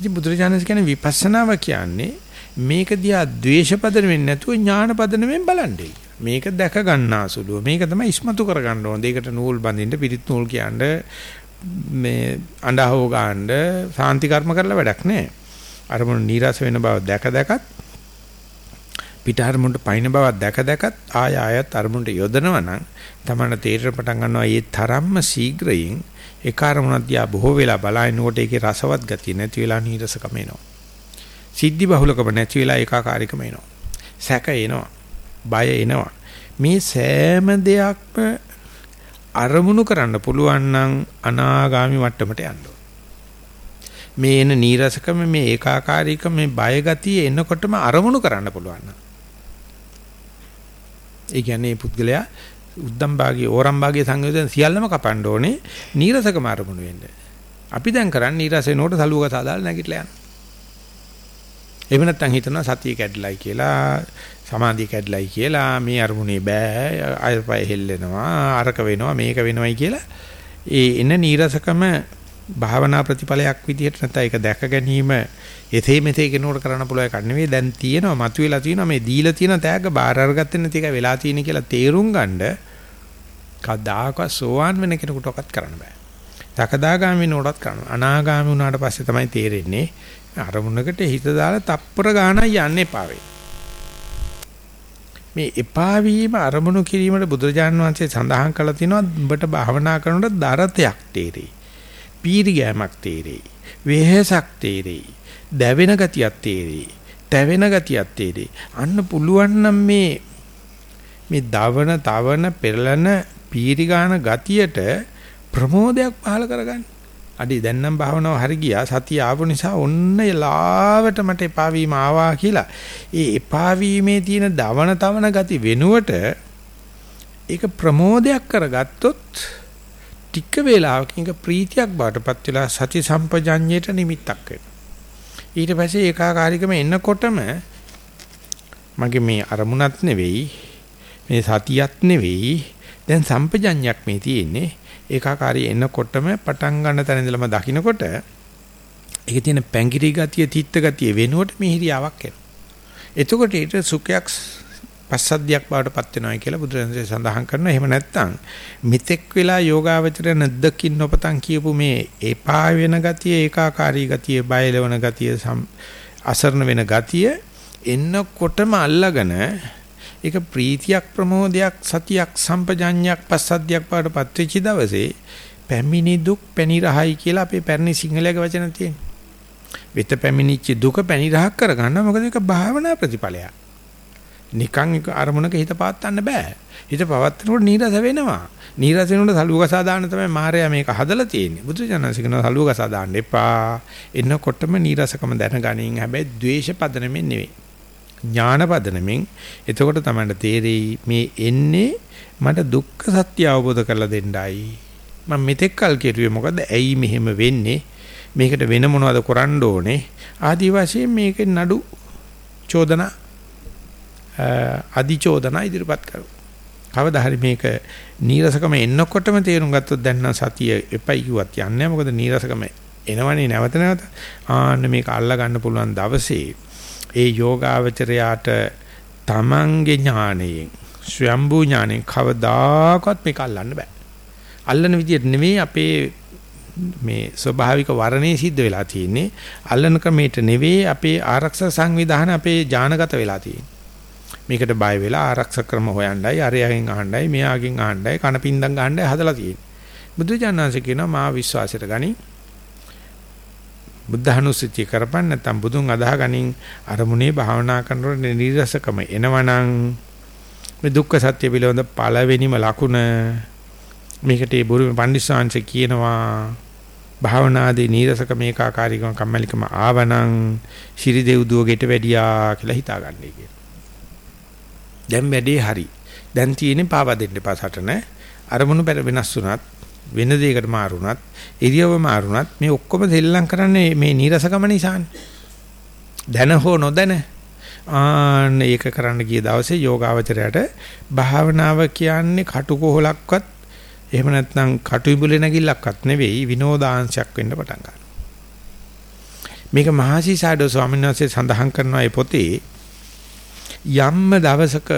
ඉතින් බුදුරජාණන් කියන්නේ විපස්සනාව කියන්නේ මේක දිහා ද්වේෂ පදනමෙන් නැතුව ඥාන පදනමෙන් බලන්නේ. මේක දැක ගන්නාසුලුව. මේක තමයි ඉස්මතු කර ගන්න ඕන. ඒකට නූල් බඳින්න පිරිත් නූල් කියන්නේ මේ අඬහව ගන්න සාන්ති කර්ම කරලා වැඩක් නැහැ. අරමුණු නීරස වෙන බව දැක දැකත් පිට අරමුණට පයින් බව දැක දැකත් ආය ආයත් අරමුණට යොදනවා නම් තමන්න තීරණ පටන් ගන්නවා මේ තරම්ම ශීඝ්‍රයෙන් ඒ කාර්මුණක් දිහා බොහෝ වෙලා බලනකොට ඒකේ රසවත් ගතිය නැති වෙලා නීරසකම එනවා. සිද්ධි බහුලකම නැති වෙලා ඒකාකාරීකම එනවා. සැක එනවා. බය එනවා. මේ සෑම දෙයක්ම අරමුණු කරන්න පුළුවන් නම් අනාගාමි මට්ටමට යන්න මේ එන නීරසකම මේ ඒකාකාරීකම මේ බය ගතිය එනකොටම අරමුණු කරන්න පුළුවන්. ඒ කියන්නේ පුද්ගලයා උද්දම් භාගයේ ඕරම් භාගයේ සංයෝජන සියල්ලම කපන්න ඕනේ නීරසකම අරමුණු වෙන්න. අපි දැන් කරන්නේ නීරසේ නෝට සලුවක සාදාලා නැගිටලා යනවා. එහෙම නැත්නම් හිතනවා සතිය කැඩලයි කියලා සමාධිය කැඩලයි කියලා මේ අරමුණේ බෑ අයපය හෙල්ලෙනවා අරක වෙනවා මේක වෙනවයි කියලා ඒ එන නීරසකම භාවනා ප්‍රතිඵලයක් විදිහට නැත්නම් ඒක දැක ගැනීම එතේ මෙතේ කෙනෙකුට කරන්න පුළුවන් එකක් නෙවෙයි දැන් තියෙනවා මතුවලා තියෙනවා මේ දීලා තියෙන තෑග්ග බාර අරගත්තේ නැති එක වෙලා තියෙන කියලා තේරුම් ගන්න කවදාකවත් සෝවාන් වෙන කෙනෙකුටවත් කරන්න බෑ. සකදාගාමී වෙනකොටත් කරන්න. අනාගාමී වුණාට පස්සේ තමයි තේරෙන්නේ අරමුණකට හිත දාලා තප්පර ගානක් යන්න එපා මේ එපා වීම අරමුණු කිරීමට බුදුරජාන් වහන්සේ සඳහන් කළා තියෙනවා උඹට භාවනා කරනකොට දරතයක් තේරෙයි. පීරි ගෑමක් තේරෙයි. වෙහෙසක් තේරෙයි. දැවෙන ගතියක් තේරෙයි. තැවෙන ගතියක් තේරෙයි. අන්න පුළුවන් නම් මේ මේ දවන, තවන, පෙරලන පීරි ගාන ගතියට ප්‍රමෝදයක් පහල කරගන්න. අඩි දැන් නම් භාවනාව හරි ගියා සතිය ආපු නිසා ඔන්න ලාවට මට එපා වීම ආවා කියලා. ඒ එපා වීමේ තියෙන දවන තවන ගති වෙනුවට ඒක ප්‍රමෝදයක් කරගත්තොත් ටික වේලාවකින් ඒක ප්‍රීතියක් බාටපත් වෙලා සති සම්පජඤ්ඤයට නිමිත්තක් වෙනවා. ඊට පස්සේ ඒකාකාරීකම එන්නකොටම මගේ මේ අරමුණක් නෙවෙයි මේ සතියක් නෙවෙයි දැන් සම්පජඤ්ඤයක් මේ තියෙන්නේ ඒකාකාරී එනකොටම පටන් ගන්න තැන ඉඳලම දකින්නකොට ඒකේ තියෙන පැංගිරි ගතිය තිත්ත ගතිය වෙනුවට මිහිරියාවක් එනවා. එතකොට ඊට සුඛයක් පස්සද්ධියක් බවට පත් වෙනවා කියලා බුදුරජාණන්සේ සඳහන් කරනවා. එහෙම නැත්නම් මිත්‍ෙක් වෙලා යෝගාවචර නැද්දකින් නොපතන් කියපු මේ එපා වෙන ගතිය, ඒකාකාරී ගතිය, බයලවන ගතිය, අසරණ වෙන ගතිය එන්නකොටම අල්ලගෙන ඒක ප්‍රීතියක් ප්‍රමෝදයක් සතියක් සම්පජඤ්ඤයක් පස්සද්ධියක් පාඩපත් වෙච්ච දවසේ පැමිණි දුක් පැනිරහයි කියලා අපේ පැරණි සිංහලයේ වචන තියෙනවා. විත පැමිණිච්ච දුක පැනිරහක් කරගන්න මොකද ඒක භාවනා ප්‍රතිඵලයක්. නිකන් එක අරමුණක හිත පාත්තන්න බෑ. හිත පවත්නකොට නීරස වෙනවා. නීරස වෙනකොට සලුව ගසා දාන්න තමයි මායя මේක හදලා තියෙන්නේ. බුදු ජානසිකන සලුව ගසා දාන්න එපා. එන්නකොටම නීරසකම දැනගනින් හැබැයි ද්වේෂ පදනමෙන් නෙවෙයි. ඥාන පදනමින් එතකොට තමයි තේරෙයි මේ එන්නේ මට දුක්ඛ සත්‍ය අවබෝධ කරලා දෙන්නයි. මම මෙතෙක් කල් කෙරුවේ මොකද? ඇයි මෙහෙම වෙන්නේ? මේකට වෙන මොනවද කරන්න ඕනේ? ආදි වශයෙන් මේකේ නඩු චෝදනා අදි චෝදනා ඉදිරිපත් කරු. කවදා හරි මේක නීරසකම එන්නකොටම තේරුම් ගත්තොත් දැන් නම් සතිය එපයි කිව්වත් යන්නේ මොකද නීරසකම එනවනේ නැවත නැවත. ආන්න මේක අල්ලා ගන්න පුළුවන් දවසේ ඒ යෝගාවචරයාට තමන්ගේ ඥාණයෙන් ස්වයම්බූ ඥාණයෙන් කවදාකවත් මේක අල්ලන්න බෑ. අල්ලන විදියට නෙමෙයි අපේ මේ ස්වභාවික වර්ණේ සිද්ධ වෙලා තියෙන්නේ. අල්ලන ක්‍රමයට නෙවෙයි අපේ ආරක්ෂක සංවිධාන අපේ ඥානගත වෙලා තියෙන්නේ. මේකට බය වෙලා ආරක්ෂක ක්‍රම හොයන්නයි, අරයගෙන් අහන්නයි, මෙයාගෙන් අහන්නයි, කනපින්දම් ගන්නයි හදලා තියෙන්නේ. බුදුජානනාංශ කියනවා මා විශ්වාසයට ගනි බුද්ධහනුස්සතිය කරපන් නැත්නම් බුදුන් අදාහ ගනින් අරමුණේ භාවනා කරනකොට නිරසකම එනවනම් මේ දුක්ඛ සත්‍ය පිළිබඳ පළවෙනිම ලකුණ මේකට ඒ බුරු පඬිස්සාංශ කියනවා භාවනාදී නීරසක මේකාකාරීකම කම්මැලිකම ආවනම් ශිරි දෙව්දුව ගෙට වැඩියා කියලා හිතාගන්නයි කියන. දැන් වැඩේ හරි. දැන් තියෙන්නේ පාවා දෙන්න එපා සටන. අරමුණු වෙනස් වුණත් වෙන දෙයකට මාරුණත් ඉරියව්ව මාරුණත් මේ ඔක්කොම දෙල්ලම් කරන්නේ මේ නීරසකම නිසානේ. දැන හෝ නොදැන ආන්න ඒක කරන්න ගිය දවසේ යෝගාවචරයට භාවනාව කියන්නේ කටුකොහලක්වත් එහෙම නැත්නම් කටුයිබුලේ නැගිල්ලක්වත් නෙවෙයි විනෝදාංශයක් වෙන්න පටන් ගන්නවා. මේක මහසි සාඩෝ ස්වාමීන් වහන්සේ සඳහන් කරනවා ඒ පොතේ යම්ම දවසක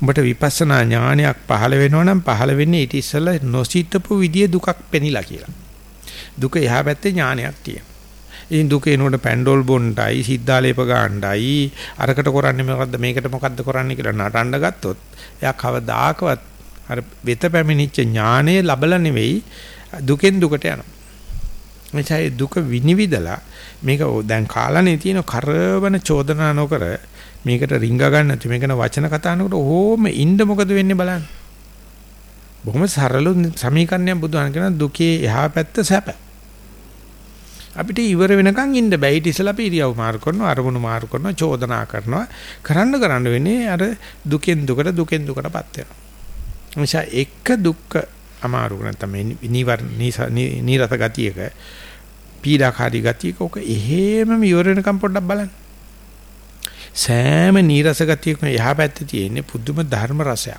උඹට විපස්සනා ඥානයක් පහළ වෙනවා නම් පහළ වෙන්නේ ඊට ඉස්සෙල්ලා නොසිතපු විදිය දුකක් පෙනිලා කියලා. දුක එහා පැත්තේ ඥානයක් තියෙනවා. ඉතින් දුක එනකොට පැන්ඩෝල් බොණ්ඩයි සිද්ධාලේප ගාණ්ඩයි අරකට කරන්නේ මොකද්ද මේකට මොකද්ද කරන්නේ කියලා නටන්න ගත්තොත් එයා කවදාකවත් අර වෙත පැමිණිච්ච ඥානය ලබලා නෙවෙයි දුකෙන් දුකට යනවා. මෙචයි දුක විනිවිදලා මේක දැන් කාලනේ තියෙන කරවන චෝදනා නොකර මේකට රිංග ගන්න නැති මේකන වචන කතා කරනකොට ඕම ඉන්න මොකද වෙන්නේ බලන්න. බොහොම සරල සමීකරණයක් බුදුහාම කියන දුකේ එහා පැත්ත සැප. අපිට ඉවර වෙනකන් ඉන්න බෑ. ඊට ඉස්සෙල්ලා අපි ඉරියව් මාරු කරනවා, අරමුණු මාරු කරනවා, චෝදනා කරනවා. කරන්න කරන්න වෙන්නේ අර දුකෙන් දුකට දුකෙන් දුකටපත් වෙනවා. නිසා එක දුක්ඛ අමාරු නැත්නම් නිවර නීරස ගතියක පීඩාකාරී ගතියක ඔක එහෙමම ඉවර වෙනකම් පොඩ්ඩක් බලන්න. සෑම නීරස ගතියකම එහා පැත්තේ තියෙන පුදුම ධර්ම රසයක්.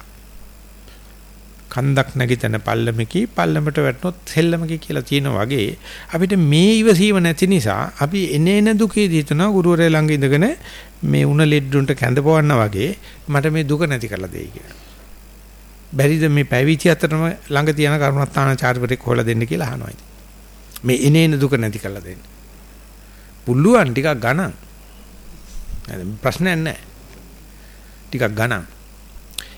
කන්දක් නැගිටින පල්ලමකී පල්ලමට වැටුනොත් සෙල්ලමකී කියලා තියෙන වගේ අපිට මේ ඉවසීම නැති නිසා අපි එනේන දුකේදී හිතනවා ගුරුවරයා ළඟ ඉඳගෙන මේ උණ ලෙඩුන්ට කැඳපවන්න වගේ මට මේ දුක නැති කරලා දෙයි කියලා. බැරිද මේ පැවිදි අතරම ළඟ තියෙන කරුණාත්තානාචාර්යවරයෙක් හොයලා දෙන්න කියලා අහනවා. මේ එනේන දුක නැති කරලා දෙන්න. පුළුවන් ටිකක් ගණන්. ප්‍රශ්නයක් නැහැ. ටිකක් ගණන්.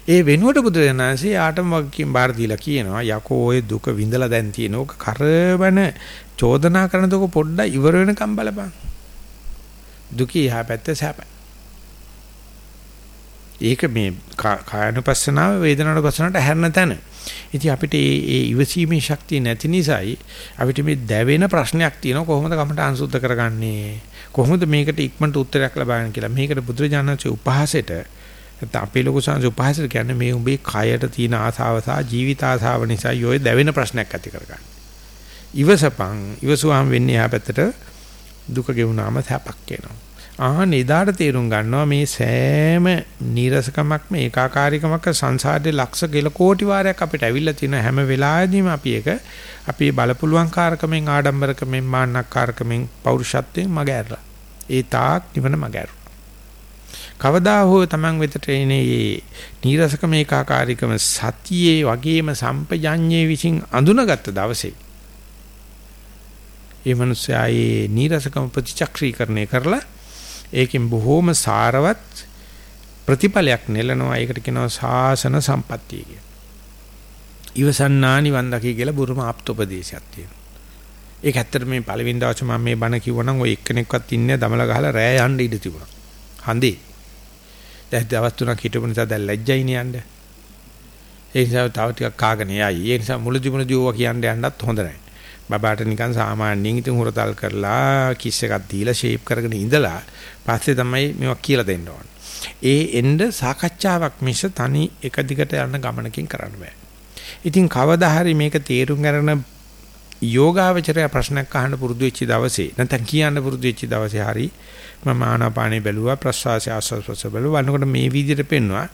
ඒ වෙනුවට බුදුරජාණන්සේ ආටම වගකීම් බාර දීලා කියනවා යකෝ ඔය දුක විඳලා දැන් තියෙන ඕක කරවන චෝදනා කරන දක පොඩ්ඩක් ඉවර වෙනකම් බලපන්. දුකී යහ පැත්ත සැපයි. ඒක මේ කායනුපස්සනාව වේදනානුපස්සනාවට හැරෙන තැන. ඉතින් අපිට මේ මේ ඉවසීමේ ශක්තිය නැති නිසායි අපිට මේ දැවෙන ප්‍රශ්නයක් තියෙනවා කොහොමද කමට අංශුද්ධ කරගන්නේ කොහොමද මේකට ඉක්මනට උත්තරයක් ලබාගන්න කියලා. මේකට බුදුරජාණන්සේ උපහාසයට නැත්නම් අපේ ලොකු සංස උපහාසයට කියන්නේ මේ උඹේ කයට තියෙන ආසාව සහ ජීවිත ආසාව නිසා යෝය දැවෙන ප්‍රශ්නයක් ඇති කරගන්න. ඉවසපන් ඉවසුවාම වෙන්නේ යා පැත්තට දුක ගෙවුනාම සැපක් එනවා. ආහන එදාට තේරුම් ගන්නවා මේ සෑම නීරසකමක්ම ඒකාකාරීකමක් සංසාරේ ලක්ෂ කෙල කෝටි වාරයක් අපිට ඇවිල්ලා තියෙන හැම වෙලාවෙදීම අපි ඒක අපි බලපුලුවන් කාරකමෙන් ආඩම්බරකමෙන් මාන්නක්කාරකමෙන් පෞරුෂත්වයෙන් මග ඇරලා. ඒ තාක් නිවන මග ඇරුවා. කවදා හෝ Taman වෙතට එනේ මේ නීරසකම ඒකාකාරීකම සතියේ වගේම සම්පජඤ්ඤේ විසින් අඳුනගත්ත දවසේ ඒ මනුස්සයායේ නීරසකම ප්‍රතිචක්‍රීකරණය කරලා ඒකෙන් බොහෝම සාරවත් ප්‍රතිඵලයක් නෙලනවා. ඒකට කියනවා සාසන සම්පත්තිය කියලා. ඉවසන්නා නිවන් දකි කියලා බුරුම ආප්තෝපදේශයක් තියෙනවා. ඒක ඇත්තට මේ පළවෙනි දවසේ මම මේ බණ කිව්වනම් ඔය එක්කෙනෙක්වත් ඉන්නේ දමල ගහලා රෑ යන්න ඉඩ තිබුණා. හන්දේ. දැන් දවස් තුනක් හිටපු නිසා දැන් ලැජ්ජයිනේ යන්න. ඒ නිසා තව ටිකක් කාගෙන යයි. ඒ නිසා මුලදි මුලදි ඕවා කියන්න යන්නත් හොඳ නැහැ. බබාට නිකන් සාමාන්‍යයෙන් ඉතින් හුරතල් කරලා කිස් එකක් දීලා ෂේප් කරගෙන ඉඳලා පස්සේ තමයි මේවා කියලා දෙන්න ඕන. ඒ එන්න සාකච්ඡාවක් මිස තනි එක දිගට යන ගමනකින් කරන්න බෑ. ඉතින් කවදා හරි මේක තේරුම් ගන්න යෝගාවචරය ප්‍රශ්නයක් අහන්න පුරුදු වෙච්ච දවසේ නැත්නම් කියන්න පුරුදු වෙච්ච දවසේ හරි මම ආනාපානෙ බැලුවා ප්‍රස්වාසය ආස්වාස බැලුවා වන්නකොට මේ විදිහට පෙන්නවා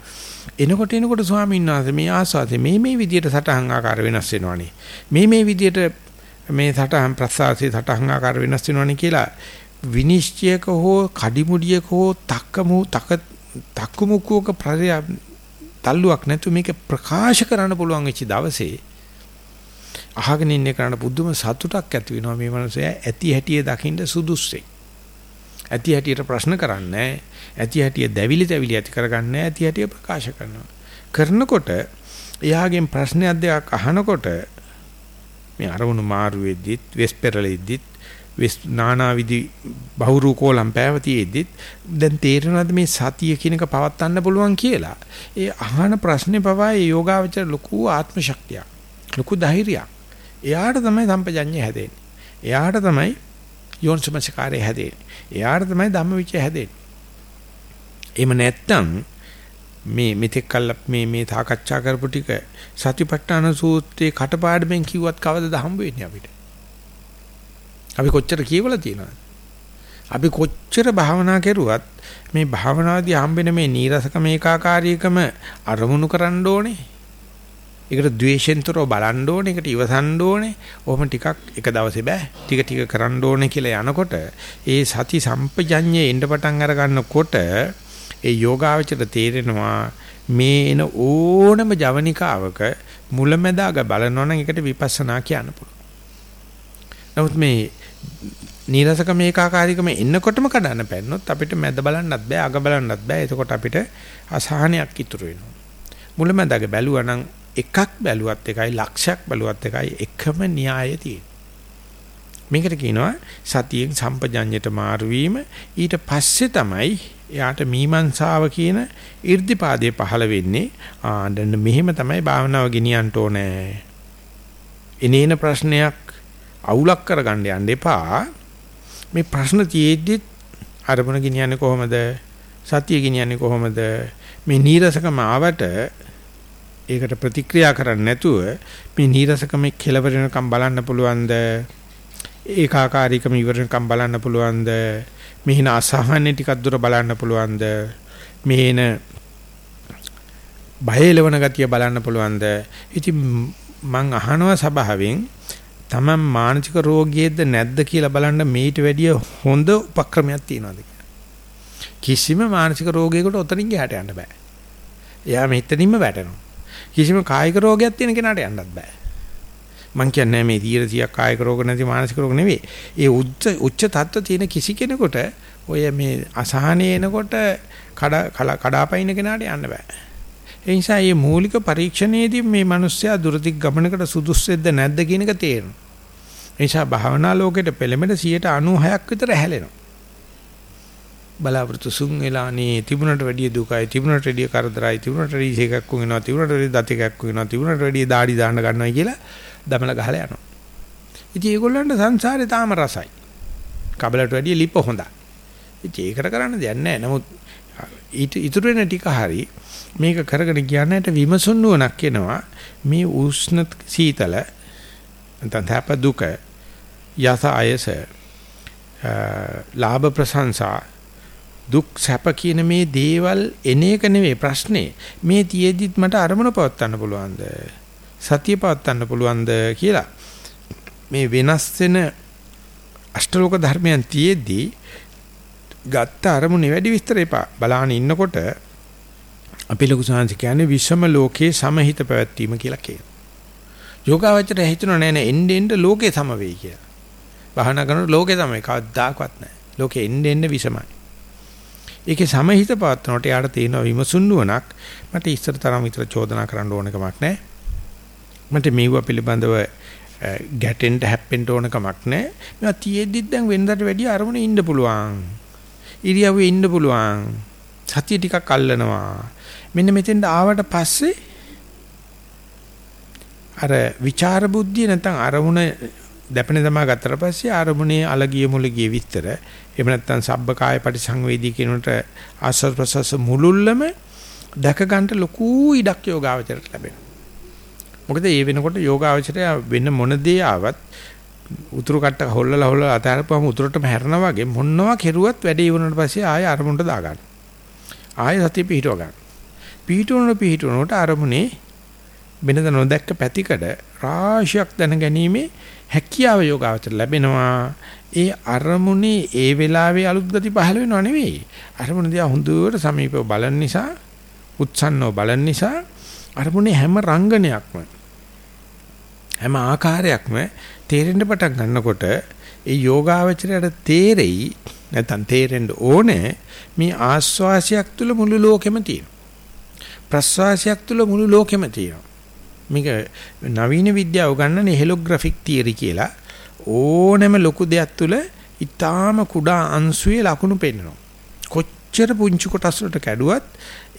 එනකොට එනකොට ස්වාමීන් වහන්සේ මේ ආස්වාදේ මේ මේ විදිහට සටහන් ආකාර වෙනස් වෙනවනේ මේ මේ විදිහට මේ සටහන් ප්‍රසආසී සටහන් ආකාර වෙනස් වෙනවනේ කියලා විනිශ්චයක හෝ කඩිමුඩියක හෝ තක්කමු තක තක්කුමුක්කුවක ප්‍රය තල්ලුවක් නැතු මේක ප්‍රකාශ කරන්න පුළුවන් වෙච්ච දවසේ අහගෙන ඉන්න කරන්න පුදුම සතුටක් ඇති වෙනවා මේ මනුස්සයා ඇති හැටිය දකින්න සුදුස්සෙක් ඇති හැටියට ප්‍රශ්න කරන්නේ ඇති හැටිය දැවිලි දැවිලි ඇති කරගන්නේ ඇති හැටිය ප්‍රකාශ කරනවා. කරනකොට එයාගෙන් ප්‍රශ්නයක් දෙකක් අහනකොට මේ අරමුණු මාරු වෙද්දිත් වෙස් පෙරලෙද්දිත් වෙස් නානාවිදි බහුරු කෝලම් පැවතිෙද්දිත් දැන් තේරෙනවද මේ සතිය කියන එක පවත්වන්න පුළුවන් කියලා. ඒ අහන ප්‍රශ්නේ පවා ඒ යෝගාවචර ලොකු ආත්ම ශක්තියක්. ලොකු ධෛර්යයක්. එයාට තමයි සම්පජඤ්ඤය හැදෙන්නේ. එයාට තමයි යෝනිසමස්කාරය හැදෙන්නේ. එයාට තමයි ධම්මවිචය හැදෙන්නේ. එහෙම නැත්නම් මේ මෙතෙක් කල් මේ මේ සාකච්ඡා කරපු ටික සතිපට්ඨාන සූත්‍රයේ කටපාඩමෙන් කිව්වත් කවදද හම්බ වෙන්නේ අපිට? අපි කොච්චර කියවලා තියෙනවද? අපි කොච්චර භාවනා කරුවත් මේ භාවනාදී හම්බෙන මේ නීරසකම ඒකාකාරීකම අරමුණු කරන්න ඕනේ. ඒකට ද්වේෂෙන්තරව බලන්න ඕනේ, ඒකට ඉවසන්න ඕනේ. ඔහොම ටිකක් එක දවසේ බෑ. ටික ටික කරන්න ඕනේ කියලා යනකොට ඒ සති සම්පජඤ්ඤේ එන්න පටන් අර ගන්නකොට ඒ යෝගාවචර තේරෙනවා මේ එන ඕනම ජවනිකාවක මුලැමැදාග බලනවා නම් ඒකට විපස්සනා කියන්න පුළුවන්. නමුත් මේ නීරසකම ඒකාකාරීකම එන්නකොටම කඩන්න පැන්නොත් අපිට මැද බලන්නත් බෑ අග බලන්නත් බෑ. එතකොට අපිට අසහනයක් ඉතුරු වෙනවා. මුලැමැදාග බැලුවා නම් එකක් බැලුවත් එකයි ලක්ෂයක් බැලුවත් එකයි එකම න්‍යායය තියෙනවා. මේකට කියනවා සතියෙන් සම්පජඤ්ඤයට මාරු වීම. ඊට පස්සේ තමයි එයාට මීමන්සාව කියන 이르දිපාදයේ පහළ වෙන්නේ. ආ මෙහෙම තමයි භාවනාව ගෙනියන්න ඕනේ. එනේන ප්‍රශ්නයක් අවුලක් කරගන්න යන්න එපා. මේ ප්‍රශ්න තියෙද්දි අරමුණ ගෙනියන්නේ කොහොමද? සතිය ගෙනියන්නේ කොහොමද? මේ නීරසකම ආවට ඒකට ප්‍රතික්‍රියා කරන්නේ නැතුව මේ නීරසකම කෙලවර වෙනකම් බලන්න පුළුවන්ද? ඒකාකාරීකම ඉවරනකම් බලන්න පුළුවන්ද මෙහින අසහනෙ ටිකක් දුර බලන්න පුළුවන්ද මෙහින බය එලවන ගතිය බලන්න පුළුවන්ද? ඉතින් මං අහනවා සභාවෙන් තමන් මානසික රෝගියෙක්ද නැද්ද කියලා බලන්න මේට වැඩිය හොඳ උපක්‍රමයක් තියනවාද කිසිම මානසික රෝගයකට ඔතනින් ගහට යන්න බෑ. එයා මෙතනින්ම වැටෙනවා. කිසිම කායික රෝගයක් තියෙන කෙනාට යන්නත් බෑ. මං කියන්නේ මේ 100 කායික රෝග නැති මානසික රෝග නෙවෙයි. ඒ උච්ච උච්ච තත්ත්ව තියෙන කිසි කෙනෙකුට ඔය මේ අසහනේ එනකොට කඩ කඩාපයින් කෙනාට යන්න බෑ. ඒ නිසා මේ මූලික පරීක්ෂණයේදී මේ මිනිස්සයා දුරදික් ගමනකට සුදුස්සෙද්ද නැද්ද කියන එක තේරෙනවා. ඒ නිසා භාවනා ලෝකෙට පෙළඹෙන 96ක් විතර හැලෙනවා. බලාපොරොත්තු සුන් වෙලානේ තිබුණට වැඩිය දුකයි තිබුණට වැඩිය කරදරයි තිබුණට වැඩිය එකක් වෙනවා තිබුණට වැඩිය දත එකක් වෙනවා තිබුණට වැඩිය দাঁඩි දාන්න ගන්නවා කියලා දමල ගහලා යනවා. ඉතින් ඒගොල්ලන්ට සංසාරේ තාම රසයි. කබලට වැඩිය ලිප හොඳයි. ඉතින් ඒකට කරන්න දෙයක් නැහැ. නමුත් ඊට ඉතුරු වෙන ටික හරි මේක කරගෙන කියන්නට විමසුන් නුවණක් එනවා. මේ උෂ්ණ සීතල නැත්නම් තප දුක යස අයස ලාභ ප්‍රශංසා දුක් සැප කියන මේ දේවල් එන එක නෙවෙයි ප්‍රශ්නේ. මේ තියේදිත් මට අරමුණ පවත්වන්න පුළුවන්ද? සතිය පවත්වන්න පුළුවන්ද කියලා. මේ වෙනස් වෙන අෂ්ටලෝක ධර්මයන් තියේදී ගත්ත අරමුණේ වැඩි විස්තර එපා. බලාන ඉන්නකොට අපි ලොකු සාංශ කියන්නේ විෂම ලෝකයේ සමහිත පැවැත්වීම කියලා කියනවා. යෝගාවචරය හිතන නෑ නෑ එන්න එන්න ලෝකේ සම වෙයි කියලා. භාවනා කරනකොට ලෝකේ තමයි කවදාකවත් නෑ. ලෝකේ එන්න එන්න විෂමයි. ඒකේ සමහිත පවත්නකොට යාට තියෙන විමසුන් නුවණක් මට ඉස්සර තරම් විතර චෝදනා කරන්න ඕන කමක් නැහැ. මට මේව පිළිබඳව ගැටෙන්න හැප්පෙන්න ඕන කමක් නැහැ. මේවා තියෙද්දිත් දැන් වෙනදාට වැඩිය අරමුණේ ඉන්න පුළුවන්. ඉරියව්වේ ඉන්න පුළුවන්. සතිය ටිකක් අල්ලනවා. මෙන්න මෙතෙන්ට ආවට පස්සේ අර විචාර බුද්ධිය නැත්නම් අරමුණ දැපෙන තමා ගත්තට පස්සේ ආරමුණේ අලගිය මුලගිය විස්තර එහෙම නැත්නම් සබ්බකාය පරිසංවේදී කියනට ආස්වාද ප්‍රසස් මුලුල්ලම දැක ගන්නට ලොකු ඉඩක් යෝගාවචරයට ලැබෙනවා. මොකද ඒ වෙනකොට යෝගාවචරය වෙන මොන දේ ආවත් උතුරු කට්ට හොල්ලලා හොල්ලලා අතාරපුවම උතුරටම හැරෙනා වගේ මොනවා කෙරුවත් වැඩේ ඉවරනට පස්සේ ආය අරමුණට දා ගන්න. ආය සතිය පිහිටව ගන්න. පිහිටවන පිහිටවනට අරමුණේ වෙනද නොදැක්ක පැතිකඩ රාශියක් දැනගැනීමේ හැකියාව යෝගාවචර ලැබෙනවා. ඒ අරමුණේ ඒ වෙලාවේ අලුත් ගති පහළ වෙනව නෙවෙයි. අරමුණ දිහා හොඳට සමීපව බලන නිසා, උත්සන්නව බලන නිසා අරමුණේ හැම රංගනයක්ම හැම ආකාරයක්ම තේරෙන්න පටන් ගන්නකොට ඒ යෝගාවචරයට තේරෙයි නැත්නම් තේරෙන්න ඕනේ මේ ආස්වාසයක් තුල මුළු ලෝකෙම තියෙනවා. ප්‍රස්වාසයක් තුල මුළු ලෝකෙම තියෙනවා. මේක නවීන විද්‍යාව උගන්වන්නේ හෙලෝග්‍රැෆික් තියරි කියලා ඕනෑම ලොකු දෙයක් තුළ ඊටාම කුඩා අංශුවේ ලකුණු පෙන්වනවා. කොච්චර පුංචි කොටස් වලට කැඩුවත්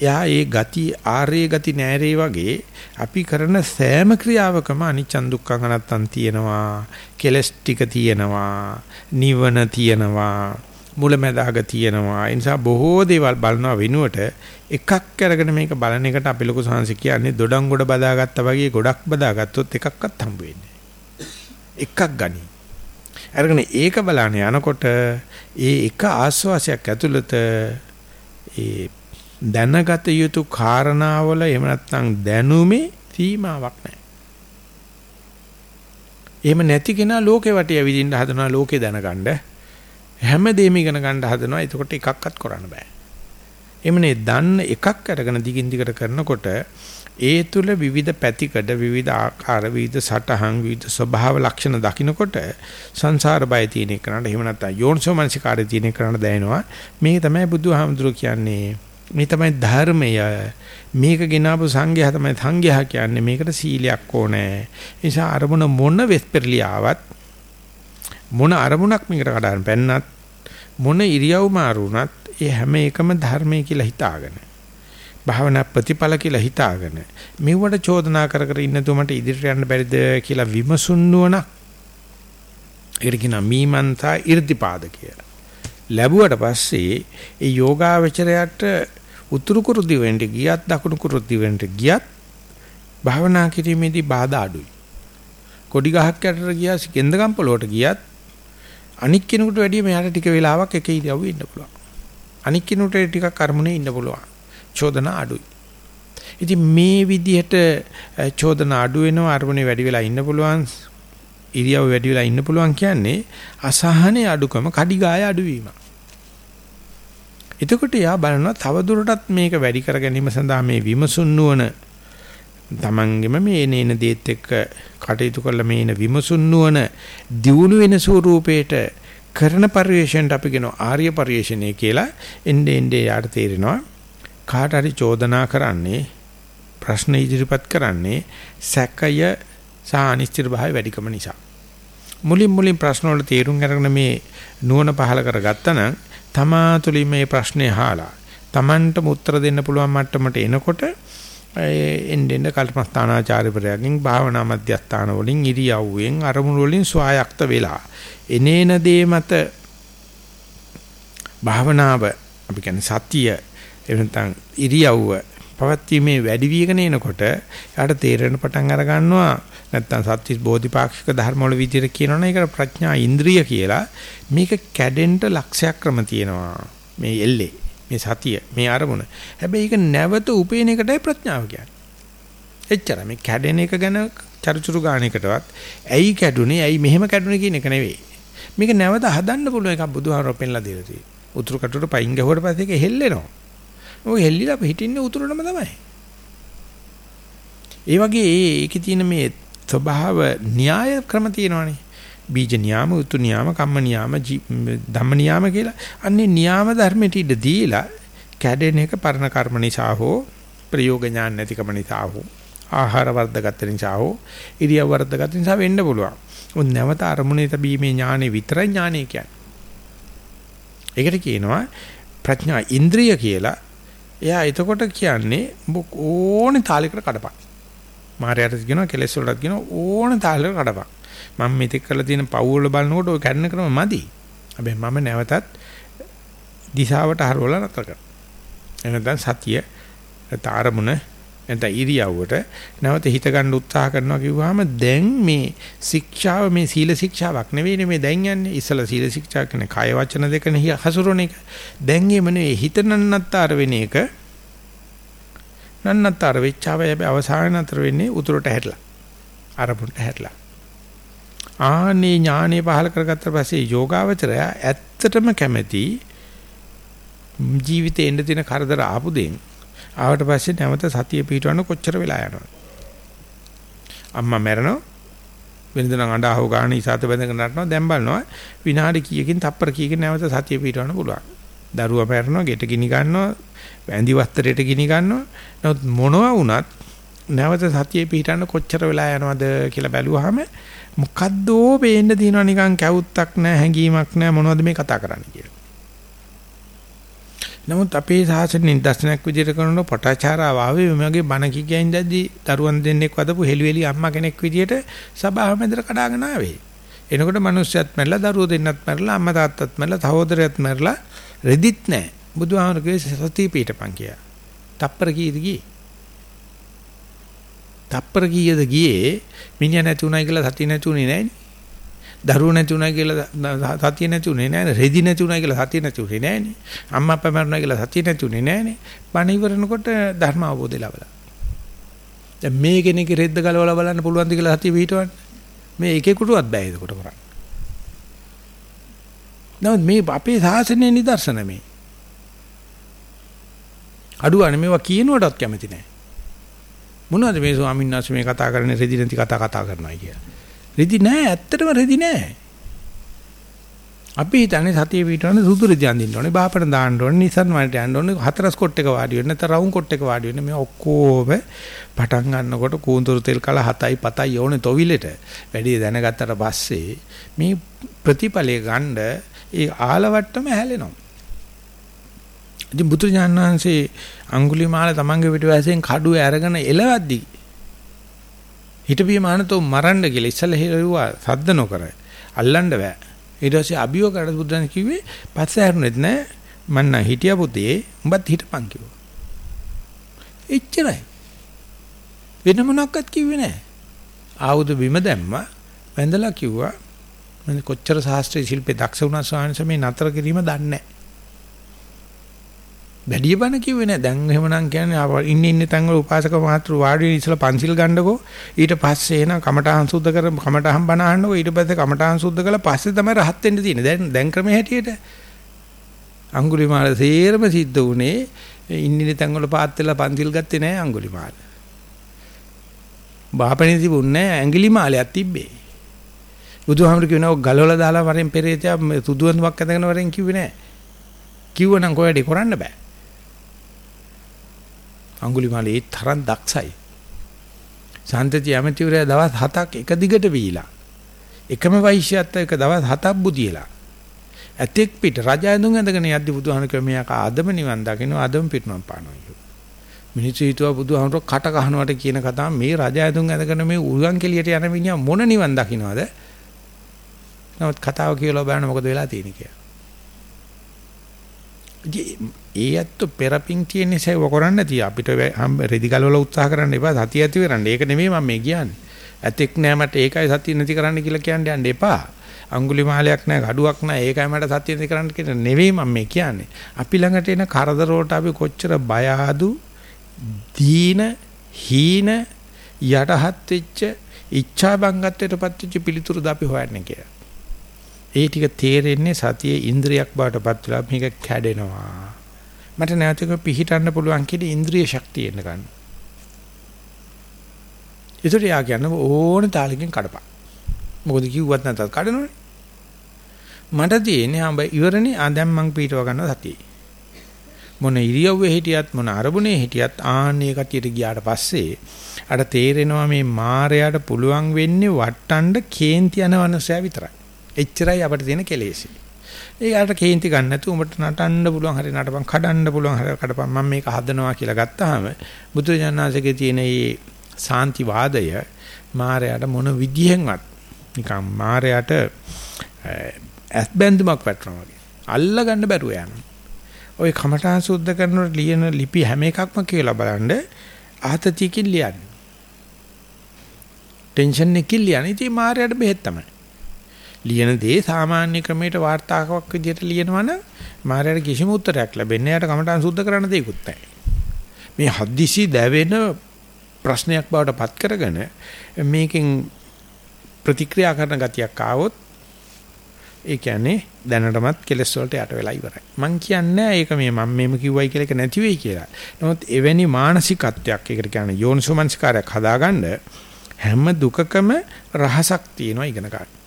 එයා ඒ ගති ආර්ය ගති නෑරේ වගේ අපි කරන සෑම ක්‍රියාවකම අනිච්චන් දුක්ඛං අනත්තන් තියෙනවා. කෙලස් ටික තියෙනවා. නිවන තියෙනවා. මුලැමැදාග තියෙනවා. ඒ නිසා බොහෝ දේවල් බලනවා වෙනුවට එකක් අරගෙන මේක බලන එකට අපි ලොකු සංහස කියන්නේ දොඩම් ගොඩ බදාගත්තා වගේ ගොඩක් බදාගත්තොත් එකක්වත් හම්බ වෙන්නේ එකක් ගනි. අරගෙන ඒක බලන්න යනකොට ඒ එක ආස්වාසයක් ඇතුළත ඒ දැනගත යුතු කාරණාවල එහෙම නැත්නම් දැනුමේ සීමාවක් නැහැ. එහෙම නැති කෙනා ලෝකේ වටේ විදින්න හදනවා ලෝකේ දැනගන්න හැමදේම ඉගෙන ගන්න හදනවා. එතකොට එකක්වත් කරන්න බෑ. එමනේ දන්න එකක් අරගෙන දිගින් දිගට කරනකොට ඒ තුල විවිධ පැතිකඩ විවිධ ආකාර විවිධ සටහන් විවිධ ස්වභාව ලක්ෂණ දකින්නකොට සංසාර බය තියෙන එකනට එහෙම නැත්නම් යෝනිසෝ මනසිකාරය තියෙන එකනට දැනෙනවා. මේක තමයි බුදුහාමුදුරුවෝ කියන්නේ. මේ තමයි ධර්මය. මේක ගෙනාවු සංඝයා තමයි සංඝයා කියන්නේ. මේකට සීලයක් ඕනේ. ඒ නිසා අරමුණ මොන වෙස්පර්ලිය ආවත් මොන අරමුණක් මේකට කඩන පැන්නත් මොන ඉරියව් මාරුණත් ඒ හැම එකම ධර්මයේ කියලා හිතාගෙන භාවනා ප්‍රතිඵල කියලා හිතාගෙන මෙවට චෝදනා කර කර ඉන්න තුමට ඉදිරියට යන්න බැරිද කියලා විමසුන් නුවණ ඒකට කියන මීමන්තා irdipaද කියලා. ලැබුවට පස්සේ ඒ යෝගාවචරයට උතුරු කුරු දිවෙන්ට ගියත් දකුණු කුරු දිවෙන්ට ගියත් භාවනා කිරීමේදී බාධා අඩුයි. කොඩි ගහක් යටට ගියා කෙන්දගම් පොළොවට ගියත් අනික් කෙනෙකුට වැඩිය මෙයාට ටික වෙලාවක් එක ඉරියව්වේ ඉන්න පුළුවන්. අනික් කෙනෙකුට ටිකක් කර්මුනේ ඉන්න පුළුවන්. චෝදනා අඩුයි. ඉතින් මේ විදිහට චෝදන අඩු වෙනවා අරමුණේ වැඩි වෙලා ඉන්න පුළුවන් ඉරියව් වැඩි වෙලා ඉන්න පුළුවන් කියන්නේ අසහනේ අඩුකම කඩිගාය අඩුවීම. එතකොට යා බලනවා තව දුරටත් මේක වැඩි කර ගැනීම සඳහා මේ විමසුන් නුවණ තමන්ගෙම මේ එනේන දේත් එක්ක කටයුතු කරලා මේ එන විමසුන් නුවණ දියුණු වෙන ස්වරූපේට කරන පරිශ්‍රණයට අපි කියන ආර්ය පරිශ්‍රණය කියලා එnde ende යාට තේරෙනවා කාට හරි චෝදනා කරන්නේ ප්‍රශ්න ඉදිරිපත් කරන්නේ සැකය සහ අනිශ්චිත භාවය වැඩිකම නිසා. මුලින් මුලින් ප්‍රශ්න වල තේරුම් අරගෙන මේ නුවණ පහල කරගත්තා නම් තමා තුළින් මේ ප්‍රශ්නේ අහලා Tamanට උත්තර දෙන්න පුළුවන් මට්ටමට එනකොට එන්න එන්න කල්පස්ථානාචාර්යවරයාගෙන් භාවනා මධ්‍යස්ථාන වලින් ඉරියව්වෙන් අරමුණු වලින් ස්වායක්ත වෙලා. එනේන දේ මත භාවනාව අපි කියන්නේ සතිය එනතන් ඉරියව්ව පවත්ීමේ වැඩි වීගෙන එනකොට යාට තේරෙන පටන් අර ගන්නවා නැත්තම් සත්‍විස් බෝධිපාක්ෂික ධර්ම වල විදිහට කියනවනේ ඒක ප්‍රඥා ඉන්ද්‍රිය කියලා මේක කැඩෙන්න ලක්ෂයක් ක්‍රම තියෙනවා මේ එල්ලේ මේ සතිය මේ අරමුණ. හැබැයි ඒක නැවත උපේන එකටයි ප්‍රඥාව කියන්නේ. එච්චර මේ කැඩෙන එක ගැන චරුචරු ගානකටවත් ඇයි කැඩුනේ ඇයි මෙහෙම කැඩුනේ කියන එක නෙවෙයි. මේක නැවත හදන්න පුළුවන් එකක් බුදුහාමර පෙන්ලා දීලා තියෙනවා. උතුරු කටුවට පයින් ගහුවට පස්සේ ඒක හෙල්ලෙනවා. ඔය හෙල්ලිලා අපි හිටින්නේ උතුරටම තමයි. ඒ වගේ ඒකේ තියෙන මේ ස්වභාව න්‍යාය ක්‍රම තියෙනවානේ. බීජ නියාම, උතු නියාම, කම්ම නියාම, ධම්ම නියාම කියලා. අන්නේ නියාම ධර්මෙට ඉඩ දීලා කැඩෙන එක පරණ කර්ම නිසා හෝ ප්‍රයෝග ඥාන නැතිකම නිසා හෝ ආහාර වර්ධගත නිසා හෝ ඉරියව් වර්ධගත නිසා වෙන්න පුළුවන්. උන් නැවත අරමුණේ තබීමේ ඥානෙ විතරයි ඥානෙ කියන්නේ. ඒකට කියනවා ප්‍රඥා ඉන්ද්‍රිය කියලා. එයා එතකොට කියන්නේ ඕනේ තාලයකට කඩපන්. මායයට කියනවා කෙලෙස් වලට කියනවා ඕනේ තාලයකට කඩපන්. මම මෙතෙක් කරලා තියෙන පව් වල බලනකොට ඔය කැඩෙන ක්‍රම මදි. හැබැයි මම නැවතත් දිශාවට හරවලා නතර කරනවා. එනනම් සතිය තාරමුණ නැත්නම් ඉරියව්වට. නැවත හිත ගන්න උත්සාහ කරනවා කිව්වහම දැන් මේ ශික්ෂාව මේ සීල ශික්ෂාවක් නෙවෙයිනේ මේ දැන් යන්නේ. ඉස්සලා සීල ශික්ෂා කියන්නේ කය වචන දෙකනේ හසුරුවන එක. දැන් එම නෙවෙයි. හිත නන්නත්තර වෙන එක. නන්නත්තර වෙච්චාව හැබැයි අවසාන අතර වෙන්නේ උතුරට හැටලා අරමුණට හැටලා ආනේ ඥානෙ පහල කරගත්ත පස්සේ යෝගාවචරය ඇත්තටම කැමැති ජීවිතේ එන්න තියෙන කරදර ආපු දෙයින් ආවට පස්සේ නැවත සතිය පිටවන්න කොච්චර වෙලා යනවද? අම්මා මැරෙනවා. වෙනදනම් අඬාහව ගන්න ඉසాత බැඳගෙන නටනවා. දැන් බලනවා විනාඩි කීයකින් තප්පර කීයකින් නැවත සතිය පිටවන්න පුළුවන්. දරුවා මැරෙනවා ගෙට ගිනි ගන්නවා වැඳි වස්ත්‍රයට ගිනි ගන්නවා. නමුත් මොනවා වුණත් නැවත සතියේ පිටන්න කොච්චර වෙලා යනවද කියලා බැලුවාම මොකද්දෝ පේන්න තියෙනවා නිකන් කැවුත්තක් නැහැ හැංගීමක් නැහැ මොනවද මේ කතා කරන්නේ කියලා. නමුත් අපේ සාසන නිදර්ශනයක් විදිහට කරනකොට පටාචාරාව ආවේ මගේ බණ කිකියෙන් දැද්දි දරුවන් දෙන්නෙක් වදපු හෙලිවෙලි අම්මා කෙනෙක් විදිහට සභාව මැදට කඩාගෙන ආවේ. එනකොට මිනිස්සුත් මැරලා දරුවෝ දෙන්නත් මැරලා අම්මා තාත්තත් මැරලා සහෝදරයත් මැරලා රෙදිත් නැහැ. බුදුහාමරගේ සතිය පිටපන් කියා. තප්පර කීයද ගියේ? තප්පර කීයද ගියේ මිනිහා නැති උනායි කියලා සතිය නැති උනේ නෑනේ. දරුවෝ නැති උනායි කියලා සතිය නැති උනේ නෑනේ. රෙදි නැති උනායි කියලා සතිය නැති උනේ නෑනේ. අම්මා අප්පා මරුණා කියලා සතිය නැති උනේ නෑනේ. බණ ඉවරනකොට ධර්ම අවබෝධය ලැබලා. දැන් මේ කෙනෙක්ගේ රෙද්ද ගලවලා බලන්න පුළුවන්ද කියලා සතිය පිටවන්න. මේ එකෙකුටවත් බෑ ඒක කොට කරන්න. නමුත් මේ අපේ සාසනයේ නිදර්ශන මේ. අඩුවනේ මේවා කියනකොටත් කැමති නෑ. මොනවද මේ ස්වාමීන් වහන්සේ මේ කතා කරන්නේ රෙදි නැති කතා කතා කරනවා කියලා. රෙදි නෑ ඇත්තටම රෙදි නෑ. අපි හිතන්නේ සතිය පිටවන්න සුදු රෙදි අඳින්න ඕනේ, බාපණ දාන්න ඕනේ, නිසන් වලට යන්න ඕනේ, හතරස් කොට් එක වාඩි වෙන්න, නැත්නම් රවුම් කොට් එක වාඩි වෙන්න මේ ඔක්කොම පටන් ගන්නකොට කූඳුරු තෙල් කල 7යි 7යි ඕනේ තොවිලෙට. වැඩි දැනගත්තට පස්සේ මේ ප්‍රතිඵලය ගන්න ඒ ආලවට්ටම හැලෙනවා. ඉතින් බුදුරජාණන් වහන්සේ අඟුලිමාල තමන්ගේ පිටවැසෙන් කඩුව අරගෙන එලවද්දි හිටපිය මානතෝ මරන්න කියලා ඉස්සලා හිරුවා සද්ද නොකර. අල්ලන්න බෑ. ඊට පස්සේ අභියෝග කරලා බුදුන් කිව්වේ පස්සේ හැරුණෙත් නෑ. මන්න හිටියා පුතේ. උඹත් හිටපන් කිව්වා. එච්චරයි. වෙන මොනක්වත් කිව්වේ නෑ. ආයුධ බිම දැම්මා. වැඳලා කිව්වා මම කොච්චර ශාස්ත්‍රීය ශිල්පේ දක්ෂ වුණා ස්වාමීන් වහන්සේ මේ නතර කිරීම දන්නේ නෑ. වැඩි බණ කිව්වේ නෑ. දැන් එහෙමනම් කියන්නේ ඉන්න ඉන්න තැන් වල උපාසක මාත්‍ර වාඩි වෙලා ඉස්සලා පන්සිල් ගන්නකෝ. ඊට පස්සේ එන කමඨහං සුද්ධ කර කමඨහං බණ අහන්නකෝ. ඊට පස්සේ කමඨහං සුද්ධ කළා පස්සේ තමයි රහත් වෙන්න තියෙන්නේ. දැන් දැන් ක්‍රමයේ හැටියට අඟුලිමාල සේරම සිද්ධ වුණේ ඉන්න ඉන්න තැන් වල පාත් වෙලා පන්සිල් ගත්තේ නෑ අඟුලිමාල. බාපණේ තිබුණේ නෑ ඇඟිලිමාලයක් තිබ්බේ. බුදුහාමුදුරු කියනවා ගලවලා දාලා වරෙන් පෙරේතයා සුදුවන්වක් ඇඳගෙන වරෙන් කිව්වේ නෑ. කිව්වනම් කොහෙද කරන්න බෑ. අඟුලිමාලේ ඒ තරම් දක්ෂයි. සාන්තති ඇමතිවරයා දවස් 7ක් එක දිගට වීලා. එකම වෛශ්‍යයත් එක දවස් 7ක් බුදියලා. ඇතෙක් පිට රජ ඇඳුම් ඇඳගෙන යද්දි බුදුහාම ක්‍රමයක් ආදම නිවන් දකින්න ආදම පිටනම් පානවා කියනවා. මිනිස්සු හිතුවා බුදුහාමර කට කහනවට කියන කතාව මේ රජ ඇඳුම් ඇඳගෙන මේ උල්ගන් කෙලියට යන මිනිහා මොන නිවන් දකින්නවද? නමුත් කතාව කියලා බලන්න මොකද වෙලා තියෙන්නේ කියලා. ඒ ඇත්ත පෙරපින් තියෙන සේව කරන්න තිය අපිට රෙදි ගලවල උත්සාහ කරන්න එපා සතිය ඇති කරන්න. ඒක නෙමෙයි මම මේ කියන්නේ. ඇතෙක් නෑ මට ඒකයි සතිය නැති කරන්න කියලා කියන්න යන්න එපා. අඟුලිමාලයක් නෑ ගඩුවක් නෑ ඒකයි මට සතිය නැති කරන්න කියන නෙවෙයි මම මේ කියන්නේ. අපි ළඟට එන කරදර වලට අපි කොච්චර බය ආදු දීන හීන යටහත් වෙච්ච ඉච්ඡා බංගත්වයටපත් වෙච්ච පිළිතුරුද අපි හොයන්නේ කියලා. ඒ ටික තේරෙන්නේ සතියේ ඉන්ද්‍රියක් බවට පත් වෙලා මේක කැඩෙනවා. මට නැවතක පිහිටන්න පුළුවන් කියන ඉන්ද්‍රිය ශක්තිය එන්න ගන්න. ඒතර යා කියන්නේ ඕන තාලකින් කඩපන්. මොකද කිව්වත් නැතත් කඩනවනේ. මට තියෙන්නේ හම්බ ඉවරනේ ආ දැන් මං පිටව ගන්නවා සතියේ. මොන ඉරියව්වේ හිටියත් මොන අරමුණේ හිටියත් ආන්නේ කටියට ගියාට පස්සේ අර තේරෙනවා මේ මායයට පුළුවන් වෙන්නේ වට්ටන්න කේන්ති යන මනුස්සයා විතරයි. එච්චරයි අපිට තියෙන කෙලෙසි. ඒකට කේන්ති ගන්න නැතුව උඹට නටන්න පුළුවන් හරි නටපන් කඩන්න පුළුවන් හරි කඩපන් මම මේක හදනවා කියලා ගත්තාම බුදුරජාණන්සේගේ තියෙන මේ සාන්ති වාදය මායයට මොන විදිහෙන්වත් නිකන් මායයට ඇස් බැඳුමක් වැටෙනවා වගේ අල්ල ගන්න බැරුව යනවා. ওই කමඨාන් සුද්ධ කරනකොට ලියන ලිපි හැම එකක්ම කියලා බලන්න ආතතියකින් ලියන්නේ. ටෙන්ෂන් එකකින් ලියන්නේ ඉතින් මායයට බෙහෙත් තමයි. ලියන දේ සාමාන්‍ය ක්‍රමයට වාර්තාවක් විදිහට ලියනවනම් මාරයට කිසිම උත්තරයක් ලැබෙන්නේ නැහැ. යට කමටහන් සුද්ධ කරන්න දෙයක්වත් නැහැ. මේ හදිසි දැවෙන ප්‍රශ්නයක් බවට පත් කරගෙන මේකෙන් ප්‍රතික්‍රියා කරන ගතියක් ආවොත් ඒ කියන්නේ දැනටමත් කෙලස් වලට යට වෙලා ඉවරයි. මං කියන්නේ ඒක මේ මම මේම කිව්වයි කියලා එක නැති වෙයි කියලා. නමුත් එවැනි මානසිකත්වයක් ඒකට කියන්නේ යෝනිසෝමනස්කාරයක් හදාගන්න හැම දුකකම රහසක් තියෙනවා ඉගෙන ගන්න.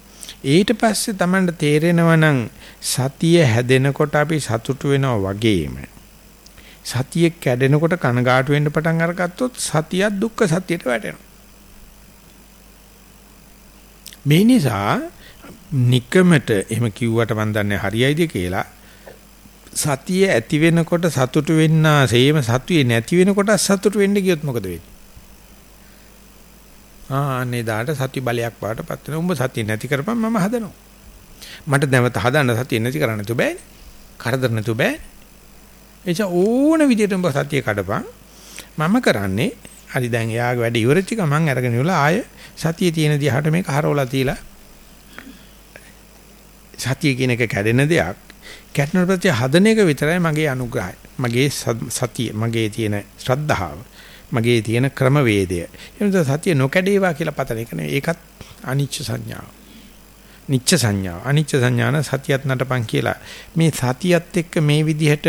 ඊට පස්සේ Tamanට තේරෙනවා නම් සතිය හැදෙනකොට අපි සතුටු වෙනවා වගේම සතිය කැඩෙනකොට කනගාටු වෙන්න පටන් අරගත්තොත් සතියක් දුක්ඛ සත්‍යයට වැටෙනවා. මේ නිසා নিকමට එහෙම කිව්වට මන් දන්නේ හරියයිද කියලා සතිය ඇති වෙනකොට සතුටු වෙන්නා සේම සතුයේ නැති වෙනකොට සතුටු වෙන්න ගියොත් මොකද වෙන්නේ? ආන්නේ දාට සති බලයක් පාටපත් වෙනවා. උඹ සතිය නැති කරපන් මම හදනවා. මට නැවත හදන්න සතිය නැති කරන්න තු බෑනේ. කරදර නැතු බෑ. එච ඕන විදියට උඹ සතිය කඩපන්. මම කරන්නේ හරි දැන් එයාගේ වැඩ ඉවරච්ච ගමන් අරගෙන ඉවලා ආය සතිය තියෙන දිහාට මේක හරවලා තියලා සතිය කියන එක කැඩෙන දෙයක් කැඩෙන ප්‍රති හදන එක විතරයි මගේ අනුග්‍රහය මගේ සතිය මගේ තියෙන ශ්‍රද්ධාව මගේ තියෙන ක්‍රමවේදය. එනද සතිය නොකැඩේවා කියලා පතන එක නෙවෙයි. ඒකත් අනිච්ච සංඥාව. නිච්ච සංඥාව. අනිච්ච සංඥාන සතියත් නටපන් කියලා. මේ සතියත් එක්ක මේ විදිහට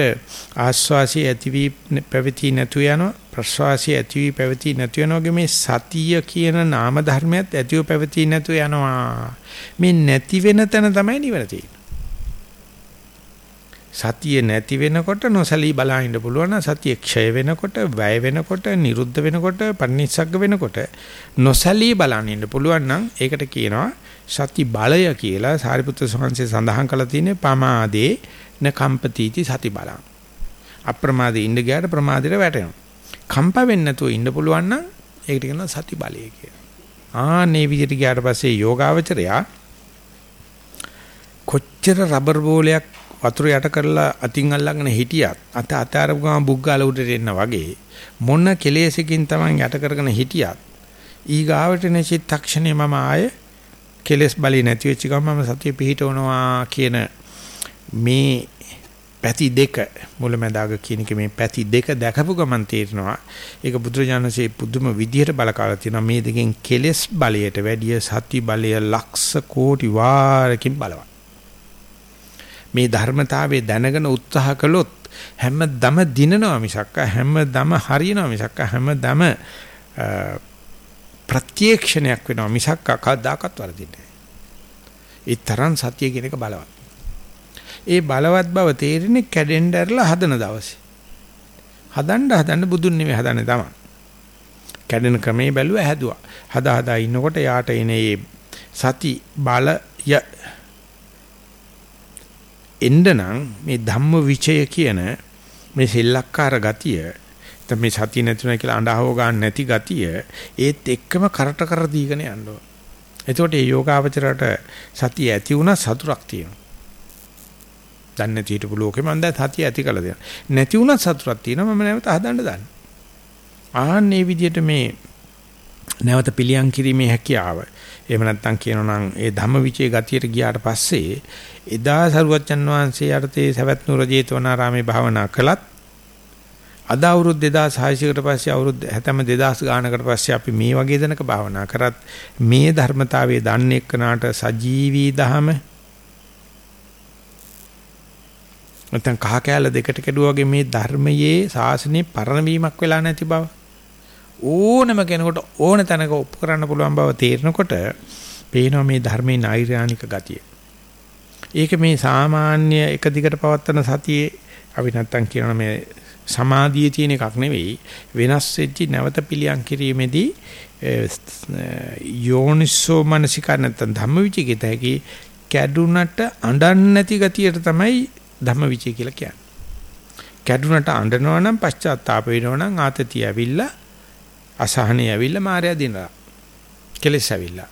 ආස්වාසිය ඇතිවි පැවති නැතු යනවා. ප්‍රස්වාසිය ඇතිවි පැවති නැතු යනවා මේ සතිය කියන නාම ධර්මයක් ඇතිව පැවති නැතු යනවා. මේ නැති වෙන තැන තමයි නිවන තියෙන්නේ. සතිය නැති වෙනකොට නොසලී බලා ඉන්න පුළුවන් නම් සතිය ක්ෂය වෙනකොට වැය වෙනකොට නිරුද්ධ වෙනකොට පරිනිස්සග්ග වෙනකොට නොසලී බලන් ඉන්න පුළුවන් නම් ඒකට කියනවා සති බලය කියලා. සාරිපුත්‍ර ස්වාමීන් සඳහන් කළා තියෙන්නේ පමාදේ න කම්පතිති සති බලං. අප්‍රමාදේ ඉන්න ගියාට ප්‍රමාදයට වැටෙනවා. කම්ප වෙන්නේ නැතුව ඉන්න පුළුවන් නම් ඒකට කියනවා සති බලය කියලා. ආනේ විදිහට ගියාට පස්සේ යෝගාවචරයා කොච්චර රබර් බෝලයක් වතුර යට කරලා අතින් අල්ලගෙන හිටියත් අත අතාරපු ගමන් බුග්ගාල උඩට එන්න වගේ මොන කෙලෙසකින් Taman යට කරගෙන හිටියත් ඊගාවට එන චිත්තක්ෂණය මම ආයේ කෙලස් බලي නැති වෙච්ච ගමන් මම සතිය පිහිටවනවා කියන මේ පැති දෙක මුලැමැදාග කියන එක මේ පැති දෙක දැකපු ගමන් තේරෙනවා. ඒක බුදුරජාණන්සේ පුදුම විදියට බලකාලා තියෙනවා. මේ දෙකෙන් කෙලෙස් බලයට වැඩිය සති බලය ලක්ෂ කෝටි වාරකින් බලවත්. මේ ධර්මතාවයේ දැනගෙන උත්සාහ කළොත් හැමදම දිනනවා මිසක් හැමදම හරියනවා මිසක් හැමදම ප්‍රත්‍යක්ෂණයක් වෙනවා මිසක් කවදාකවත් වරදින්නේ නැහැ. ඒ තරම් සත්‍ය කියන එක බලවත්. ඒ බලවත් බව තේරෙන්නේ කැඩෙන්න ඇරලා හදන දවසේ. හදන්න හදන්න බුදුන් නෙමෙයි හදන්නේ තමයි. කැඩෙන ක්‍රමේ බැලුව හැදුවා. හදා හදා ඉන්නකොට යාට එනේ සති බලය එන්නනම් මේ ධම්ම විචය කියන මේ සෙල්ලක්කාර ගතිය තමයි සතිය නැතුණා කියලා අඬහව ගන්න නැති ගතිය ඒත් එක්කම කරට කර දීගෙන යන්න ඕන. එතකොට මේ යෝගාවචරයට සතිය ඇති වුණා සතුටක් තියෙනවා. දන්නේ නැති හිටපු ලෝකෙ මම දැන් සතිය ඇති කළ දෙනවා. නැති වුණා සතුටක් තියෙනවා මම නැවත හදන්න දන්න. ආන්නේ විදිහට මේ නැවත පිළියම් කිරීමේ හැකියාව. එහෙම නැත්නම් කියනවා නම් ඒ ධම්මවිචේ ගතියට ගියාට පස්සේ එදා සරුවච්චන් වහන්සේ යටතේ සවැත් නුර ජේතවනාරාමේ භාවනා කළත් අද අවුරුදු 2600කට පස්සේ අවුරුදු හැතැම්ම 2000 ගානකට පස්සේ අපි මේ වගේ දනක භාවනා කරත් මේ ධර්මතාවයේ දන්නේ එක්කනාට සජීවී දහම නැත්නම් කහ කෑල්ල දෙකට කැඩුවා වගේ මේ ධර්මයේ සාසනේ පරණ වීමක් වෙලා නැති බව. ඕනම කෙනෙකුට ඕන තැනක ඔප්පු කරන්න පුළුවන් බව තේරෙනකොට පේනවා මේ ධර්මයේ නෛර්යානික ගතිය. ඒක මේ සාමාන්‍ය එක දිගට පවත්තන සතියේ අපි නැත්තම් කියනවා මේ සමාධියේ තියෙන එකක් නෙවෙයි වෙනස් වෙච්ච නැවත පිළියම් කිරීමේදී යෝනිසෝ මනසිකා නැත්තම් ධම්මවිචිකිත හැකි කැඩුනට අඬන්නේ නැති ගතියට තමයි ධම්මවිචය කියලා කියන්නේ. කැඩුනට අඬනවා නම් පශ්චාත්තාප වෙනවා නම් ආතතිය ඇවිල්ලා අසහනේ ඇවිල්ලා මායя දිනලා. කෙලස් ඇවිල්ලා.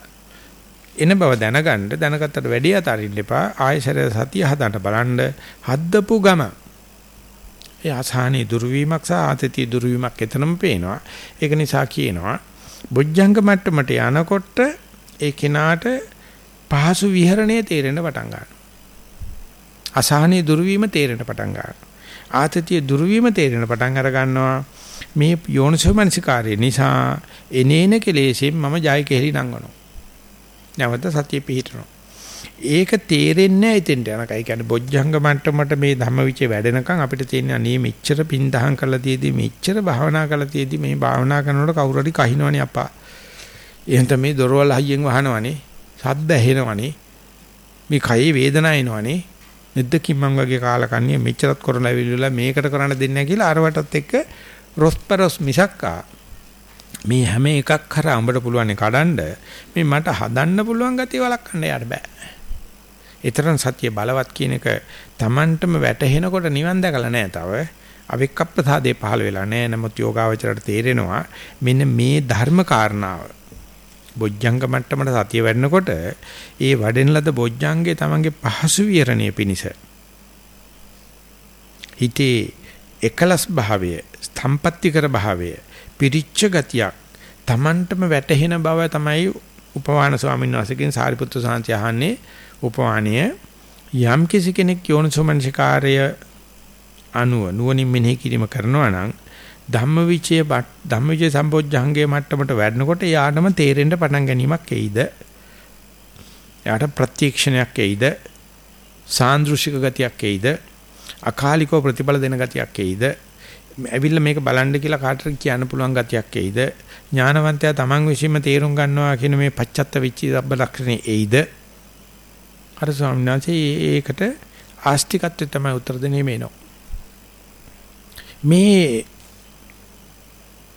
එන බව දැනගන්න දැනගත්තට වැඩි අතරින් එපා ආයශර සතිය හදන්න බලන්න හද්දපු ගම. ඒ අසහනේ දුර්වීමක් සහ ආතතිය දුර්වීමක් එතනම පේනවා. ඒක නිසා කියනවා බොජ්ජංග මට්ටමට යනකොට ඒ කෙනාට පහසු විහරණය තේරෙන්න පටන් ගන්නවා. අසහනේ දුර්වීම තේරෙන්න පටන් ගන්නවා. ආතතිය දුර්වීම තේරෙන්න පටන් අර ගන්නවා. මේ යෝනිසෝමනසිකාරය නිසා එනේන කෙලෙසෙන් මම ජය කෙහෙලි නංගනවා. නැවත සතිය පිහිටනවා. ඒක තේරෙන්නේ නැහැ ඉතින්ට යනකයි. ඒ කියන්නේ බොජ්ජංග මට්ටමට මේ ධම්මවිචේ වැඩෙනකන් අපිට තියෙන අනේ මෙච්චර පින්දහම් කරලා තියේදී මෙච්චර භාවනා කරලා තියේදී මේ භාවනා කරනකොට කවුරු හරි කහිනවනේ අප්පා. එහෙනම් තමයි දොරවල් හයියෙන් වහනවනේ. සද්ද ඇහෙනවනේ. මේ කයේ වේදනාව එනවනේ. නැද්දකින් මං වගේ කාලකන්ණිය මෙච්චරත් කරලා ඇවිල්ලා මේකට කරන්න දෙන්නේ නැහැ කියලා අරවටත් එක්ක රොස්පරොස් මිසක්කා මේ හැම එකක් කරා උඹට පුළුවන් කඩන්න මේ මට හදන්න පුළුවන් ගතිය වළක්වන්න යාට බෑ. ඊතරම් සත්‍ය බලවත් කියන එක Tamanටම වැටහෙනකොට නිවන් දැකලා නැහැ තව. අවික්කප්පසාදේ පහළ වෙලා නැහැ. නමුත් යෝගාවචරයට තේරෙනවා මෙන්න මේ ධර්ම කාරණාව. බොජ්ජංග මට්ටමට සතිය වැඩනකොට ඒ වඩෙන ලද බොජ්ජංගේ Tamanගේ පහසු විහරණය පිණිස හිතේ එකලස් භාවය සම්පත්‍තිකර භාවය පිරිච්ච ගතියක් Tamanටම වැටහෙන බව තමයි උපවාන ස්වාමීන් වහන්සේගෙන් සාරිපුත්‍ර සාන්ති අහන්නේ. උපවාණීය යම් කිසි කෙනෙක් යෝනිසෝමනසිකාරය අනුව නුවණින් මෙනෙහි කිරීම කරනවා නම් ධම්මවිචය ධම්මවිචය සම්පෝඥංගේ මට්ටමට වැඩනකොට යාටම තේරෙන්න පටන් ගැනීමක් එයිද? යාට ප්‍රත්‍යක්ෂණයක් එයිද? සාන්දෘශික ගතියක් එයිද? අකාලිකව ප්‍රතිඵල දෙන ගතියක් එයිද? ඇවිල්ලා මේක බලන්න කියලා කාටට කියන්න පුළුවන් ගතියක් එයිද? ඥානවන්තයා Taman විශ්ීම තේරුම් ගන්නවා කියන මේ පච්චත්ත විච්චි සබ්බ ලක්ෂණේ එයිද? අර ස්වාමීන් වහන්සේ ඒකට ආස්තිකත්වය තමයි උත්තර දෙන්නේ මේනෝ මේ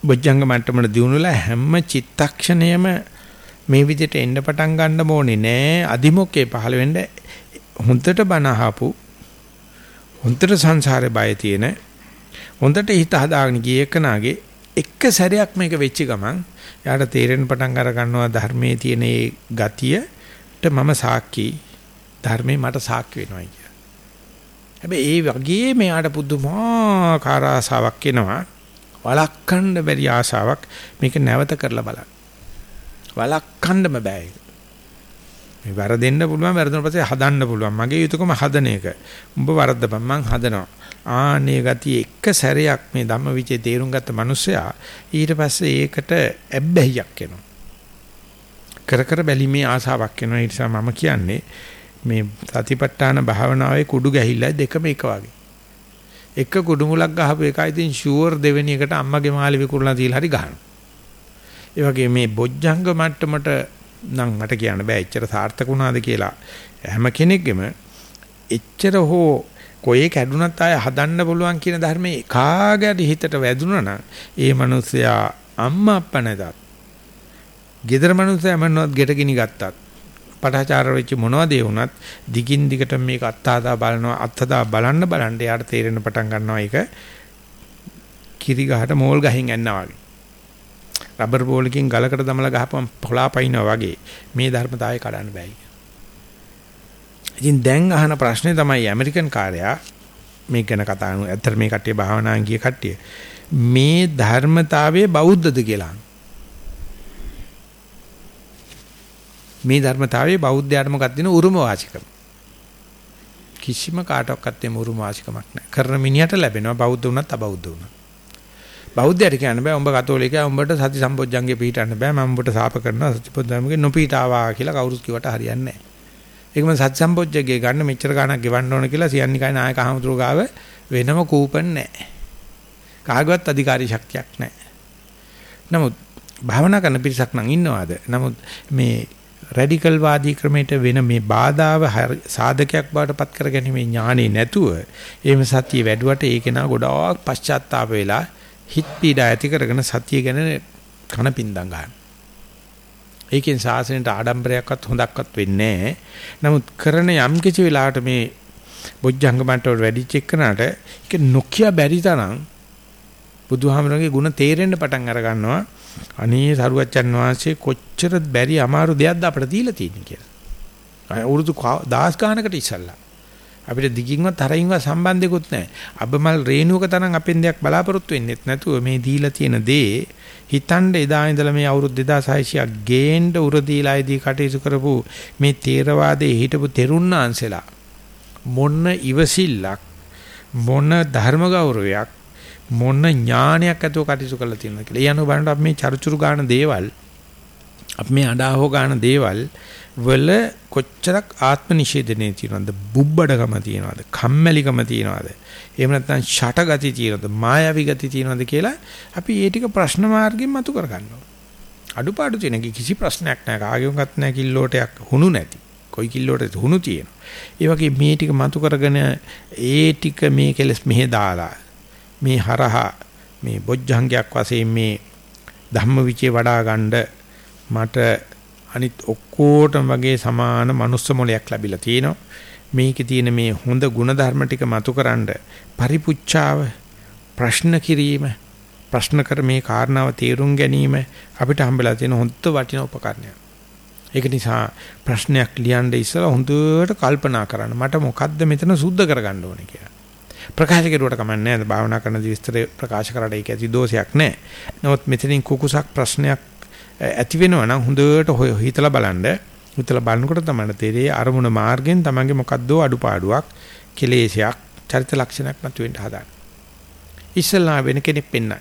බොජ්ජංග මට්ටමට දිනුනලා හැම චිත්තක්ෂණයම මේ විදිහට එන්න පටන් ගන්න ඕනේ නෑ. අදිමොක්කේ පහළ වෙන්න හොඳට බණ අහපු හොඳට සංසාරේ බය තියෙන හොඳට හිත හදාගෙන ගිය එකනාගේ එක සැරයක් මේක වෙච්ච ගමන් යාට තේරෙන පටන් අර ගන්නවා ධර්මයේ තියෙන ඒ ගතියට මම සාක්කි ධර්මේ මට සාක්ෂි වෙනවායි කිය. හැබැයි ඒ වගේ මෙයාට පුදුමාකාර ආසාවක් එනවා. වළක්වන්න බැරි ආසාවක් මේක නැවත කරලා බලන්න. වළක්වන්නම බෑ ඒක. මේ වැරදෙන්න පුළුවන් වැරදුන පස්සේ හදන්න පුළුවන්. මගේ යුතුයකම හදන එක. උඹ වරද්දපන් මං හදනවා. ආනේ ගතිය එක සැරයක් මේ ධම්මවිචේ තේරුම් ගත්ත මිනිස්සයා ඊට පස්සේ ඒකට ඇබ්බැහියක් එනවා. කර කර බැලිමේ ආසාවක් එනවා. ඒ නිසා මම කියන්නේ මේ සතිපට්ඨාන භාවනාවේ කුඩු ගැහිලා දෙකම එක වගේ. එක කුඩු මුලක් ගහපු එකයි ඉතින් ෂුවර් දෙවෙනි එකට අම්මගේ මාළි විකුණලා දීලා හරි ගහනවා. ඒ වගේ මේ බොජ්ජංග මට්ටමට නම් මට කියන්න බෑ එච්චර සාර්ථක වුණාද කියලා හැම කෙනෙක්ගෙම එච්චර හෝ කොයේ කැඩුනත් ආය හදන්න පුළුවන් කියන ධර්මයේ කාගට හිතට වැදුනා නම් ඒ මිනිස්සයා අම්මා අප්පා නැතත් gedara මිනිස්සයා මන්නවත් ගෙට ගිනි ගත්තත් පටාචාර වෙච්ච මොනවද ඒ වුණත් දිගින් දිගට මේක අත්හදා බලනවා අත්හදා බලන්න බලන්න යාට තේරෙන්න පටන් ගන්නවා ඒක කිරි ගහට මෝල් ගහින් යනවා වගේ රබර් බෝලකින් ගලකට දමලා ගහපුවම පොලා පයින්නවා වගේ මේ ධර්මතාවය කඩන්න බෑ. ඉතින් දැන් අහන ප්‍රශ්නේ තමයි ඇමරිකන් කාර්යයා මේක ගැන කතා කරන. ඇත්තට මේ කට්ටිය භාවනාන් ගිය කට්ටිය. මේ ධර්මතාවයේ බෞද්ධද කියලා. මේ ධර්මතාවයේ බෞද්ධයාට මොකක්ද දෙන උරුම වාසිකම. කිසිම කාටවත් එම උරුම වාසිකමක් නැහැ. කරන මිනිහට ලැබෙනවා බෞද්ධ වුණත් අබෞද්ධ වුණත්. බෞද්ධයට කියන්න බෑ උඹ කතෝලිකයා උඹට සති සම්පොඥංගේ පිළිටන්න බෑ මම උඹට සාප කරනවා සති සම්පොඥංගේ නොපීඨාවා කියලා කවුරුත් කිව්වට හරියන්නේ නැහැ. ඒකම සති සම්පොඥංගේ ගන්න මෙච්චර ගාණක් ගෙවන්න ඕන කියලා සියන්නිකයි නායක අහමුතුරු ගාව වෙනම කූපන් නැහැ. කාගවත් අධිකාරී ශක්තියක් නැහැ. නමුත් භාවනා කරන පිරිසක් නම් ඉන්නවාද? නමුත් මේ රැඩිකල් වාදී ක්‍රමයට වෙන මේ බාධාව සාධකයක් බවට පත් කර ගැනීම ඥානෙ නැතුව එහෙම සතිය වැඩුවට ඒක නා ගොඩාක් පශ්චාත්තාප වෙලා හිත පීඩා ඇති කරගෙන සතිය ගැන කන පින්දම් ගන්න. ඒකෙන් සාසනයට ආඩම්බරයක්වත් හොඳක්වත් වෙන්නේ නැහැ. නමුත් කරන යම් කිසි වෙලාවට මේ බොජ්ජංග මට්ටමට වැඩිච් එක්කනට ඒක නොකිය බැරි තරම් බුදුහාමරගේ ಗುಣ තේරෙන්න පටන් අර ගන්නවා. අනේ සරුවච්චන් වහන්සේ කොච්චර බැරි අමාරු දෙයක්ද අපිට දීලා තියෙන්නේ කියලා. අවුරුදු 10 ගානකට ඉස්සල්ලා. අපිට දිගින්වත් තරයින්වත් සම්බන්ධයක්වත් නැහැ. අබමල් රේණුවක තරම් අපෙන් දෙයක් බලාපොරොත්තු වෙන්නෙත් නැතුව මේ දීලා තියෙන දේ හිතන්න එදා ඉඳලා මේ අවුරුදු 2600ක් ගේන්න උර දීලායිදී කටයුතු කරපු මේ තේරවාදයේ හිටපු තෙරුණාංශලා මොන ඉවසිල්ලක් මොන ධර්ම ගෞරවයක් මොන ඥානයක් ඇතුව කටයුතු කරලා තියෙනවද කියලා. ඒ අනුව බලනකොට අපි මේ චරුචරු ගාන දේවල් අපි මේ අඩාහෝ ගාන දේවල් වල කොච්චරක් ආත්ම නිෂේධනයේ තියෙනවද බුබ්බඩකම තියෙනවද කම්මැලිකම තියෙනවද එහෙම නැත්නම් ෂටගති තියෙනවද? මායාවි ගති තියෙනවද කියලා අපි ඒ ටික ප්‍රශ්න මාර්ගයෙන් මතු කර ගන්නවා අඩුපාඩු තියෙන කිසි ප්‍රශ්නයක් නැහැ. කාගෙවත් නැහැ කිල්ලෝටයක් හුණු නැති. කොයි කිල්ලෝටද හුණු තියෙන. ඒ වගේ මේ ටික මතු කරගෙන ඒ ටික මේ කෙලස් මෙහෙ දාලා මේ හරහා මේ බොජ්ජංගයක් වශයෙන් මේ ධම්මවිචේ වඩා ගන්න මට අනිත් ඔක්කොටම වගේ සමාන මනුස්ස මොලයක් ලැබිලා තියෙනවා. මේකේ තියෙන මේ හොඳ ಗುಣධර්ම ටික මතුකරනද පරිපුච්ඡාව ප්‍රශ්න කිරීම ප්‍රශ්න කර මේ කාරණාව තේරුම් ගැනීම අපිට හම්බෙලා තියෙන හොඳ වටිනා උපකරණයක්. ඒක නිසා ප්‍රශ්නයක් ලියන්න ඉස්සලා හොඳට කල්පනා කරන්න මට මොකද්ද මෙතන සුද්ධ කරගන්න ඕනේ කියලා. ප්‍රකාශ කෙරුවට කමන්නේ නැහැ. භාවනා කරන විස්තර ප්‍රකාශ කරලා ඒක ඇති දෝෂයක් නැහැ. නමුත් මෙතනින් කුකුසක් ප්‍රශ්නයක් ඇති වෙනවා නම් හොඳට හිතලා බලන්න. හිතලා බලනකොට තමයි තේරෙන්නේ අරමුණ මාර්ගෙන් තමන්ගේ මොකද්දෝ අඩුපාඩුවක්, කෙලෙසයක්, චරිත ලක්ෂණයක් මතුවෙන්න හදාගන්න. ඉස්සල්ලා වෙන කෙනෙක් පෙන්නයි.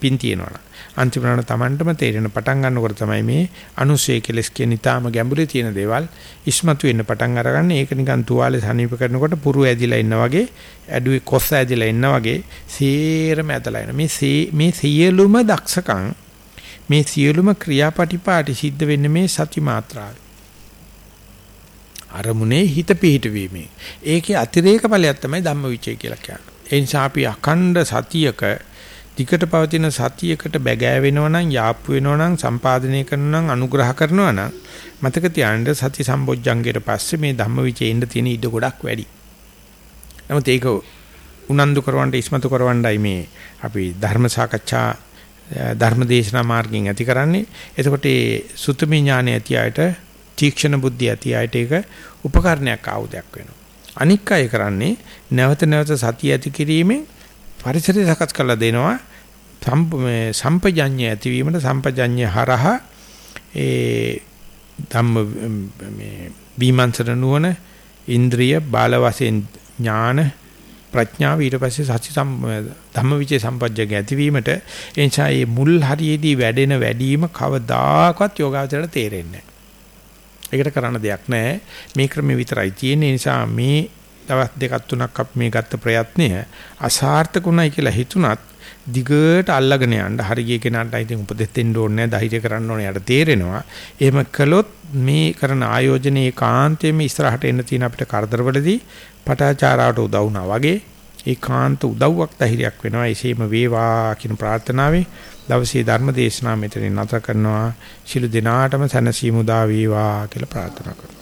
පින් තියනවා. අන්තිමට තමන්ටම තේරෙන පටන් ගන්නකොට තමයි මේ අනුශේ කෙලස් කියන ඊටාම ගැඹුරේ තියෙන දේවල් ඉස්මතු වෙන්න පටන් අරගන්නේ. ඒක නිකන් තුවාලේ සනීප කරනකොට පුරු ඇදිලා ඉන්න වගේ, ඇඩුවේ කොස් ඇදිලා ඉන්න වගේ සේරම ඇදලා එන. මේ මේ සියලුම දක්ෂකම් මේ සියලුම ක්‍රියාපටිපාටි සිද්ධ වෙන්නේ මේ සති මාත්‍රාවේ. අරමුණේ හිත පිහිටවීමේ. ඒකේ අතිරේක ඵලයක් තමයි ධම්මවිචය කියලා කියන්නේ. ඒ නිසා අපි අඛණ්ඩ සතියක ටිකට පවතින සතියකට බැගෑ වෙනවා නම් යාප්පු වෙනවා නම් සම්පාදනය කරනවා නම් අනුග්‍රහ කරනවා නම් මතක තියාගන්න සති සම්බොජ්ජංගයට පස්සේ මේ ධම්මවිචේ ඉන්න තියෙන ඉඩ ගොඩක් වැඩි. නමුත් ඒක උනන්දු කරවන්න ඉස්මතු කරවන්නයි මේ අපි ධර්ම සාකච්ඡා ධර්මදේශනා මාර්ගයෙන් ඇති කරන්නේ. එතකොට ඒ සුතමි ඥානය ඇති අයට තීක්ෂණ බුද්ධිය ඇති අයට ඒක උපකරණයක් ආයුධයක් වෙනවා. අනික් අය කරන්නේ නැවත නැවත සතිය ඇති කිරීමෙන් පරිසරය සකස් කරලා දෙනවා. සම්පජඤ්ඤය ඇතිවීමට සම්පජඤ්ඤය හරහා ඒ ධම්ම මේ විමර්ශන නුවණ ඉන්ද්‍රිය බාල වශයෙන් ඥාන ප්‍රඥාව ඊට පස්සේ සති ධම්මවිචේ සම්පජ්ජක ඇතිවීමට එනිසා මේ මුල් හරියේදී වැඩෙන වැඩිම කවදාකවත් යෝගාවචරයට තේරෙන්නේ නැහැ. ඒකට කරන්න දෙයක් නැහැ. මේ ක්‍රමෙ විතරයි තියෙන නිසා මේ දවස් දෙකක් තුනක් අපි මේ ගත්ත ප්‍රයත්නය අසාර්ථකුණයි කියලා හිතුණත් දිගට අල්ලගෙන යන්න හරිය කෙනාට ඉතින් උපදෙස් දෙන්න ඕනේ නැහැ ධෛර්ය කරන්න ඕනේ යට තේරෙනවා. එහෙම කළොත් මේ කරන ආයෝජනයේ කාන්තේම ඉස්සරහට එන්න තියෙන අපිට කරදරවලදී පටාචාරාවට උදව් වුණා වගේ ඒකාන්ත උදව්වක් ධෛර්යයක් වෙනවා. එසේම වේවා කියන ප්‍රාර්ථනාවේ දවසේ ධර්ම දේශනාව මෙතනින් නැතර කරනවා. ශිළු දිනාටම සැනසීම උදා වේවා කියලා ප්‍රාර්ථනා කරනවා.